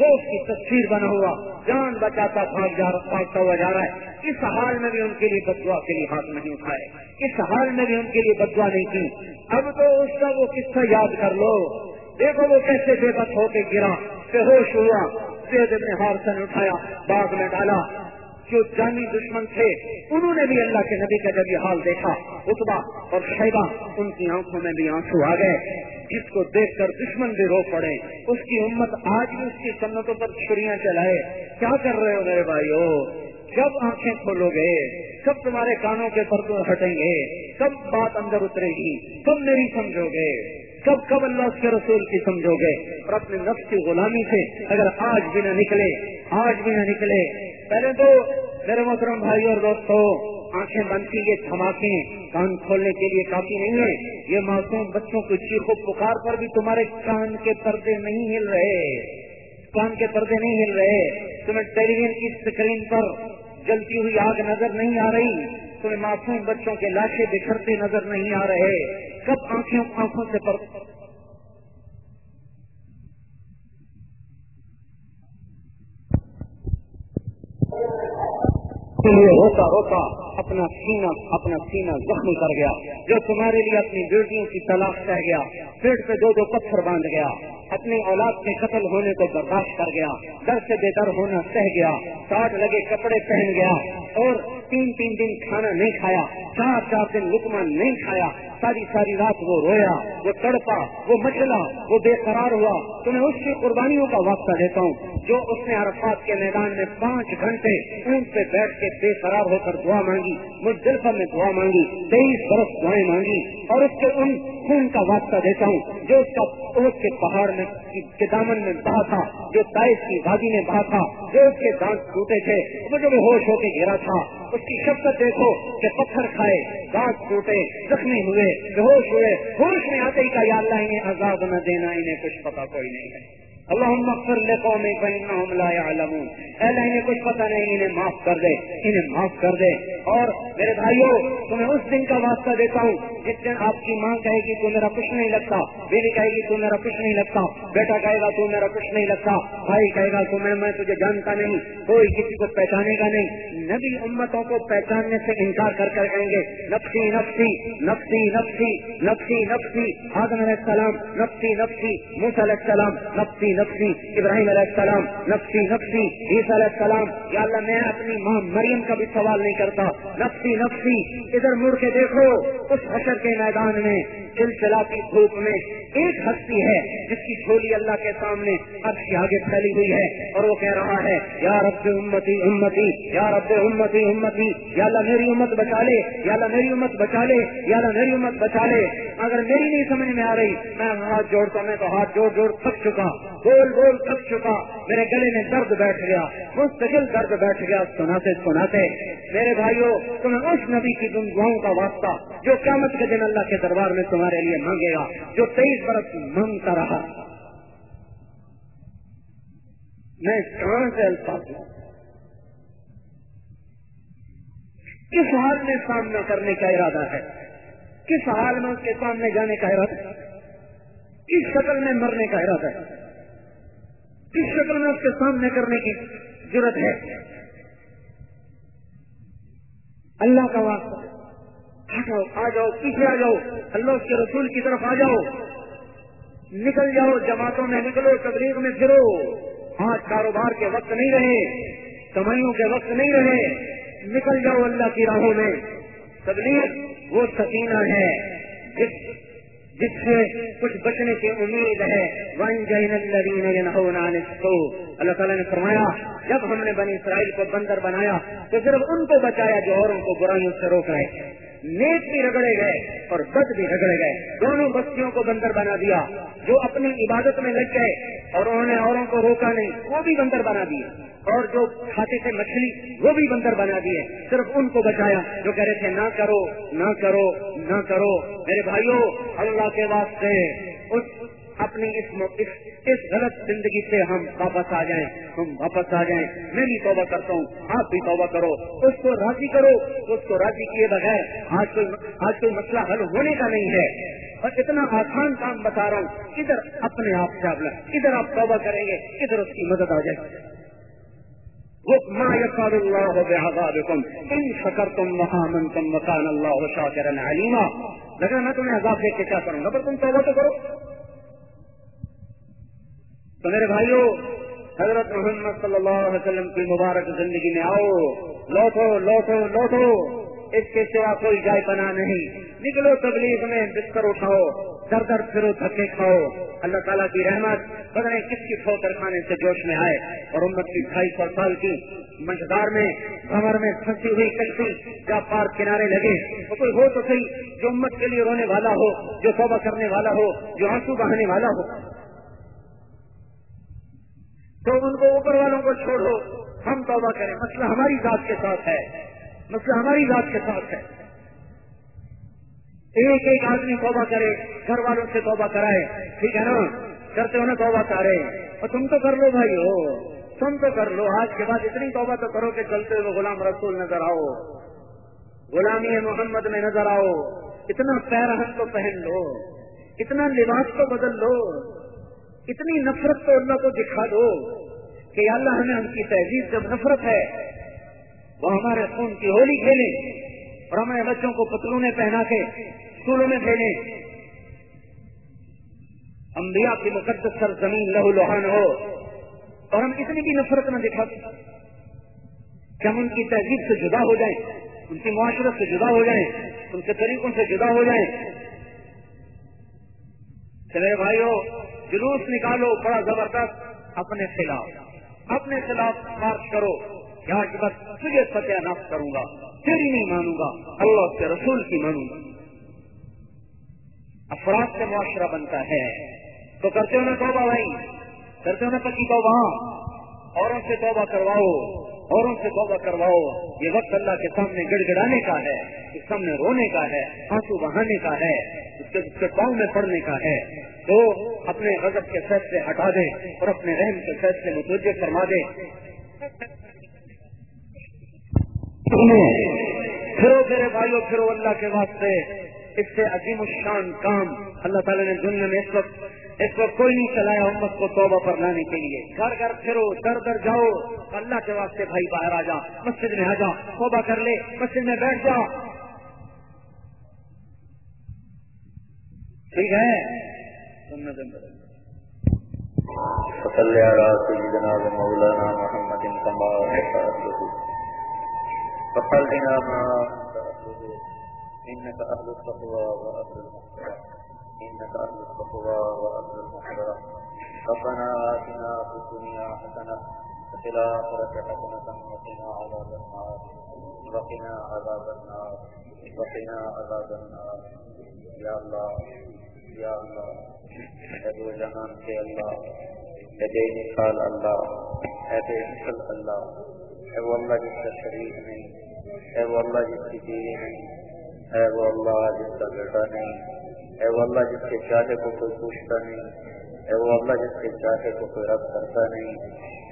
Speaker 3: کی تصویر بنا ہوا، جان بچاتا بھاگ جا بھاگتا ہوا جا رہا ہے۔ اس حال میں بھی ان کے لیے بدوا کے لیے ہاتھ نہیں اٹھائے۔ اس حال میں بھی ان کے لیے بدوا نہیں کی۔ اب تو اس کا وہ قصہ یاد کر لو۔ دیکھو وہ کیسے بے بس ہو کے گرا، بے ہوش ہوا اپنے ہار سے اٹھایا، باغ میں ڈالا۔ جو جانی دشمن تھے، انہوں نے بھی اللہ کے نبی کا جب یہ حال دیکھا اتبا اور شیبہ، ان کی آنکھوں میں بھی آنسو آ گئے۔ جس کو دیکھ کر دشمن بھی رو پڑے۔ اس کی امت آج بھی اس کی سنتوں پر چھڑیاں چلائے۔ کیا کر رہے ہو میرے بھائی جب آنکھیں کھولو گے کب تمہارے کانوں کے پردے ہٹیں گے کب بات اندر اترے گی کب میری سمجھو گے کب کب اللہ کے رسول کی سمجھو گے؟ اور اپنے نفس کی غلامی سے اگر آج بھی نہ نکلے، آج بھی نہ نکلے۔ پہلے تو میرے محترم بھائی اور دوستوں آنکھیں بند کی یہ دھماکے، کان کھولنے کے لیے کافی نہیں ہے۔ یہ معصوم بچوں کی چیخو پکار پر بھی تمہارے کان کے پردے نہیں ہل رہے۔ کان کے پردے نہیں ہل رہے، تمہیں ٹیلی ویژن کی اسکرین پر جلتی ہوئی آگ نظر نہیں آ رہی، تمہیں معصوم بچوں کے لاشیں بکھرتے نظر نہیں آ رہے۔ کب آنکھوں آنکھوں سے پر لیے روتا روتا اپنا سینہ اپنا سینہ زخمی کر گیا۔ جو تمہارے لیے اپنی بیٹیوں کی تلاش کر گیا، پیٹ پہ دو دو پتھر باندھ گیا۔ اپنی اولاد کے قتل ہونے کو برداشت کر گیا۔ ڈر سے بے در ہونا سہ گیا۔ ساٹھ لگے کپڑے پہن گیا۔ اور تین تین دن کھانا نہیں کھایا۔ چار چار دن لکما نہیں کھایا۔ ساری ساری رات وہ رویا، وہ تڑپا، وہ مچلا، وہ بے قرار ہوا۔ تو میں اس کی قربانیوں کا واسطہ دیتا ہوں۔ جو اس نے عرفات کے میدان میں پانچ گھنٹے اونٹ پہ بیٹھ کے بے قرار ہو کر دعا مانگی۔ مجھ دلفر میں دعا مانگی، تیئیس برس دعائیں مانگی، اور اس کے ان خون کا واسطہ دیتا ہوں، جو اس کا اس کے پہاڑ میں، کے دامن میں بہا تھا، جو تائف کی وادی میں بہا تھا، جو اس کے دانت ٹوٹے تھے، وہ جو ہوش ہو کے گھیرا تھا، اس کی شفقت دیکھو کہ پتھر کھائے، دانت ٹوٹے، زخمی ہوئے، بے ہوش ہوئے، ہوش میں آتے ہی کا یا اللہ، انہیں آزاد نہ دینا، انہیں کچھ پتا کوئی نہیں ہے۔ اللہ مغفر لے قومی فإنهم لا يعلمون اللہ، انہیں کچھ پتہ نہیں، انہیں معاف کر دے، انہیں معاف کر دے۔ اور میرے بھائیوں تمہیں اس دن کا واسطہ دیتا ہوں جس دن آپ کی ماں کہے گی، تو میرا کچھ نہیں لگتا. بیوی کہے گی، تو میرا کچھ نہیں لگتا. بیٹا کہے گا، تو میرا کچھ نہیں لگتا. بھائی کہے گا، تو میں میں تجھے جانتا نہیں، کوئی کسی کو پہچانے گا نہیں. نبی امتوں کو پہچاننے سے انکار کر کر کہیں گے، نفسی نفسی نفسی نفسی نفسی نفسی، آدم علیہ السلام، نفسی نفسی، موسیٰ علیہ السلام، نفسی نفسی، ابراہیم علیہ السلام، نفسی نفسی، عیسیٰ علیہ السلام، یا اللہ میں اپنی ماں مریم کا بھی سوال نہیں کرتا، نفسی نفسی، ادھر مڑ کے دیکھو، اس حشر کے میدان میں سلسلہ کی دھوپ میں ایک ہستی ہے، جس کی جھولی اللہ کے سامنے اب کی آگے پھیلی ہوئی ہے۔ اور وہ کہہ رہا ہے، یا رب امتی امتی، یا رب امتی امتی، یا اللہ میری امت بچا لے، یا اللہ میری امت بچا لے، یا اللہ میری امت بچا لے۔ اگر میری نہیں سمجھ میں آ رہی، میں ہاتھ جوڑتا، میں تو ہاتھ جوڑ جوڑ تھک چکا، گول گول تھک چکا، میرے گلے میں درد بیٹھ گیا، مستقل درد بیٹھ گیا۔ سناتے سناتے، میرے بھائیوں تمہیں اس نبی کی دعاؤں کا واسطہ جو قیامت کے دن اللہ کے دربار میں تمہارے لیے مانگے گا، جو تیئیس برس مانگتا رہا۔ میں کہاں سے الفاظ ہوں کس حال میں سامنا کرنے کا ارادہ ہے؟ کس حال میں اس کے سامنے جانے کا ارادہ ہے؟ کس شکل میں مرنے کا ارادہ ہے؟ کس شکل میں اس کے سامنے کرنے کی ضرورت ہے؟ اللہ کا واسطہ۔ آ جاؤ آ جاؤ پیچھے آ جاؤ، اللہ کے رسول کی طرف آ جاؤ۔ نکل جاؤ، جماعتوں میں نکلو، تبلیغ میں پھرو۔ آج کاروبار کے وقت نہیں رہے، کمائیوں کے وقت نہیں رہے۔ نکل جاؤ اللہ کی راہوں میں۔ تبلیغ وہ سکینہ ہے جس جس سے کچھ بچنے کی امید ہے۔ ون جین ہو اللہ تعالیٰ نے فرمایا، جب ہم نے بنی اسرائیل کو بندر بنایا، تو صرف ان کو بچایا جو اوروں کو برائیوں سے روک رہے۔ نیک بھی رگڑے گئے اور بد بھی رگڑے گئے۔ دونوں بستیوں کو بندر بنا دیا۔ جو اپنی عبادت میں لگ گئے اور انہوں نے اوروں کو روکا نہیں، وہ بھی بندر بنا دیے۔ اور جو کھاتے تھے مچھلی، وہ بھی بندر بنا دیے۔ صرف ان کو بچایا جو کہہ رہے تھے، نہ کرو نہ کرو نہ کرو۔ میرے بھائیوں اللہ کے واسطے اس اپنی اس اس غلط زندگی سے ہم واپس آ جائیں، ہم واپس آ جائیں۔ میں بھی توبہ کرتا ہوں، آپ بھی توبہ کرو۔ اس کو راضی کرو، اس کو راضی کیے بغیر آج کوئی آج کوئی مسئلہ حل ہونے کا نہیں ہے۔ اور اتنا آسان کام بتا رہا ہوں، ادھر اپنے آپ سے آپ ادھر آپ توبہ کریں گے، ادھر اس کی مدد آ جائے۔ ان شکر تم تم مکان اللہ شاکر علیما۔ لیکن میں تمہیں عذاب دیکھ کے کیا کروں گا؟ پر تم توبہ تو کرو۔ تو میرے بھائیوں حضرت محمد صلی اللہ علیہ وسلم کی مبارک زندگی میں آؤ۔ لوٹو لوٹو لوٹو۔ اس کے سوا کوئی جائے بنا نہیں۔ نکلو تبلیغ میں، بستر اٹھاؤ، در در پھرو دھکے کھاؤ۔ اللہ تعالیٰ کی رحمت بدنے کس کی ٹھوکر کھانے سے جوش میں آئے۔ اور امت کی ڈھائی سو سال کی مجدار میں کمر میں پھنسی ہوئی کشتی یا پار کنارے لگے۔ تو کوئی ہو تو صحیح، جو امت کے لیے رونے والا ہو، جو توبہ کرنے والا ہو، جو آنسو بہانے والا ہو۔ تو ان کو اوپر والوں کو چھوڑو۔ ہم توبہ کریں۔ مسئلہ ہماری ذات کے ساتھ ہے۔ مسئلہ ہماری ذات کے ساتھ ہے۔ ایک ایک آدمی توبہ کرے، گھر والوں سے توبہ کرائے۔ ٹھیک ہے نا؟ کرتے ہو نا توبہ کرے۔ اور تم تو کر لو بھائی ہو۔ تم تو کر لو۔ آج کے بعد اتنی توبہ تو کرو کہ چلتے ہوئے غلام رسول نظر آؤ۔ غلامی محمد میں نظر آؤ۔ اتنا پیرہن تو پہن لو۔ اتنا لباس تو بدل لو۔ اتنی نفرت تو اللہ کو دکھا دو۔ کہ اللہ ہمیں ان کی تہذیب جب نفرت ہے، وہ ہمارے خون کی ہولی کھیلے اور ہمارے بچوں کو پتلونے پہنا کے اسکولوں میں بھیجیں انبیاء کی مقدس سر زمین لہو لوہان ہو، اور ہم اتنی بھی نفرت نہ دکھا کہ ہم ان کی تہذیب سے جدا ہو جائیں، ان کی معاشرت سے جدا ہو جائیں، ان کے طریقوں سے جدا ہو جائیں۔ چلے بھائیوں جلوس نکالو، بڑا زبردست اپنے خلاف۔ اپنے خلاف مارچ کرو۔ یہاں کے بس تجھے فتح ناف کروں گا، تیری نہیں مانوں گا، اللہ کے رسول کی مانوں گا۔ افراد سے معاشرہ بنتا ہے۔ تو کرتے ہو نا توبہ بھائی، کرتے ہو نا پکی توبہ۔ اوروں سے توبہ کرواؤ۔ اوروں سے توبہ کرواؤ۔ یہ وقت اللہ کے سامنے گڑ گڑانے کا ہے، اس سامنے رونے کا ہے، آنسو بہانے کا ہے، اس کے اس کے پاؤں میں پڑنے کا ہے۔ تو اپنے غضب کے فیصلے ہٹا دیں اور اپنے رحم کے فیصلے متوجہ فرما دیں پھرو پھرے بھائیو، پھرو اللہ کے واسطے۔ اس سے عظیم الشان کام۔ اللہ تعالیٰ نے دنیا میں اس وقت اس وقت کوئی نہیں چلایا امت کو توبہ پر لانے کے لیے۔ گھر گھر پھرو، در در جاؤ۔ اللہ کے واسطے بھائی باہر آ جا، مسجد میں آ جا، توبہ کر لے، مسجد میں بیٹھ جا۔ ٹھیک ہے؟
Speaker 2: فصل على سيدنا ومولانا محمد كما أهله فقلنا ما إنك أهل التقوى وأهل المغفرة إنك أهل التقوى وأهل المغفرة ربنا آتنا في الدنيا حسنة وفي الآخرة حسنة وقنا عذاب النار. وقنا عذاب النار. وقنا عذاب النار. يا الله يا الله. ابو جہان کے اللہ بے مثال اللہ اے بے مثل اللہ اے وہ اللہ جس کا شریف نہیں اے وہ اللہ جس کی بیوی نہیں اے وہ اللہ جس کا بیٹا نہیں اے وہ اللہ جس کے چاہے کو کوئی پوچھتا نہیں، اے وہ اللہ جس کے چاہے کو کوئی رد کرتا نہیں،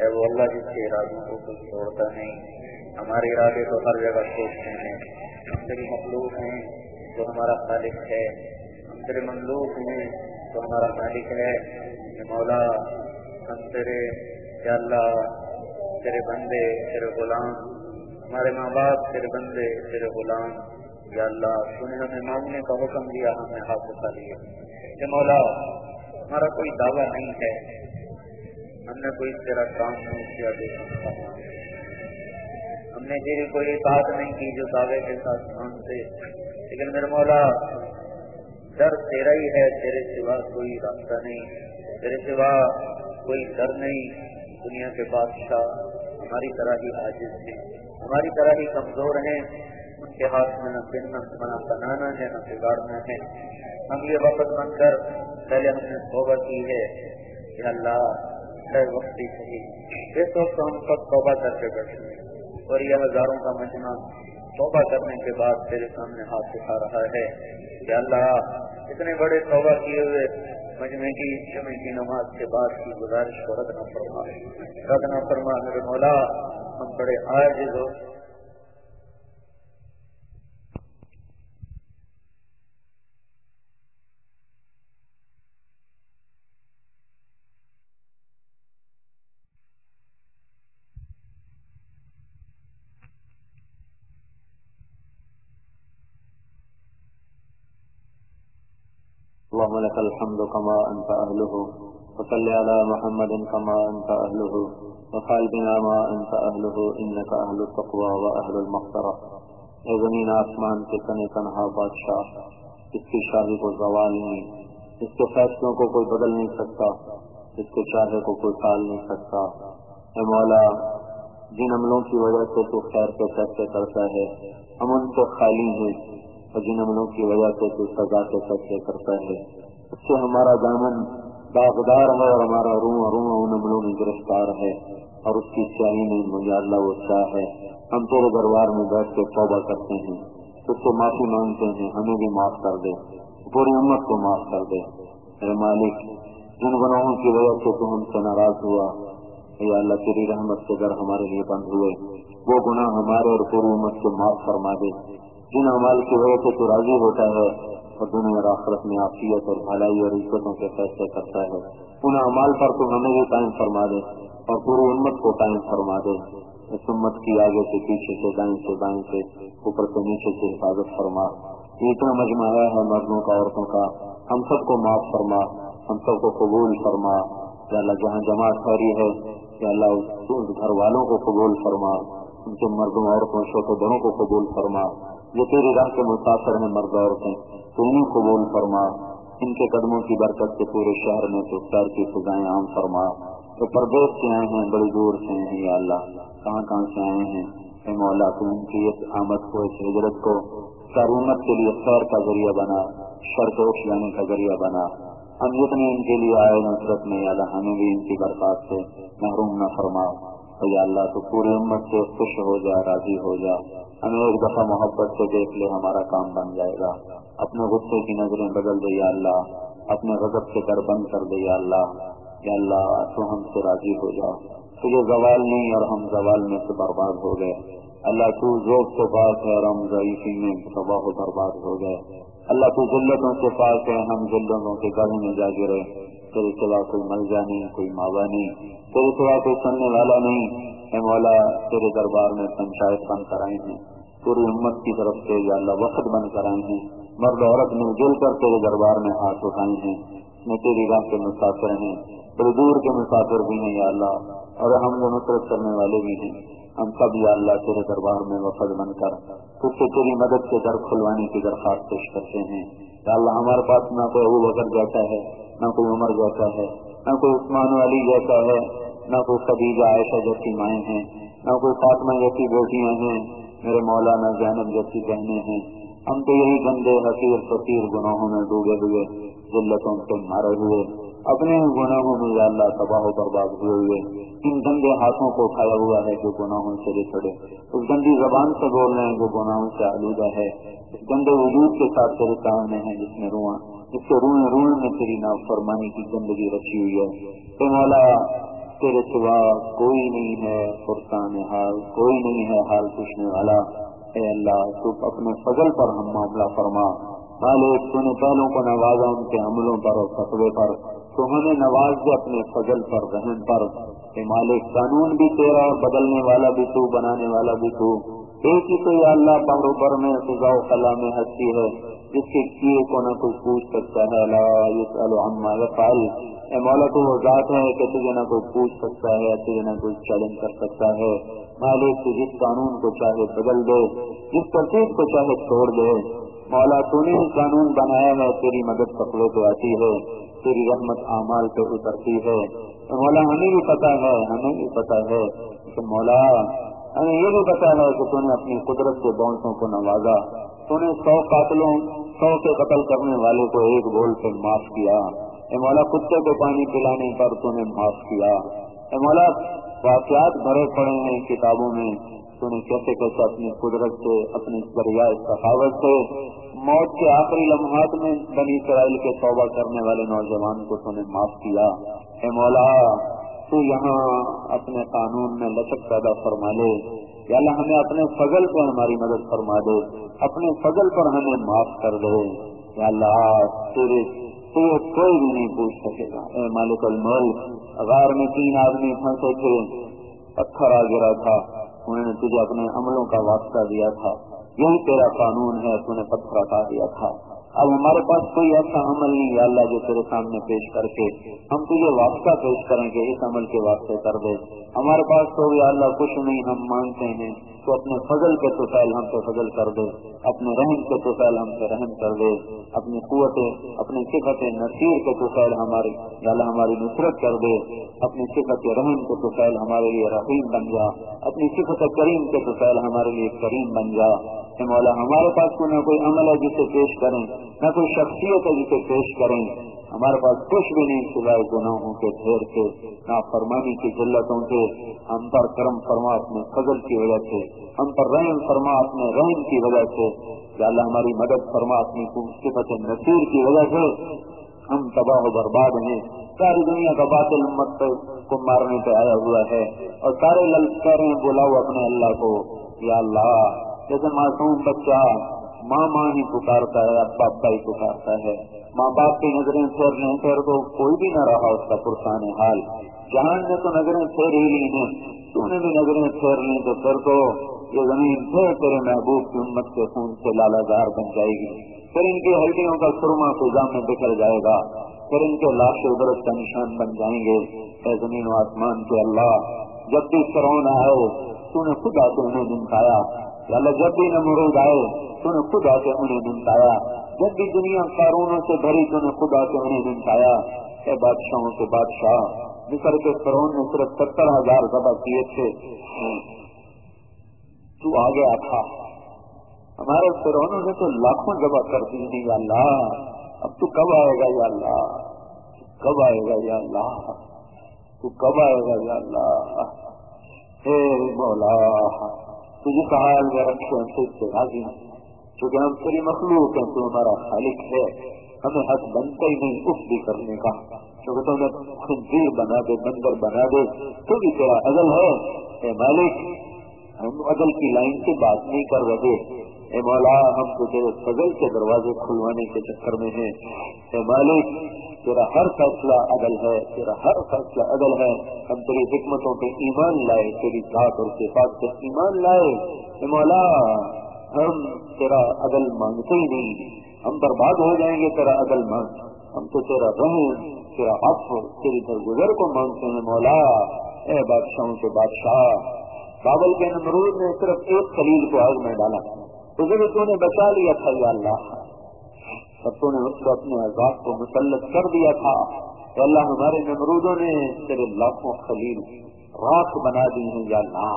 Speaker 2: اے وہ اللہ جس کے ارادوں کو کوئی چھوڑتا نہیں۔ ہمارے ارادے تو ہر جگہ سوچتے ہیں۔ ہم تیری مخلوق ہیں جو ہمارا خالق ہے۔ ہم تیرے مملوک ہیں تو ہمارا مالک ہے۔ مولا، ہم تیرے، یا اللہ، تیرے بندے، تیرے غلام۔ ہمارے ماں باپ، تیرے بندے، تیرے غلام۔ یا اللہ نے ہمیں مانگنے کا حکم دیا ہم نے ہاتھ اٹھا لیا کہ مولا،
Speaker 4: ہمارا کوئی دعویٰ نہیں ہے۔ ہم نے کوئی تیرا کام نہیں کیا دے ہم نے تیری کوئی بات نہیں کی جو دعوے کے ساتھ مانتے لیکن میرے مولا، ڈر تیرا ہی ہے، تیرے سوا کوئی راستہ نہیں۔ تیرے سوا کوئی ڈر نہیں۔ دنیا کے بادشاہ ہماری طرح ہی عاجز ہیں، ہماری طرح ہی کمزور ہیں۔ کے ہاتھ میں نہ بننا نہ بنانا ہے، نہ بگاڑنا ہے۔ ہم یہ وقت بن کر، پہلے ہم نے توبہ کی ہے۔ کہ اللہ وقتی صحیح۔ اس وقت ہم سب توبہ کر کے بیٹھے اور یہ ہزاروں کا مجمع توبہ کرنے کے بعد تیرے سامنے ہاتھ اٹھا رہا ہے۔ کہ اللہ، اتنے بڑے توبہ کیے ہوئے مجمع کی، جمع کی نماز کے بعد کی گزارش کو رد نہ فرما۔ رد نہ فرما، میرے مولا، ہم بڑے آج
Speaker 2: اللهم لك الحمد كما أنت أهله، وصل على محمد كما أنت أهله وقال بنا ما أنت أهله، إنك أهل التقوى وأهل المغفرة. اے زمین آسمان کے تنے تنہا بادشاہ، اس کی شاہی کو زوال نہیں، اس کے فیصلوں کو کوئی بدل نہیں سکتا، اس کے چاہے کو کوئی ٹال نہیں سکتا۔ اے مولا، جن عملوں کی وجہ سے تو خیر کے فیصلے کرتا ہے، ہم ان سے خالی ہیں۔ اور عملوں کی وجہ سے تو سزا کے سچے کرتا ہے۔ اس سے ہمارا دامن داغدار ہے اور ہمارا روح روح ان عملوں میں گرفتار ہے اور اس کی سیاہی میں مجھے اللہ وہ چاہ ہے۔ ہم تیرے دربار میں بیٹھ کے توبہ کرتے ہیں۔ اس سے معافی مانگتے ہیں، ہمیں بھی معاف کر دے۔ پوری امت کو معاف کر دے۔ اے مالک جن گناہوں کی وجہ سے تو ہم سے ناراض ہوا۔ یا اللہ، تیری رحمت کے در ہمارے لیے بند ہوئے۔ وہ گناہ ہمارے اور پوری امت کو معاف فرما دے۔ جن امال کی وجہ سے تو راضی ہوتا ہے اور دنیا اور آخرت میں آفیت اور بھلائی اور عزتوں کے فیصلے کرتا ہے۔ ان امال پر تو ہمیں بھی قائم فرما دے اور پوری امت کو قائم فرما دے۔ اس امت کی آگے سے پیچھے سے دائیں سے دائیں سے اوپر سے نیچے سے حفاظت فرما۔ یہ اتنا مجمع ہے مردوں کا، عورتوں کا۔ ہم سب کو معاف فرما۔ ہم سب کو قبول فرما۔ یا اللہ جہاں جماعت ٹھہری ہے، یا اللہ گھر والوں کو قبول فرما۔ ان کے مردوں، عورتوں چھوٹے بڑوں کو قبول فرما۔ جو تیری راہ کے مسافر ہیں مرد عورتیں تو انہیں قبول فرما۔ ان کے قدموں کی برکت سے پورے شہر میں تو سر کی سزائیں عام فرما۔ تو پردیش سے آئے ہیں، بڑی دور سے ہیں یا اللہ۔ کہاں کہاں سے آئے ہیں؟ اے مولا، تو ان کی اس آمد کو، اس ہجرت کو سرمت کے لیے خیر کا ذریعہ بنا شرطوش لانے یعنی کا ذریعہ بنا۔ ہم جتنے ان کے لیے آئے نصرت میں یا اللہ، ہمیں بھی ان کی برکات سے محروم نہ فرما۔ یا اللہ، تو پوری امت سے خوش ہو جا، راضی ہو جا۔ ہمیں ایک دفعہ محبت سے دیکھ لے ہمارا کام بن جائے گا۔ اپنے غصے کی نظریں بدل دے یا اللہ، اپنے غضب سے در بند کر دے یا اللہ۔ یا اللہ، تو ہم سے راضی ہو جا تجھے زوال نہیں اور ہم زوال میں سے برباد ہو گئے۔ اللہ، تو ذوق سے پاس ہے اور ہم ضعیفی میں تباہ و برباد ہو گئے۔ اللہ، تو ذلتوں سے پاس ہے، ہم ذلتوں کے گھروں میں جا گرے۔ تیرے سوا کوئی مل جا نہیں، کوئی ماوا نہیں، تیرے سوا کوئی سننے والا نہیں۔ اے مولا، تیرے دربار میں پنچایت بن کر آئے ہیں، پوری امت کی طرف سے یا اللہ وقت بن کر آئے ہیں۔ مرد عورت مل جل کر تیرے دربار میں ہاتھ اٹھائے ہیں۔ میں تیری راہ کے مسافر ہیں بڑی دور کے مسافر بھی ہیں یا اللہ۔ اور ہم جو نصرت کرنے والے بھی ہیں۔ ہم سب یا اللہ تیرے دربار میں وفد بن کر، خود سے تیری مدد سے در کھلوانے کی درخواست پیش کرتے ہیں۔ یا اللہ ہمارے پاس نہ کوئی ابو بکر جیسا ہے، نہ کوئی عمر جیسا ہے، نہ کوئی عثمان والی جیسا ہے، نہ کوئی خدیجہ عائشہ جیسی مائیں ہیں، نہ کوئی فاطمہ جیسی بیٹیاں ہیں، میرے مولانا زینب جیسی بہنیں ہیں۔ ہم تو یہی گندے، حقیر، فقیر گناہوں میں ڈوبے ہوئے، ذلتوں سے مارے ہوئے، اپنے گناہوں میں یا اللہ تباہ و برباد ہوئے ہوئے، ان گندے ہاتھوں کو اٹھایا ہوا ہے جو گناہوں سے چڑے اس گندی زبان سے بول رہے ہیں جو گناہوں سے آلودہ ہے۔ گندے وجود کے ساتھ تیرے سامنے ہیں جس میں رواں جس کے روئے روئے میں تیری فرمانی کی گندگی رکھی ہوئی ہے۔ مولا، تیرے سوا کوئی نہیں ہے فرسان حال، کوئی نہیں ہے حال پوچھنے والا۔ اے اللہ، تو اپنے فضل پر ہم معاملہ فرما۔ مالک، تو نے پہلوں کو نوازا ان کے عملوں پر اور فتوے پر۔ تو ہمیں نواز دے اپنے فضل پر رحم پر۔ اے مالک، قانون بھی تیرا بدلنے والا بھی تو، بنانے والا بھی تو۔ ایک ہی تو یا اللہ پہرو پر میں سزا و خلا میں ہستی ہے، جس کے کیے کو نہ کوئی پوچھ سکتا ہے۔ لا عما یفعل۔ اے مولا، تو وہ ذات ہے کہ تجھے نہ کوئی پوچھ سکتا ہے، تجھے نہ کوئی چیلنج کر سکتا ہے۔ مالک، تو جس قانون کو چاہے بدل دے، جس ترتیب کو چاہے چھوڑ دے۔ مولا، تو نے قانون بنایا ہے، تیری مدد پکڑے پہ آتی ہے، تیری رحمت اعمال پہ اترتی ہے۔ مولا، ہمیں بھی پتا ہے، ہمیں بھی پتا ہے کہ مولا ہمیں یہ بھی پتا ہے کہ تو نے اپنی قدرت کے بونسوں کو نوازا تو نے سو قاتلوں، سو کے قتل کرنے والے کو ایک بول سے معاف کیا۔ اے مولا، کتے کو پانی پلانے پر تو نے معاف کیا۔ اے مولا، واقعات بھرے پڑے ہیں کتابوں میں۔ تو نے کیسے کیسے اپنی قدرت سے اپنی ذریعہ سخاوت سے، موت کے آخری لمحات میں بنی اسرائیل کے توبہ کرنے والے نوجوان کو تو نے معاف کیا۔ اے مولا تو یہاں اپنے قانون میں لچک پیدا فرما لے یا اللہ ہمیں اپنے فضل پہ ہماری مدد فرما دے، اپنے فضل پر ہمیں معاف کر دے۔ یا اللہ تیرے کوئی بھی نہیں پوچھ سکے گا۔ اے مالک الملک، غار میں تین آدمی پھنسے تھے، پتھر آ گرا تھا، انہوں نے تجھے اپنے عملوں کا واسطہ دیا تھا۔ یہی تیرا قانون ہے، تو نے پتھر ہٹا دیا تھا۔ اب ہمارے پاس کوئی ایسا عمل نہیں ہے اللہ جو تیرے سامنے پیش کر کے ہم تجھے واسطہ پیش کریں گے، اس عمل کے واسطے کر دے۔ ہمارے پاس تو یا اللہ کچھ نہیں، ہم مانتے ہیں۔ تو اپنے فضل کے تو ہم سے فضل کر دے۔ اپنے رحم کے تو ہم سے رحم کر دے۔ اپنی قوتیں، اپنی صفت نصیر کے تو ہماری یا اللہ ہماری نصرت کر دے۔ اپنی صفت رحم کے تو ہمارے لیے رحیم بن جا۔ اپنی صفت کریم کے تو ہمارے لیے کریم بن جا۔ مولا ہمارے پاس تو نہ کوئی عمل ہے جسے پیش کریں، نہ کوئی شخصیت ہے جسے پیش کریں۔ ہمارے پاس کچھ بھی نہیں، سوائے گناہوں کے ڈھیر سے نہ فرمانی کی ذلتوں سے ہم پر کرم فرما اپنے فضل کی وجہ سے، ہم پر رحم فرما اپنے رحم کی وجہ سے۔ یا اللہ ہماری مدد فرما اپنی صفت نصیر کی وجہ سے۔ ہم تباہ و برباد ہیں۔ ساری دنیا کا باطل امت کو مارنے پہ آیا ہوا ہے۔ اور سارے للکاریں بلاؤ اپنے اللہ کو۔ یا اللہ جیسے معصوم بچہ ماں ماں ہی پکارتا ہے ابا ابا ہی پکارتا ہے۔ ماں باپ کی نظریں پھیر لیں پھر تو کوئی بھی نہ رہا اس کا پرسان حال۔ جہان نے تو نظریں پھیر ہی لی ہیں۔ تو نے بھی نظریں پھیر لی تو پھر تو یہ زمین پھر تیرے محبوب کی امت کے خون سے لالا دار بن جائے گی۔ پھر ان کی ہڈیوں کا سرما فضا میں بکھر جائے گا۔ پھر ان کے لاش عبرت کا نشان بن جائیں گے۔ اے زمین و آسمان کے اللہ، جب بھی کرونا آئے، تو نے خود آتے انہیں نمٹایا اللہ جب بھی نمرود آئے تو نے خود آ کے انہیں نمٹایا جب بھی دنیا قارونوں سے بھری تو نے خود آ کے انہیں نمٹایا اے بادشاہوں کے بادشاہ، مصر کے فرون نے صرف ستر ہزار ذبح کیے تھے۔ تو آ گیا تھا ہمارے فرونوں نے تو لاکھوں ذبح کر دی نہیں یا اللہ۔ اب تو کب آئے گا، یا اللہ؟ کب آئے گا، یا اللہ؟ تو کب آئے گا، یا اللہ؟ اے مولا! تو یہ کہا میں رکھے ہم سے راضی ہوں کیونکہ ہم تیری مخلوق ہیں، تو ہمارا خالق ہے۔ ہمیں حق بنتا ہی نہیں اس بھی کرنے کا۔ کیونکہ تو ہمیں خنزیر بنا دے، بندر بنا دے، تو بھی تیرا عزل ہے۔ اے مالک، ہم عدل کی لائن سے بات نہیں کر رہے۔ اے مولا، ہم تو تیرے فضل کے دروازے کھلوانے کے چکر میں ہیں۔ اے مالک، تیرا ہر فیصلہ عدل ہے، تیرا ہر فیصلہ عدل ہے۔ ہم تیری حکمتوں پہ ایمان لائے، تیری ذات اور صفات پہ ایمان لائے۔ اے مولا، ہم تیرا عدل مانگتے ہی نہیں۔ ہم برباد ہو جائیں گے تیرا عدل مانگ۔ ہم تو تیرا رحم تیرا عف تیری درگزر کو مانگتے ہیں۔ مولا، اے بادشاہوں کے بادشاہ بابل کے نمرود نے صرف ایک خلیل کو آگ میں ڈالا۔ اسے بھی تو نے بچا لیا تھا یا اللہ تب تو نے اس کو اپنے عذاب کو مسلط کر دیا تھا تو اللہ ہمارے نمرودوں نے تیرے لاکھوں خلیل راک بنا دی ہیں یا اللہ۔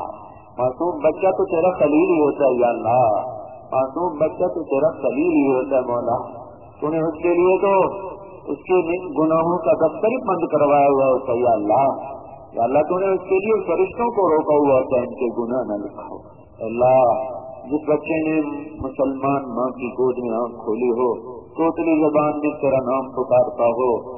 Speaker 2: معصوم بچہ تو تیرا خلیل ہی ہوتا ہے یا اللہ۔ معصوم بچہ تو تیرا خلیل ہی ہوتا ہے مولا۔ تو نے اس کے لیے تو اس کے گناہوں کا دفتر ہی بند کروایا ہوا ہوتا ہے یا اللہ۔ یا اللہ تو نے اس کے لیے فرشتوں کو روکا ہوا ہوتا ہے، ان کے گناہ نہ لکھا ہو۔ اللہ جس بچے نے مسلمان ماں کی گود میں آنکھ کھولی ہو ٹوٹلی زبان میں تیرا نام پکارتا ہو۔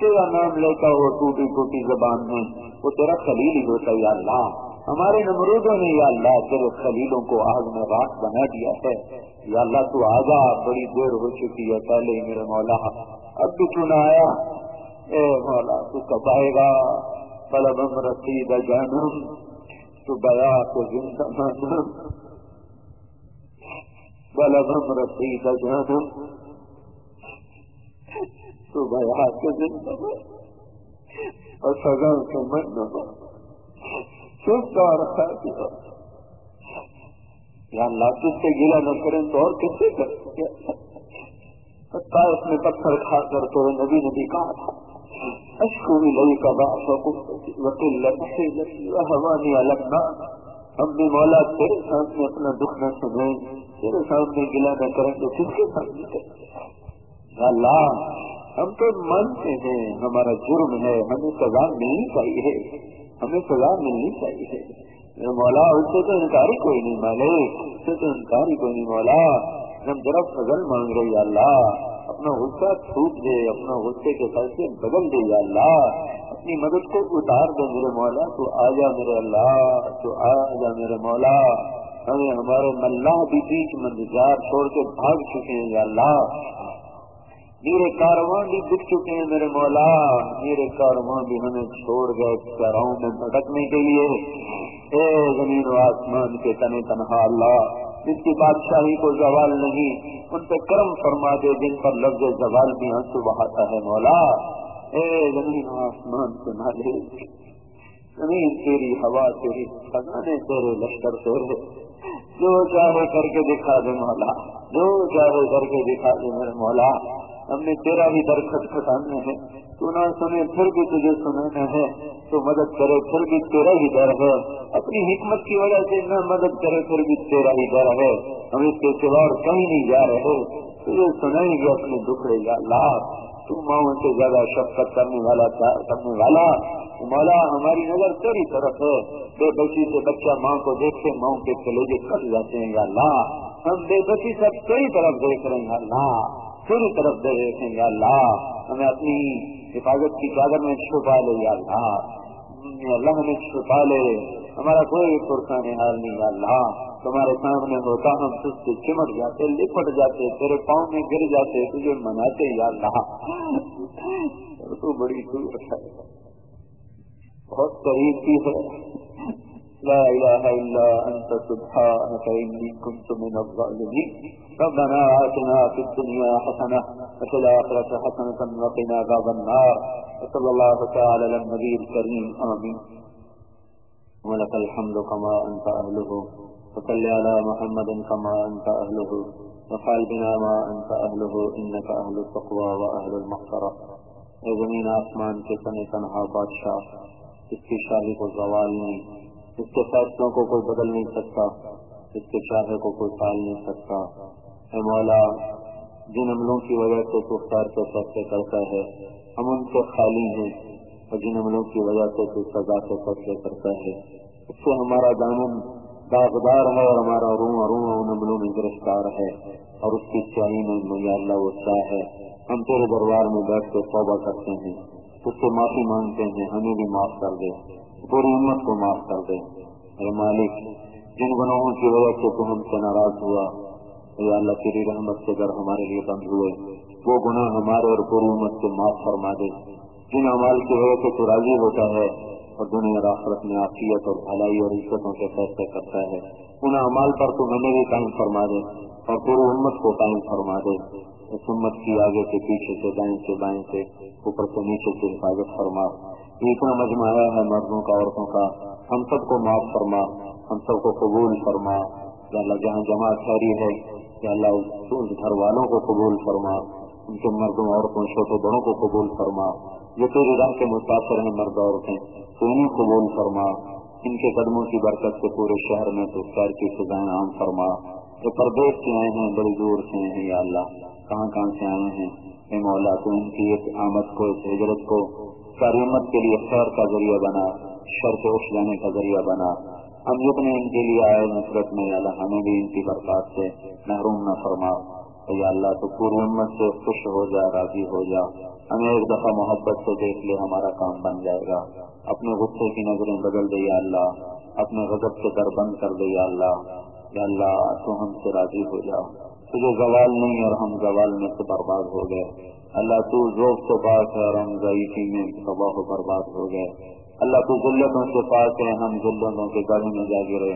Speaker 2: تیرا نام لیتا ہو ٹوٹی ٹوٹی زبان میں۔ وہ تیرا خلیل ہی ہوتا یا اللہ۔ ہمارے نمرودوں نے، یا اللہ، تیرے خلیلوں کو آگ میں رات بنا دیا ہے۔ یا اللہ، تو آگا بڑی دیر ہو چکی ہے پہلے میرے مولا۔ اب بھی چنا آیا؟ اے مولا، تو کب آئے گا؟ طلب رسید جانم۔ تو بیا تو زندہ بلغم رسید جانم تو بیعات کے دن اور سزا کے من نہ چپ کا رکھا اچھا یا اللہ کس سے گلا نہ کریں تو اور کس سے کر اس میں پتھر کھا کر تو نبی نبی کہا تھا اشکو لئی کا باپ وکیل لگنا لگنا ہم بھی مولا تیرے سامنے اپنا دکھ نہ سنیں تیرے سامنے گلا نہ کریں تو کس کے سامنے کریں اللہ، ہم تو مانتے ہیں، ہمارا جرم ہے، ہمیں سزا ملنی چاہیے، ہمیں سزا ملنی چاہیے۔ مولا، اس سے تو انکاری کوئی نہیں مالے، اس سے تو انکاری کوئی نہیں مولا۔ ہم ذرا فضل مانگ رہے اللہ، اپنا غصہ چھوٹ دے، اپنا غصے کے فیصلے بدل دے، یا اللہ۔ اپنی مدد کو اتار دے میرے مولا، تو آ جا میرے اللہ، تو آ جا میرے مولا۔ ہمیں ہمارے ملا بھی بیچ مندار چھوڑ کے بھاگ چکے ہیں یا اللہ۔ میرے کاروان بھی بک چکے ہیں میرے مولا۔ میرے کاروان بھی ہمیں چھوڑ گئے چراؤں میں بھٹکنے کے لیے۔ اے زمین و آسمان کے تنے تنہا اللہ، جس کی بادشاہی کو زوال نہیں، ان پہ کرم فرما دے جن پر لفظ زوال بھی آنسو بہاتا ہے مولا۔ اے زمین آسمان کے مالک، زمین تیری، ہوا تیری، خزانے تیرے، لشکر تیرے۔ جو چاہے کر کے دکھا دے مولا، جو چاہے کر کے دکھا دے میرے مولا۔ ہم نے تیرا ہی در کھٹکھٹانے ہیں، تو نہ سنے، پھر بھی تجھے سنانا ہے تو مدد کرے، پھر بھی تیرا ہی ڈر ہے۔ اپنی حکمت کی وجہ سے نہ مدد کرے، پھر بھی تیرا ہی ڈر ہے۔ ہم اس کے سوا کہیں نہیں جا رہے۔ تجھے سنائیں گے اپنے دکھڑے یا لاکھ۔ تو ماؤں سے زیادہ شفقت کرنے والا کرنے والا۔ مولا، ہماری نظر تیری طرف ہے۔ بے بچی سے بچہ ماں کو دیکھتے ماں کے کلیجے کٹ جاتے ہیں یا اللہ۔ ہم بے بچی سب تیری طرف دیکھ رہے ہیں اللہ۔ پوری طرف دیکھیں گے اللہ۔ ہمیں اپنی حفاظت کی چادر میں چھپا لے یا اللہ۔ اللہ، ہمیں چھپا لے۔ ہمارا کوئی پرسان حال نہیں یا اللہ۔ تمہارے سامنے ہوتا ہم تجھ سے چمٹ جاتے، لپٹ جاتے، تیرے پاؤں میں گر جاتے، تجھے مناتے یا اللہ۔ تو بڑی دور ہے بہت قریب کی ہے لا إله إلا أنت سبحانك إني كنت من الظالمين ربنا آتنا في الدنيا حسنة وفي الآخرة حسنة وقنا عذاب النار۔ وصلى الله تعالى على النبي الكريم آمين ولك الحمد كما أنت أهله وصل على محمد كما أنت أهله وفعل بنا ما أنت أهله إنك أهل التقوى وأهل المغفرة اے زمین آسمان کے تنے تنہا بادشاہ، اس کی شاہی کو زوال نہیں، اس کے فیصلوں کو کوئی بدل نہیں سکتا، اس کے چاہے کو کوئی ٹال نہیں سکتا۔ اے مولا، جن عملوں کی وجہ سے تو خیر کے فیصلے کرتا ہے، ہم ان سے خالی ہیں، اور جن عملوں کی وجہ سے تو سزا کے فیصلے کرتا ہے۔ اس سے ہمارا دامن داغدار ہے اور ہمارا روح روح ان عملوں میں گرفتار ہے اور اس کی سیاہی میں یا اللہ ہے۔ ہم تیرے دربار میں بیٹھ کے توبہ کرتے ہیں۔ اس سے معافی مانگتے ہیں۔ ہمیں بھی معاف کر دے۔ پوری امت کو معاف کر دے۔ اے مالک، جن گناہوں کی وجہ سے تو ہم سے ناراض ہوا، اے اللہ تیری رحمت سے اگر ہمارے لیے بند ہوئے، وہ گناہ ہمارے اور پوری امت کو معاف فرما دے۔ جن امال کی وجہ سے تو راضی ہوتا ہے اور دنیا آخرت میں آفیت اور بھلائی اور عزتوں کے فیصلے کرتا ہے۔ ان امال پر تو ہمیں بھی قائم فرما دے اور پوری امت کو قائم فرما دے۔ اس امت کی آگے سے پیچھے سے دائیں سے بائیں سے اوپر سے نیچے سے حفاظت فرما۔ اتنا مجموعہ ہے مردوں کا، عورتوں کا۔ ہم سب کو معاف فرما، ہم سب کو قبول فرما۔ یا اللہ جہاں جمع ٹھہری ہے، یا اللہ گھر والوں کو قبول فرما۔ ان کے مردوں، عورتوں، چھوٹے بڑوں کو قبول فرما۔ یہ تیری راہ کے مسافر ہیں مرد عورتیں۔ انہیں قبول فرما۔ ان کے قدموں کی برکت سے پورے شہر میں تو خیر کی سزائیں عام فرما۔ جو پردیش سے آئے ہیں، بڑی دور سے ہیں، یا اللہ۔ کہاں کہاں سے آئے ہیں؟ اے مولا، تو ان کی ایک آمد کو اس ہجرت کو ساری امت کے لیے خیر کا ذریعہ بنا، شر سے اٹھ جانے کا ذریعہ بنا۔ ہم جتنے ان کے لیے آئے نصرت میں اللہ، ہمیں بھی ان کی برکات سے محروم نہ فرما۔ یا اللہ، تو پوری امت سے خوش ہو جا، راضی ہو جا۔ ہمیں ایک دفعہ محبت سے دیکھ لے، ہمارا کام بن جائے گا۔ اپنے غصے کی نظریں بدل دے یا اللہ، اپنے غضب سے در بند کر دے یا اللہ۔ یا اللہ، تو ہم سے راضی ہو جا۔ تجھے زوال نہیں اور ہم زوال میں سے برباد ہو گئے۔ اللہ، تو ذوق سے پاک ہے اور ہم ضعیفی میں تباہ و برباد ہو گئے۔ اللہ، تو ذلتوں سے پاک ہے ہم ذلتوں کے گڑھ میں جا گرے۔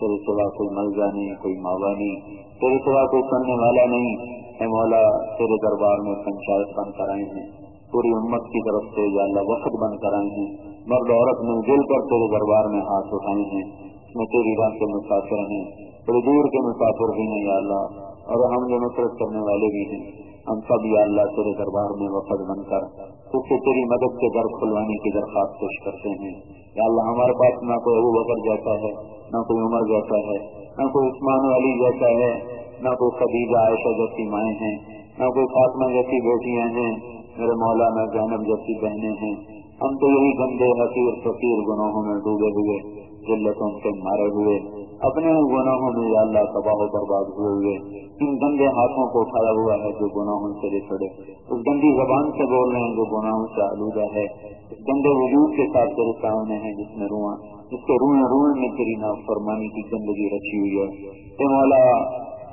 Speaker 2: تیرے سوا کوئی ملزا نہیں، کوئی ماوا نہیں۔ تیرے سوا کوئی سننے والا نہیں۔ اے مولا، تیرے دربار میں پنچایت بن کر آئے ہیں۔ پوری امت کی طرف سے یا اللہ وقت بن کر آئے ہیں۔ مرد عورت مل جل کر تیرے دربار میں ہاتھ اٹھائے ہیں، میں تیری رات کے مسافر ہیں تھوڑی دور کے مسافر بھی ہیں یا اللہ۔ اور ہم جو نصرت کرنے والے بھی ہیں، ہم سب یا اللہ تیرے دربار میں وفد بن کر اس سے تیری مدد کے در کھلوانے کی درخواست پیش کرتے ہیں۔ یا اللہ، ہمارے پاس نہ کوئی ابو بکر جیسا ہے، نہ کوئی عمر جیسا ہے، نہ کوئی عثمان والی جیسا ہے، نہ کوئی خدیجہ عائشہ جیسی مائیں ہیں، نہ کوئی فاطمہ جیسی بیٹیاں ہیں، میرے مولانا جینب جیسی بہنیں ہیں۔ ہم تو یہی گندے، حقیر، فقیر گناہوں میں ڈوبے ہوئے جلتوں سے مارے ہوئے، اپنے گناہوں میں یا اللہ تباہ و برباد ہوئے ہوئے، ان گندے ہاتھوں کو اٹھایا ہوا ہے جو گناہوں سے لکھڑے اس گندی زبان سے بول رہے ہیں جو گناہوں سے آلودہ ہے۔ اس گندے وجود کے ساتھ تیرے سامنے ہیں، جس میں رواں جس کے روئے روئے میں تیری نا فرمانی کی گندگی رکھی ہوئی ہے۔ اے مولا،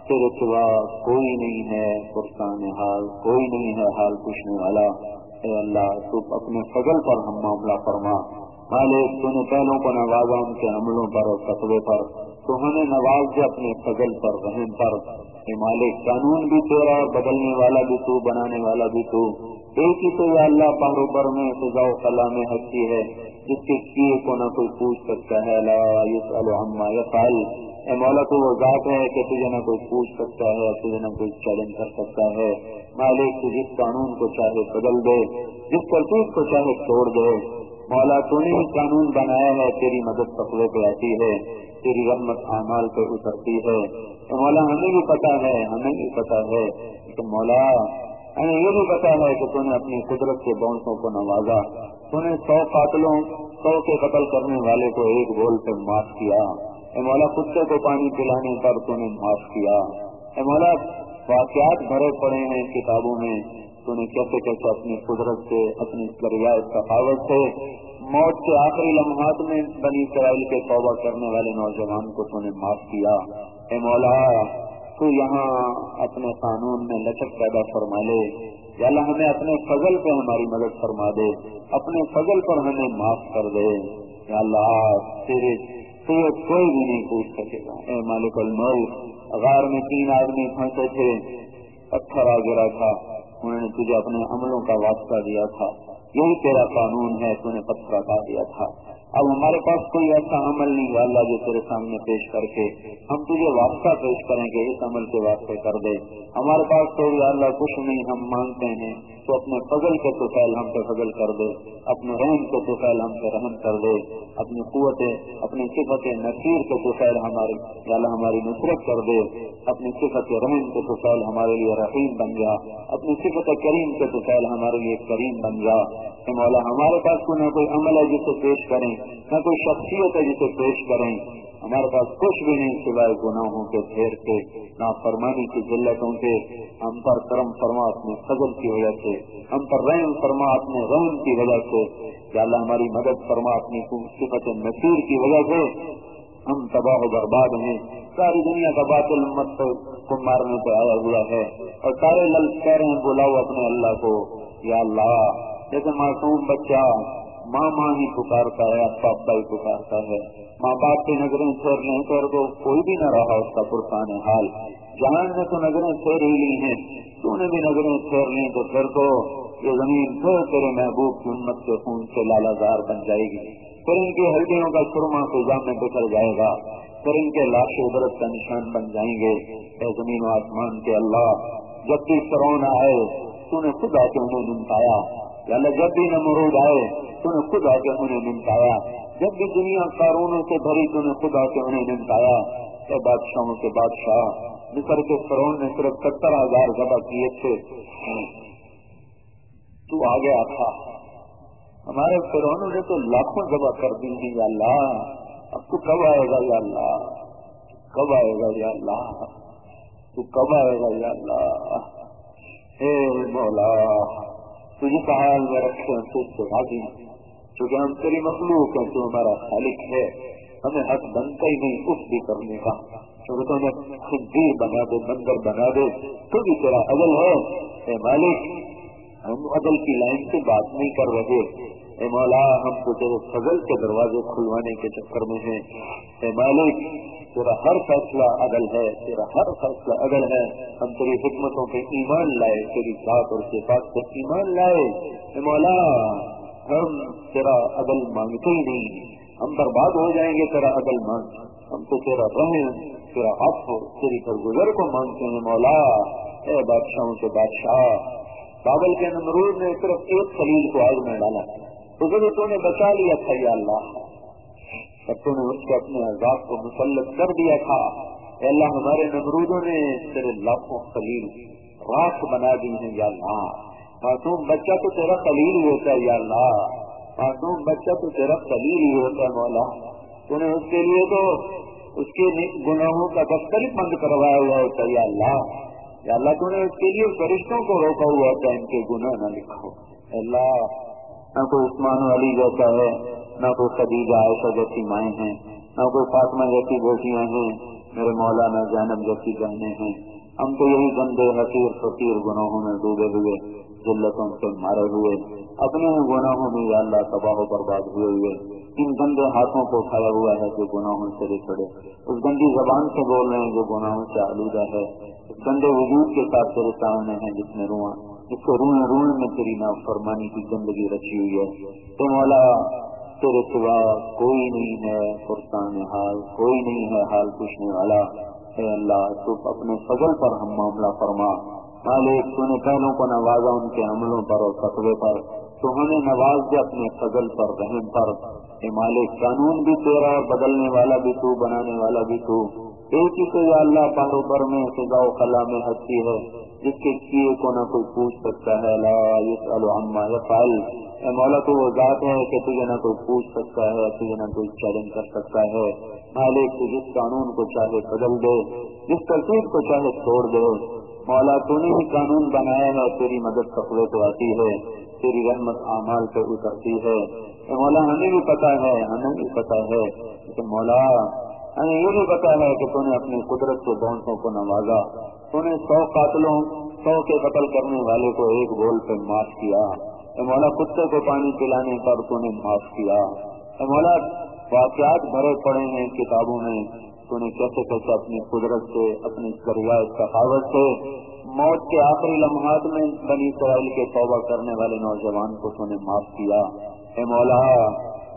Speaker 2: تیرے سوا کوئی نہیں ہے پرسان حال، کوئی نہیں ہے حال پوچھنے والا۔ اے اللہ، تو اپنے فضل پر ہم معاملہ فرما۔ مالک، تو نے پہلوں کو نوازا ان کے عملوں پر اور قصبے پر، تو ہمیں نواز دے اپنے فضل پر، رحم پر۔ مالک، قانون بھی تیرا بدلنے والا بھی تو، بنانے والا بھی تو۔ ایک ہی تو اللہ پارو پر میں فضا و خلا میں ہستی ہے، جس کے کیے کو نہ کوئی پوچھ سکتا ہے۔ لا یسال اے مولا، تو وہ ذات ہے کہ تجھے نہ کوئی پوچھ سکتا ہے، تجھے نہ کوئی چیلنج کر سکتا ہے۔ مالک تو جس قانون کو چاہے بدل دے، جس کرتوت کو چاہے چھوڑ دے۔ مولا تو نے قانون بنایا ہے، تیری مدد پکڑے پہ آتی ہے، تیری رحمت اعمال پہ اترتی ہے۔ تو مولا ہمیں بھی پتا ہے، ہمیں بھی پتا ہے۔ تو مولا، ہمیں یہ بھی پتا ہے کہ تو نے اپنی قدرت کے بونسوں کو نوازا۔ تو نے سو قاتلوں، سو کے قتل کرنے والے کو ایک بول پہ معاف کیا۔ اے مولا، کتے کو پانی پلانے پر تو نے معاف کیا۔ اے مولا واقعات بھرے پڑے ہیں کتابوں میں۔ تو نے کیسے کیسے اپنی قدرت سے، اپنی ذریعہ ثقافت سے۔ موت کے آخری لمحات میں بنی اسرائیل کے توبہ کرنے والے نوجوان کو تو نے معاف کیا۔ اے مولا، تو یہاں اپنے قانون میں لچک پیدا فرما لے۔ یا اللہ، ہمیں اپنے فضل پہ ہماری مدد فرما دے۔ اپنے فضل پر ہمیں معاف کر دے۔ یا اللہ، تیرے تیرے کوئی بھی نہیں پوچھ سکے گا۔ اے مالک الملک غار میں تین آدمی پھنسے تھے، پتھر آ گرا تھا، انہوں نے تجھے اپنے عملوں کا واسطہ دیا تھا۔ یہی تیرا قانون ہے تو نے پتھر ہٹا دیا تھا۔ اب ہمارے پاس کوئی ایسا عمل نہیں ہوا اللہ جو تیرے سامنے پیش کر کے ہم تجھے واسطہ پیش کریں گے، اس عمل کے واسطے کر دے۔ ہمارے پاس تو اللہ کچھ نہیں، ہم مانگتے ہیں۔ تو اپنے فضل کے تو فیل ہم پہ فضل کر دے، اپنے رحم کے تو فیل ہم پہ رحم کر دے۔ اپنی قوتیں اپنی صفت نصیر کے تو فیل ہماری اللہ ہماری نصرت کر دے۔ اپنی صفت رحم کے تو فیل ہمارے لیے رحیم بن گیا اپنی صفت کریم کے تو فیل ہمارے لیے کریم بن گیا مولا ہمارے پاس کوئی نہ کوئی عمل ہے جسے پیش کریں، نہ کوئی شخصیت ہے جسے پیش کریں۔ ہمارے پاس کچھ بھی نہیں سوائے گناہوں کے پھیر کے نہ فرمانی کی ذلتوں کے۔ ہم پر کرم فرما اپنے فضل کی وجہ سے، ہم پر رحم فرما اپنے رحم کی وجہ سے۔ کہ اللہ ہماری مدد فرما اپنی صفت نصیر کی وجہ سے۔ ہم تباہ و برباد ہیں۔ ساری دنیا کا باطل مت کو مارنے پہ آیا ہوا ہے۔ اور سارے لل کہہ رہے ہیں، بلاؤ اپنے اللہ کو۔ یا اللہ جیسے معصوم بچہ ماں ماں ہی پکارتا ہے ابا ابا ہی پکارتا ہے۔ ماں باپ کی نظریں پھیر لیں پھر تو کوئی بھی نہ رہا اس کا پرسان حال۔ جہان نے تو نظریں پھیر ہی لی ہیں۔ تو نے بھی نظریں پھیر لی تو پھر تو یہ زمین پھر تیرے محبوب کی امت کے خون سے لالا زار بن جائے گی۔ پھر ان کی ہلدیوں کا سرما فضا میں بکھر جائے گا۔ پھر ان کے لاش عبرت کا نشان بن جائیں گے۔ اے زمین و آسمان کے اللہ، جب بھی سرونا آئے، تو نے خود آ کے انہیں نمٹایا اللہ جب بھی نمرود آئے تو نے خود آ کے انہیں نمٹایا جب بھی دنیا قارونوں سے بھری تو نے خود آ کے انہیں نمٹایا اے بادشاہوں کے بادشاہ، مصر کے فرون نے صرف ستر ہزار ذبح کیے تھے۔ تو آ گیا تھا ہمارے فرونوں نے تو لاکھوں ذبح کر دی تھی یا اللہ۔ اب تو کب آئے گا یا اللہ؟ کب آئے گا یا اللہ؟ تو کب آئے گا یا اللہ؟ اے مولا تجھے کا حال میں رکھتے ہیں تو سے راضی ہیں۔ کیونکہ ہم تیری مخلوق ہیں، تو ہمارا خالق ہے۔ ہمیں حق بنتا ہی نہیں اس بھی کرنے کا۔ کیونکہ تو ہمیں خدیر بنا دے، بندر بنا دے۔ تو بھی تیرا عدل ہے۔ اے مالک، ہم عدل کی لائن سے بات نہیں کر رہے۔ اے مولا، ہم کو تیرے فضل کے دروازے کھلوانے کے چکر میں ہیں۔ اے مالک، تیرا ہر فیصلہ عدل ہے، تیرا ہر فیصلہ عدل ہے۔ ہم تیری حکمتوں پہ ایمان لائے، تیری بات اور صفات پہ ایمان لائے۔ مولا، ہم تیرا عدل مانگتے ہی نہیں۔ ہم برباد ہو جائیں گے، تیرا عدل مانگ۔ ہم تو تیرا رحم تیرا حق تیری گزر کو مانگتے ہیں۔ مولا، اے بادشاہوں کے بادشاہ، بابل کے نمرود نے صرف ایک خلیل کو آگ میں ڈالا۔ تو تو نے بچا لیا تھا یا اللہ۔ اور تو نے اس کو اپنے عذاب کو مسلط کر دیا تھا۔ اے اللہ، ہمارے نمرودوں نے تیرے لاکھوں خلیل راک بنا دی ہیں یا اللہ۔ معصوم بچہ تو تیرا خلیل ہی ہوتا ہے یا اللہ۔ معصوم بچہ تو تیرا خلیل ہی ہوتا ہے مولا۔ تو نے اس کے لیے تو اس کے گناہوں کا دفتر بند کروایا ہوا ہوتا ہے یا اللہ۔ یا اللہ، تو نے اس کے لیے فرشتوں کو روکا ہوا ہوتا ہے ان کے گناہ نہ لکھو۔ اللہ نہ کوئی عثمان والی جیسا ہے، نہ کوئی خدیجہ عائشہ جیسی مائیں ہیں، نہ کوئی فاطمہ جیسی بیٹیاں ہیں، میرے مولانا زینب جیسی بہنیں ہیں۔ ہم تو یہی گندے، حقیر، فقیر گناہوں میں ڈوبے ہوئے، ذلتوں سے مارے ہوئے، اپنے گناہوں میں یا اللہ تباہ و برباد ہوئے ہوئے۔ ان گندے ہاتھوں کو اٹھایا ہوا ہے جو گناہوں سے رکھڑے اس گندی زبان سے بول رہے ہیں جو گناہوں سے آلودہ ہے۔ اس گندے وجود کے ساتھ تیرے سامنے ہیں جس میں رواں۔ جس کو روئے روئے میں تیری نا فرمانی کی گندگی رکھی ہوئی ہے۔ تو مولا، تیرے سوا کوئی نہیں ہے پرسان حال کوئی نہیں ہے، حال پوچھنے والا۔ اے اللہ، تو اپنے فضل پر ہم معاملہ فرما۔ مالک، تو نے پہلوں کو نوازا ان کے عملوں پر اور قطبے پر۔ تو ہمیں نواز دے اپنے فضل پر، رحم پر۔ اے مالک، قانون بھی تیرا بدلنے والا بھی تو، بنانے والا بھی تو۔ ایک ہی تو یا اللہ پہاڑوں پر میں سزا و خلا میں ہستی ہے۔ جس کے کیے کو نہ کوئی پوچھ سکتا ہے، لا یفعل۔ اے مولا، تو وہ ذات ہے کہ تجھے نہ کوئی پوچھ سکتا ہے، تجھے نہ کوئی چیلنج کر سکتا ہے۔ مالک، تو جس قانون کو چاہے بدل دے، جس ترتیب کو چاہے چھوڑ دے۔ مولا تو نے ہی قانون بنایا ہے، تیری مدد کپڑے تو آتی ہے، تیری رحمت اعمال پہ اترتی ہے۔ اے مولا، ہمیں بھی پتا ہے، ہمیں بھی پتا ہے۔ کہ مولا، ہمیں یہ بھی پتا ہے کہ تو نے اپنی قدرت کے بونسوں کو نوازا۔ تو نے سو قاتلوں، سو کے قتل کرنے والے کو ایک بول پہ معاف کیا۔ مولا، کتے کو پانی پلانے پر تو نے معاف کیا۔ مولا، واقعات بھرے پڑے ہیں کتابوں میں۔ تو نے کیسے کیسے اپنی قدرت سے، اپنی کریات ثقافت سے، موت کے آخری لمحات میں بنی اسرائیل کے توبہ کرنے والے نوجوان کو تو نے معاف کیا۔ اے مولا،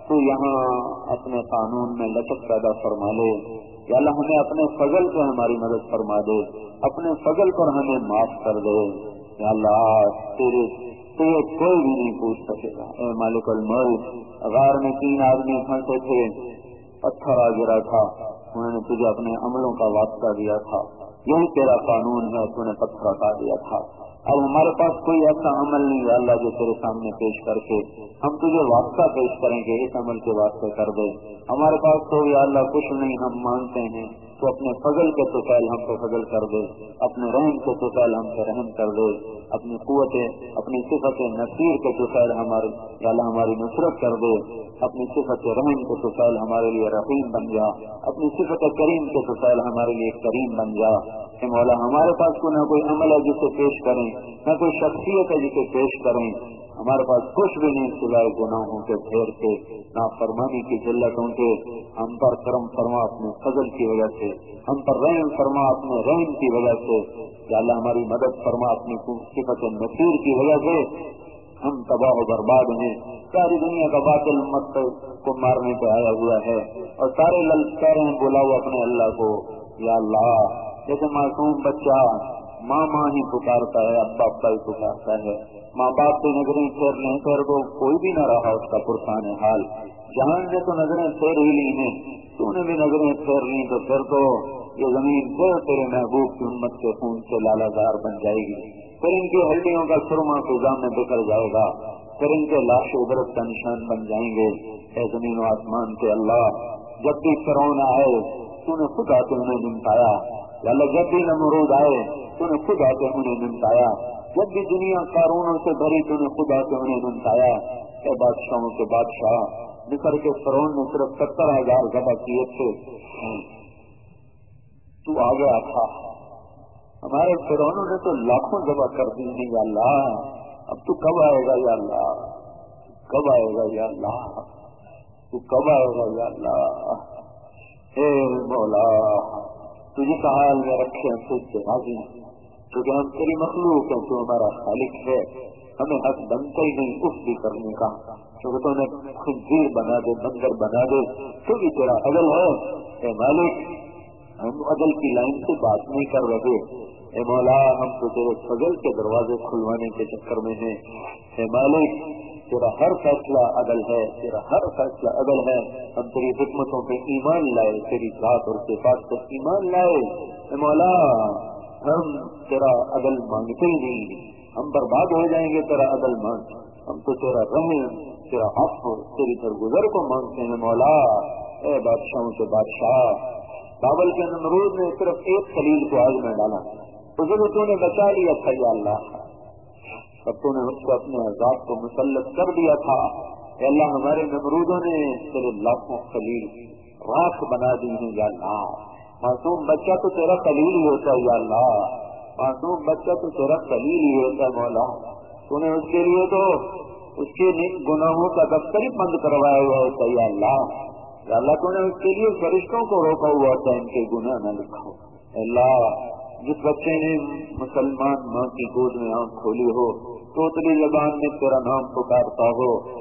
Speaker 2: تو یہاں اپنے قانون میں لچک پیدا فرما لے۔ یا اللہ ہمیں اپنے فضل سے ہماری مدد فرما دے، اپنے فضل پر ہمیں معاف کر دے۔ یا اللہ تیرے تو کوئی بھی نہیں پوچھ سکے گا۔ اے مالک الملک، غار میں تین آدمی پھنسے تھے، پتھر آ گرا تھا۔ انہوں نے تجھے اپنے عملوں کا واسطہ دیا تھا۔ یہی تیرا قانون ہے، تو نے پتھر ہٹا دیا تھا۔ اب ہمارے پاس کوئی ایسا عمل نہیں ہے، اللہ جو تیرے سامنے پیش کر کے ہم تجھے واسطہ پیش کریں گے، اس عمل کے واسطے کر دے۔ ہمارے پاس تو یا اللہ کچھ نہیں، ہم مانتے ہیں۔ تو اپنے فضل کے تو ہم پہ فضل کر دے۔ اپنے رحم کے تو ہم پہ رحم کر دے۔ اپنی قوتیں اپنی صفت نصیر کے تو ہمارے اللہ ہماری نصرت کر دے۔ اپنی صفت رحم کے تو ہمارے لیے رحیم بن جا۔ اپنی صفت کریم کے تو ہمارے لیے کریم بن جا۔ اے مولا ہمارے پاس کو نہ کوئی عمل ہے جسے پیش کریں، نہ کوئی شخصیت ہے جسے پیش کریں۔ ہمارے پاس کچھ بھی نہیں سوائے گناہوں کے پھیر کے نہ فرمانی کی ذلتوں کے۔ ہم پر کرم فرما اپنے فضل کی وجہ سے، ہم پر رحم فرما اپنے رحم کی وجہ سے۔ یا اللہ ہماری مدد فرما اپنی صفت نصیر کی وجہ سے۔ ہم تباہ و برباد ہیں۔ ساری دنیا کا باطل مت کو مارنے پہ آیا ہوا ہے۔ اور سارے للکار ہیں بولا اپنے اللہ کو۔ یا اللہ جیسے معصوم بچہ ماں ماں ہی پکارتا ہے، ابا ابا ہی پکارتا ہے۔ ماں باپ تو نظریں پھیر لیں پھر تو کوئی بھی نہ رہا اس کا پرسان حال۔ جہاں سے تو نظریں پھیر ہی لی ہیں، تو نے بھی نظریں پھیر لی تو پھر تو یہ زمین پھر تیرے محبوب کی امت کے خون سے لالا دار بن جائے گی۔ پھر ان کی ہڈیوں کا سرما فضا میں بکر جائے گا۔ پھر ان کے لاش ادرت کا نشان بن جائیں گے۔ اے زمین و آسمان کے اللہ، جب بھی کرونا آئے، تو نے خود آ انہیں نمٹایا۔ اللہ جب بھی نمرود آئے تو نے خود آ کے انہیں نمٹایا۔ جب بھی دنیا قارونوں سے بھری تو نے خود آ کے انہیں نمٹایا۔ اے بادشاہوں کے بادشاہ، نکر کے فرون نے صرف ستر ہزار گدا کیے تھے۔ تو آ گیا تھا۔ ہمارے فرونوں نے تو لاکھوں جبا کر دی نہیں اللہ۔ اب تو کب آئے گا، یا اللہ؟ کب آئے گا، یا اللہ؟ تو کب آئے گا، یا اللہ؟ اے مولا! تجھے کا حال میں رکھے ہم تجھ سے راضی ہیں۔ کیونکہ ہم تیری مخلوق ہیں، تو ہمارا خالق ہے۔ ہمیں حق بنتا ہی نہیں کچھ بھی کرنے کا۔ کیونکہ تو نے خنزیر بنا دے، بندر بنا دے۔ تو بھی تیرا عدل ہے۔ اے مالک، ہم عدل کی لائن سے بات نہیں کر رہے۔ اے مولا، ہم تو تیرے فضل کے دروازے کھلوانے کے چکر میں ہیں۔ اے مالک تیرا ہر فیصلہ عدل ہے، تیرا ہر فیصلہ عدل ہے۔ ہم تیری حکمتوں پہ ایمان لائے، تیری ذات اور صفات پہ ایمان لائے۔ اے مولا، ہم تیرا عدل مانگتے ہی نہیں۔ ہم برباد ہو جائیں گے تیرا عدل مانگ ہم تو تیرا رحم، تیرا حق تیری گزر کو مانگتے ہیں۔ مولا، اے بادشاہوں کے بادشاہ، بابل کے نمرود نے صرف ایک خلیل کو آگ میں ڈالا۔ تو نے بچا لیا تھا اللہ۔ اب تو نے اس کو اپنے عذاب کو مسلط کر دیا تھا اے اللہ ہمارے نمرودوں نے تیرے لاکھوں خلیل راک بنا دی ہیں یا اللہ۔ معصوم بچہ تو تیرا خلیل ہی ہوتا ہے یا اللہ۔ معصوم بچہ تو تیرا خلیل ہی ہوتا ہے مولا۔ تو نے اس کے لیے تو اس کے گناہوں کا دفتر ہی بند کروایا ہوا ہوتا ہے یا اللہ۔ یا اللہ تو نے اس کے لیے فرشتوں کو روکا ہوا ہوتا ہے، ان کے گناہ نہ لکھا اللہ جس بچے نے مسلمان ماں کی گود میں آنکھ کھولی ہو، توتلی زبان میں تیرا نام پکارتا ہو۔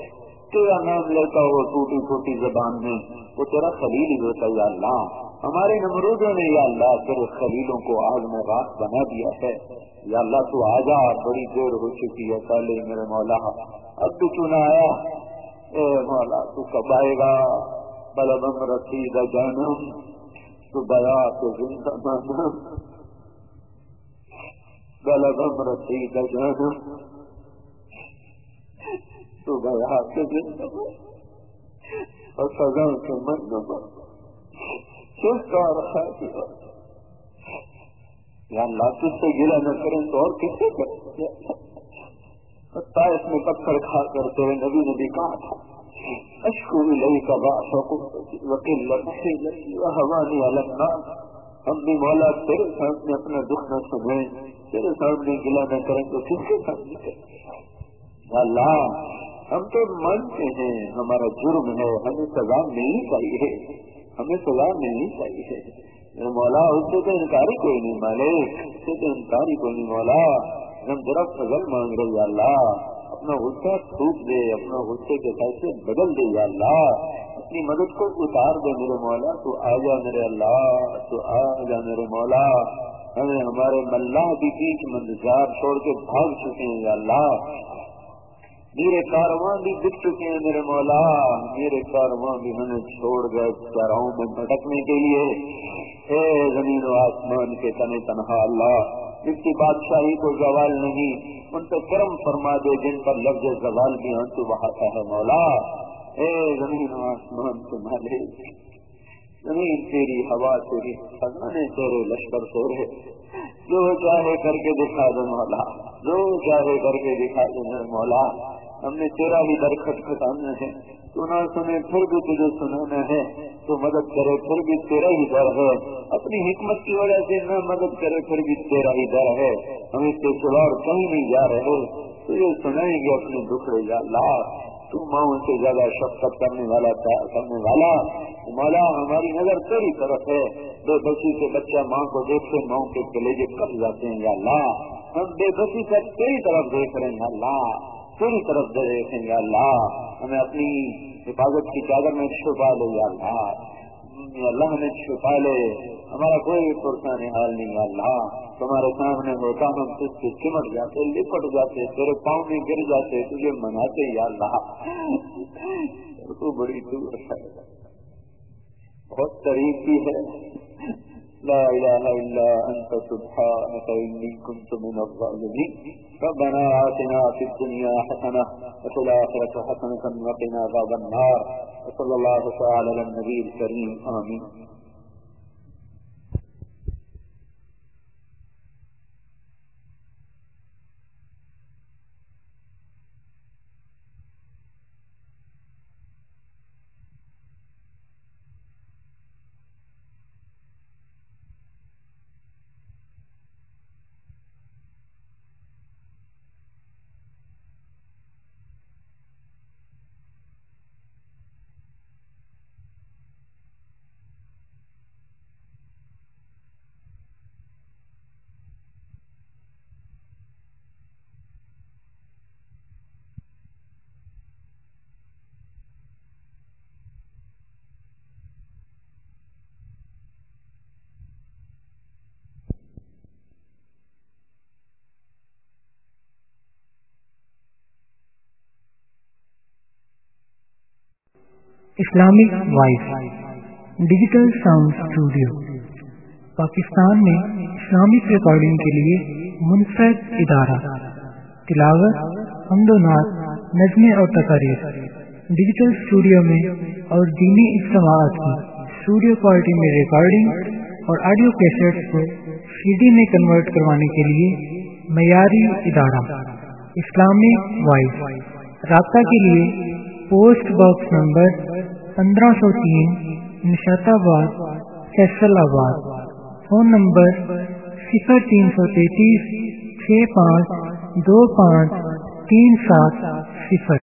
Speaker 2: تیرا نام لیتا ہو ٹوٹی ٹوٹی زبان میں۔ وہ تیرا خلیل ہی ہوتا یا اللہ۔ ہمارے نمرودوں نے، یا اللہ، تیرے خلیلوں کو آگ میں رات بنا دیا ہے۔ یا اللہ، تو آ جا بڑی دیر ہو چکی ہے، پہلے میرے مولا۔ اب تو چنا آیا؟ اے مولا، تو کب آئے گا؟ بلبم رسی رسید جانم، تو بیا تو زندہ بلغم رسید جانم تو گیا کے زندگی اور سزا کے من نمبر کس کا یا اللہ کس سے گلا نہ کریں تو اور کس سے کریں تائف میں پتھر کھا کر تیرے نبی نے بھی کہا تھا اشکو لئی کا باشق وکیل لڑکی وحوانی علمنا ہم بھی مولا تیرے سامنے اپنا دکھ نہ سنیں تیرے سامنے گلا نہ کریں تو کس کے سامنے کریں اللہ، ہم تو مانتے ہیں، ہمارا جرم ہے، ہمیں سزا نہیں چاہیے، ہمیں سزا نہیں چاہیے۔ مولا، اس سے تو انکاری کوئی نہیں مالے اس سے تو انکاری کوئی نہیں، مولا۔ ہم ذرا فضل مانگ رہے یا اللہ۔ اپنا غصہ ٹوٹ دے، اپنا غصے کے فیصلے بدل دے، یا اللہ۔ اپنی مدد کو اتار دے میرے مولا، تو آ جا میرے اللہ، تو آ جا میرے مولا۔ ہمیں ہمارے ملا بھی بیچ مندار چھوڑ کے بھاگ چکے ہیں یا اللہ۔ میرے کاروان بھی دکھ چکے ہیں میرے مولا۔ میرے کاروان بھی ہمیں چھوڑ گئے چراہوں میں بھٹکنے کے لیے۔ اے زمین و آسمان کے تنے تنہا اللہ جس کی بادشاہی کو زوال نہیں، ان پہ کرم فرما دے جن پر لفظ زوال بھی ہنسو بہاتا ہے مولا۔ اے زمین و آسمان کے مالک، زمین تیری ہوا، تیری خزانے، تیرے لشکر تیرے جو چاہے کر کے دکھا دے مولا، جو چاہے کر کے دکھا دے مولا۔ ہم نے تیرا ہی در کھٹکھٹانا ہے تو نہ سنے، پھر بھی تجھے سنانا ہے۔ تو مدد کرے، پھر بھی تیرا ہی در ہے۔ اپنی حکمت کی وجہ سے نہ مدد کرے، پھر بھی تیرا ہی در ہے۔ ہم اس کے سوا کہیں نہیں جا رہے۔ تو یہ سنائیں گے اپنے دکھڑے یا اللہ۔ تو ماں سے زیادہ شفقت کرنے والا کرنے والا؟ مولا، ہماری نظر تیری طرف ہے۔ بے بسی سے بچہ ماں کو دیکھتے ماں کے کلیجے کب جاتے ہیں یا اللہ؟ ہم بے بسی سے تیری طرف دیکھ رہے ہیں یا اللہ؟ تیری طرف دیکھ رہے ہیں یا اللہ؟ ہمیں اپنی حفاظت کی چادر میں چھپا لے یا اللہ۔ اللہ نے چھپا لے۔ ہمارا کوئی پرسان حال نہیں اللہ۔ تمہارے سامنے ہوتا، ہم تجھ سے چمٹ جاتے، لپٹ جاتے، تیرے پاؤں میں گر جاتے، تجھے مناتے یا اللہ۔ تو بڑی دور ہے۔ بہت طریقی ہے۔ لا إله إلا أنت سبحانك إني كنت من الظالمين. ربنا آتنا في الدنيا حسنة وفي الآخرة حسنة وقنا عذاب النار. وصلى الله تعالى على النبي الكريم. آمين.
Speaker 1: Islamic voice digital sound studio Pakistan میں اسلامک ریکارڈنگ کے لیے منفرد ادارہ، تلاوت، حمد و نعت نظمیں اور تقاریر ڈیجیٹل اسٹوڈیو میں اور دینی اجتماعات کی اسٹوڈیو کوالٹی میں ریکارڈنگ اور آڈیو کیسٹ کو سی ڈی میں کنورٹ کروانے کے لیے معیاری ادارہ اسلامک وائس رابطہ کے لیے پوسٹ باکس نمبر پندرہ سو تین نشات آباد فیصل آباد فون نمبر صفر تین سو تینتیس، چھ پانچ، دو پانچ، تین سات، صفر۔